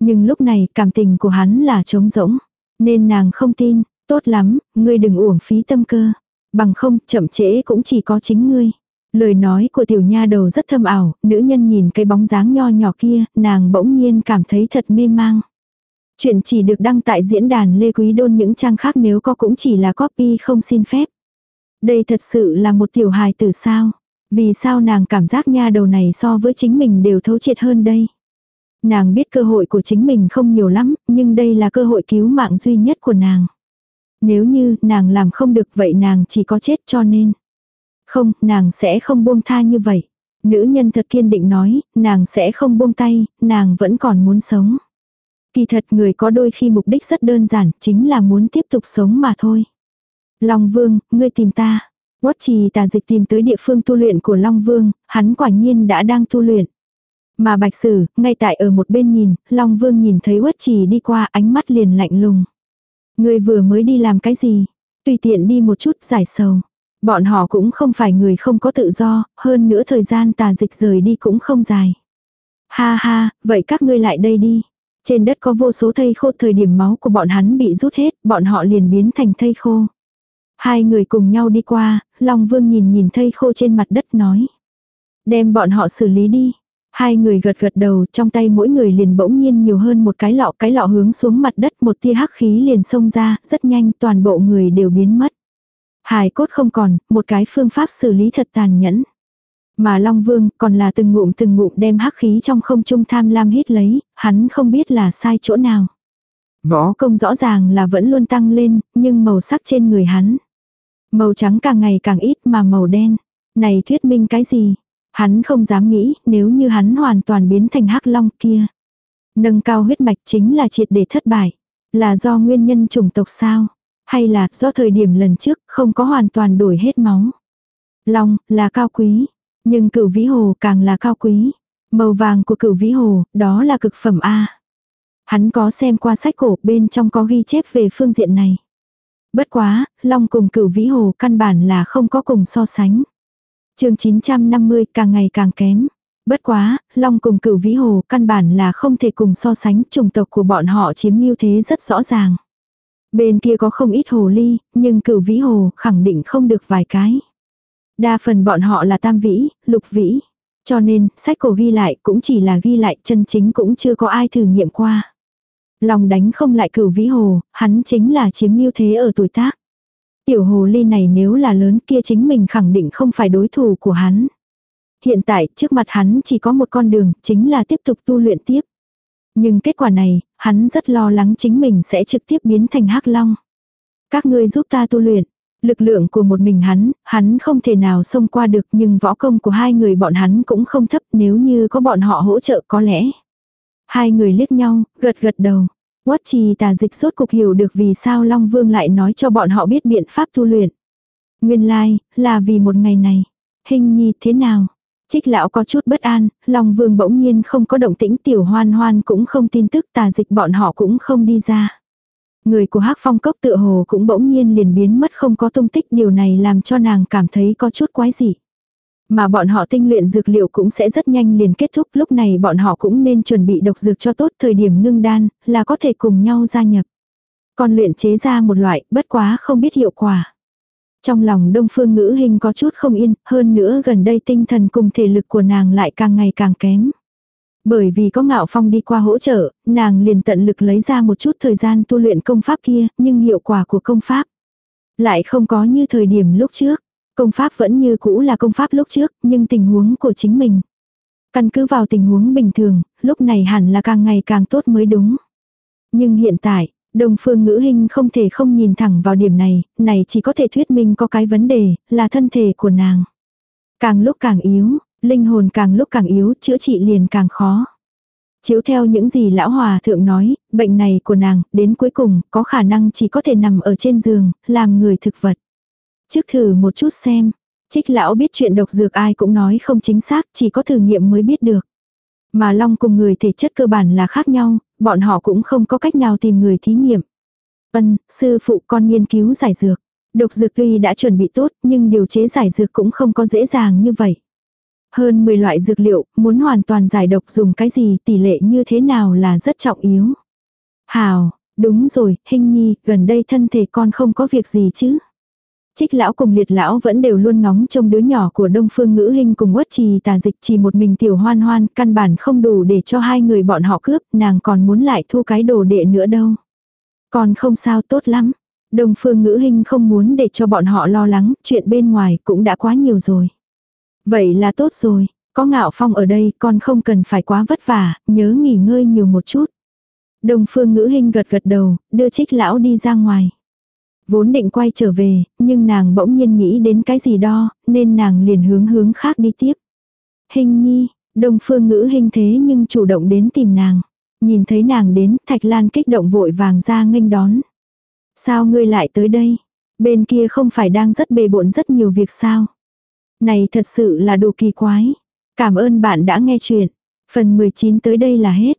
Nhưng lúc này cảm tình của hắn là trống rỗng. Nên nàng không tin, tốt lắm, ngươi đừng uổng phí tâm cơ. Bằng không, chậm trễ cũng chỉ có chính ngươi. Lời nói của tiểu nha đầu rất thâm ảo, nữ nhân nhìn cái bóng dáng nho nhỏ kia, nàng bỗng nhiên cảm thấy thật mê mang. Chuyện chỉ được đăng tại diễn đàn Lê Quý Đôn những trang khác nếu có cũng chỉ là copy không xin phép. Đây thật sự là một tiểu hài tử sao. Vì sao nàng cảm giác nha đầu này so với chính mình đều thấu triệt hơn đây. Nàng biết cơ hội của chính mình không nhiều lắm, nhưng đây là cơ hội cứu mạng duy nhất của nàng. Nếu như nàng làm không được vậy nàng chỉ có chết cho nên. Không, nàng sẽ không buông tha như vậy. Nữ nhân thật kiên định nói, nàng sẽ không buông tay, nàng vẫn còn muốn sống. Kỳ thật người có đôi khi mục đích rất đơn giản, chính là muốn tiếp tục sống mà thôi. Long Vương, ngươi tìm ta. Quất trì tà dịch tìm tới địa phương tu luyện của Long Vương, hắn quả nhiên đã đang tu luyện. Mà bạch sử, ngay tại ở một bên nhìn, Long Vương nhìn thấy quất trì đi qua ánh mắt liền lạnh lùng. Người vừa mới đi làm cái gì? Tùy tiện đi một chút giải sầu. Bọn họ cũng không phải người không có tự do, hơn nữa thời gian tà dịch rời đi cũng không dài. Ha ha, vậy các ngươi lại đây đi. Trên đất có vô số thây khô thời điểm máu của bọn hắn bị rút hết, bọn họ liền biến thành thây khô. Hai người cùng nhau đi qua, Long Vương nhìn nhìn thây khô trên mặt đất nói. Đem bọn họ xử lý đi. Hai người gật gật đầu trong tay mỗi người liền bỗng nhiên nhiều hơn một cái lọ cái lọ hướng xuống mặt đất một tia hắc khí liền xông ra, rất nhanh toàn bộ người đều biến mất. Hài cốt không còn, một cái phương pháp xử lý thật tàn nhẫn. Mà Long Vương còn là từng ngụm từng ngụm đem hắc khí trong không trung tham lam hít lấy, hắn không biết là sai chỗ nào. Võ công rõ ràng là vẫn luôn tăng lên, nhưng màu sắc trên người hắn. Màu trắng càng ngày càng ít mà màu đen. Này thuyết minh cái gì? Hắn không dám nghĩ nếu như hắn hoàn toàn biến thành hắc long kia. Nâng cao huyết mạch chính là triệt để thất bại. Là do nguyên nhân chủng tộc sao? Hay là do thời điểm lần trước không có hoàn toàn đổi hết máu. Long là cao quý, nhưng cửu vĩ hồ càng là cao quý. Màu vàng của cửu vĩ hồ, đó là cực phẩm A. Hắn có xem qua sách cổ bên trong có ghi chép về phương diện này. Bất quá, Long cùng cửu vĩ hồ căn bản là không có cùng so sánh. chương 950 càng ngày càng kém. Bất quá, Long cùng cửu vĩ hồ căn bản là không thể cùng so sánh chủng tộc của bọn họ chiếm ưu thế rất rõ ràng. Bên kia có không ít hồ ly, nhưng cửu vĩ hồ khẳng định không được vài cái. Đa phần bọn họ là tam vĩ, lục vĩ. Cho nên, sách cổ ghi lại cũng chỉ là ghi lại chân chính cũng chưa có ai thử nghiệm qua. Lòng đánh không lại cửu vĩ hồ, hắn chính là chiếm ưu thế ở tuổi tác. Tiểu hồ ly này nếu là lớn kia chính mình khẳng định không phải đối thủ của hắn. Hiện tại trước mặt hắn chỉ có một con đường, chính là tiếp tục tu luyện tiếp. Nhưng kết quả này, hắn rất lo lắng chính mình sẽ trực tiếp biến thành hắc long. Các ngươi giúp ta tu luyện. Lực lượng của một mình hắn, hắn không thể nào xông qua được nhưng võ công của hai người bọn hắn cũng không thấp nếu như có bọn họ hỗ trợ có lẽ. Hai người liếc nhau, gật gật đầu. Quất trì tà dịch sốt cục hiểu được vì sao Long Vương lại nói cho bọn họ biết biện pháp tu luyện. Nguyên lai, like, là vì một ngày này. Hình nhi thế nào? Trích lão có chút bất an, Long Vương bỗng nhiên không có động tĩnh tiểu hoan hoan cũng không tin tức tà dịch bọn họ cũng không đi ra. Người của hắc phong cốc tựa hồ cũng bỗng nhiên liền biến mất không có tung tích điều này làm cho nàng cảm thấy có chút quái dị. Mà bọn họ tinh luyện dược liệu cũng sẽ rất nhanh liền kết thúc lúc này bọn họ cũng nên chuẩn bị độc dược cho tốt thời điểm ngưng đan là có thể cùng nhau gia nhập. Còn luyện chế ra một loại bất quá không biết hiệu quả. Trong lòng đông phương ngữ hình có chút không yên, hơn nữa gần đây tinh thần cùng thể lực của nàng lại càng ngày càng kém. Bởi vì có ngạo phong đi qua hỗ trợ, nàng liền tận lực lấy ra một chút thời gian tu luyện công pháp kia, nhưng hiệu quả của công pháp lại không có như thời điểm lúc trước. Công pháp vẫn như cũ là công pháp lúc trước, nhưng tình huống của chính mình. Căn cứ vào tình huống bình thường, lúc này hẳn là càng ngày càng tốt mới đúng. Nhưng hiện tại, Đông phương ngữ hình không thể không nhìn thẳng vào điểm này, này chỉ có thể thuyết minh có cái vấn đề, là thân thể của nàng. Càng lúc càng yếu, linh hồn càng lúc càng yếu, chữa trị liền càng khó. Chiếu theo những gì lão hòa thượng nói, bệnh này của nàng, đến cuối cùng, có khả năng chỉ có thể nằm ở trên giường, làm người thực vật. Trước thử một chút xem, trích lão biết chuyện độc dược ai cũng nói không chính xác, chỉ có thử nghiệm mới biết được. Mà long cùng người thể chất cơ bản là khác nhau, bọn họ cũng không có cách nào tìm người thí nghiệm. Ân, sư phụ con nghiên cứu giải dược. Độc dược tuy đã chuẩn bị tốt, nhưng điều chế giải dược cũng không có dễ dàng như vậy. Hơn 10 loại dược liệu, muốn hoàn toàn giải độc dùng cái gì, tỷ lệ như thế nào là rất trọng yếu. Hào, đúng rồi, hình nhi, gần đây thân thể con không có việc gì chứ. Trích lão cùng liệt lão vẫn đều luôn ngóng trông đứa nhỏ của đông phương ngữ hình cùng uất trì tà dịch chỉ một mình tiểu hoan hoan, căn bản không đủ để cho hai người bọn họ cướp, nàng còn muốn lại thu cái đồ đệ nữa đâu. Còn không sao tốt lắm. Đông phương ngữ hình không muốn để cho bọn họ lo lắng, chuyện bên ngoài cũng đã quá nhiều rồi. Vậy là tốt rồi, có ngạo phong ở đây con không cần phải quá vất vả, nhớ nghỉ ngơi nhiều một chút. Đông phương ngữ hình gật gật đầu, đưa trích lão đi ra ngoài. Vốn định quay trở về, nhưng nàng bỗng nhiên nghĩ đến cái gì đó, nên nàng liền hướng hướng khác đi tiếp. Hình nhi, đông phương ngữ hình thế nhưng chủ động đến tìm nàng. Nhìn thấy nàng đến, Thạch Lan kích động vội vàng ra nghênh đón. Sao ngươi lại tới đây? Bên kia không phải đang rất bề bộn rất nhiều việc sao? Này thật sự là đồ kỳ quái. Cảm ơn bạn đã nghe chuyện. Phần 19 tới đây là hết.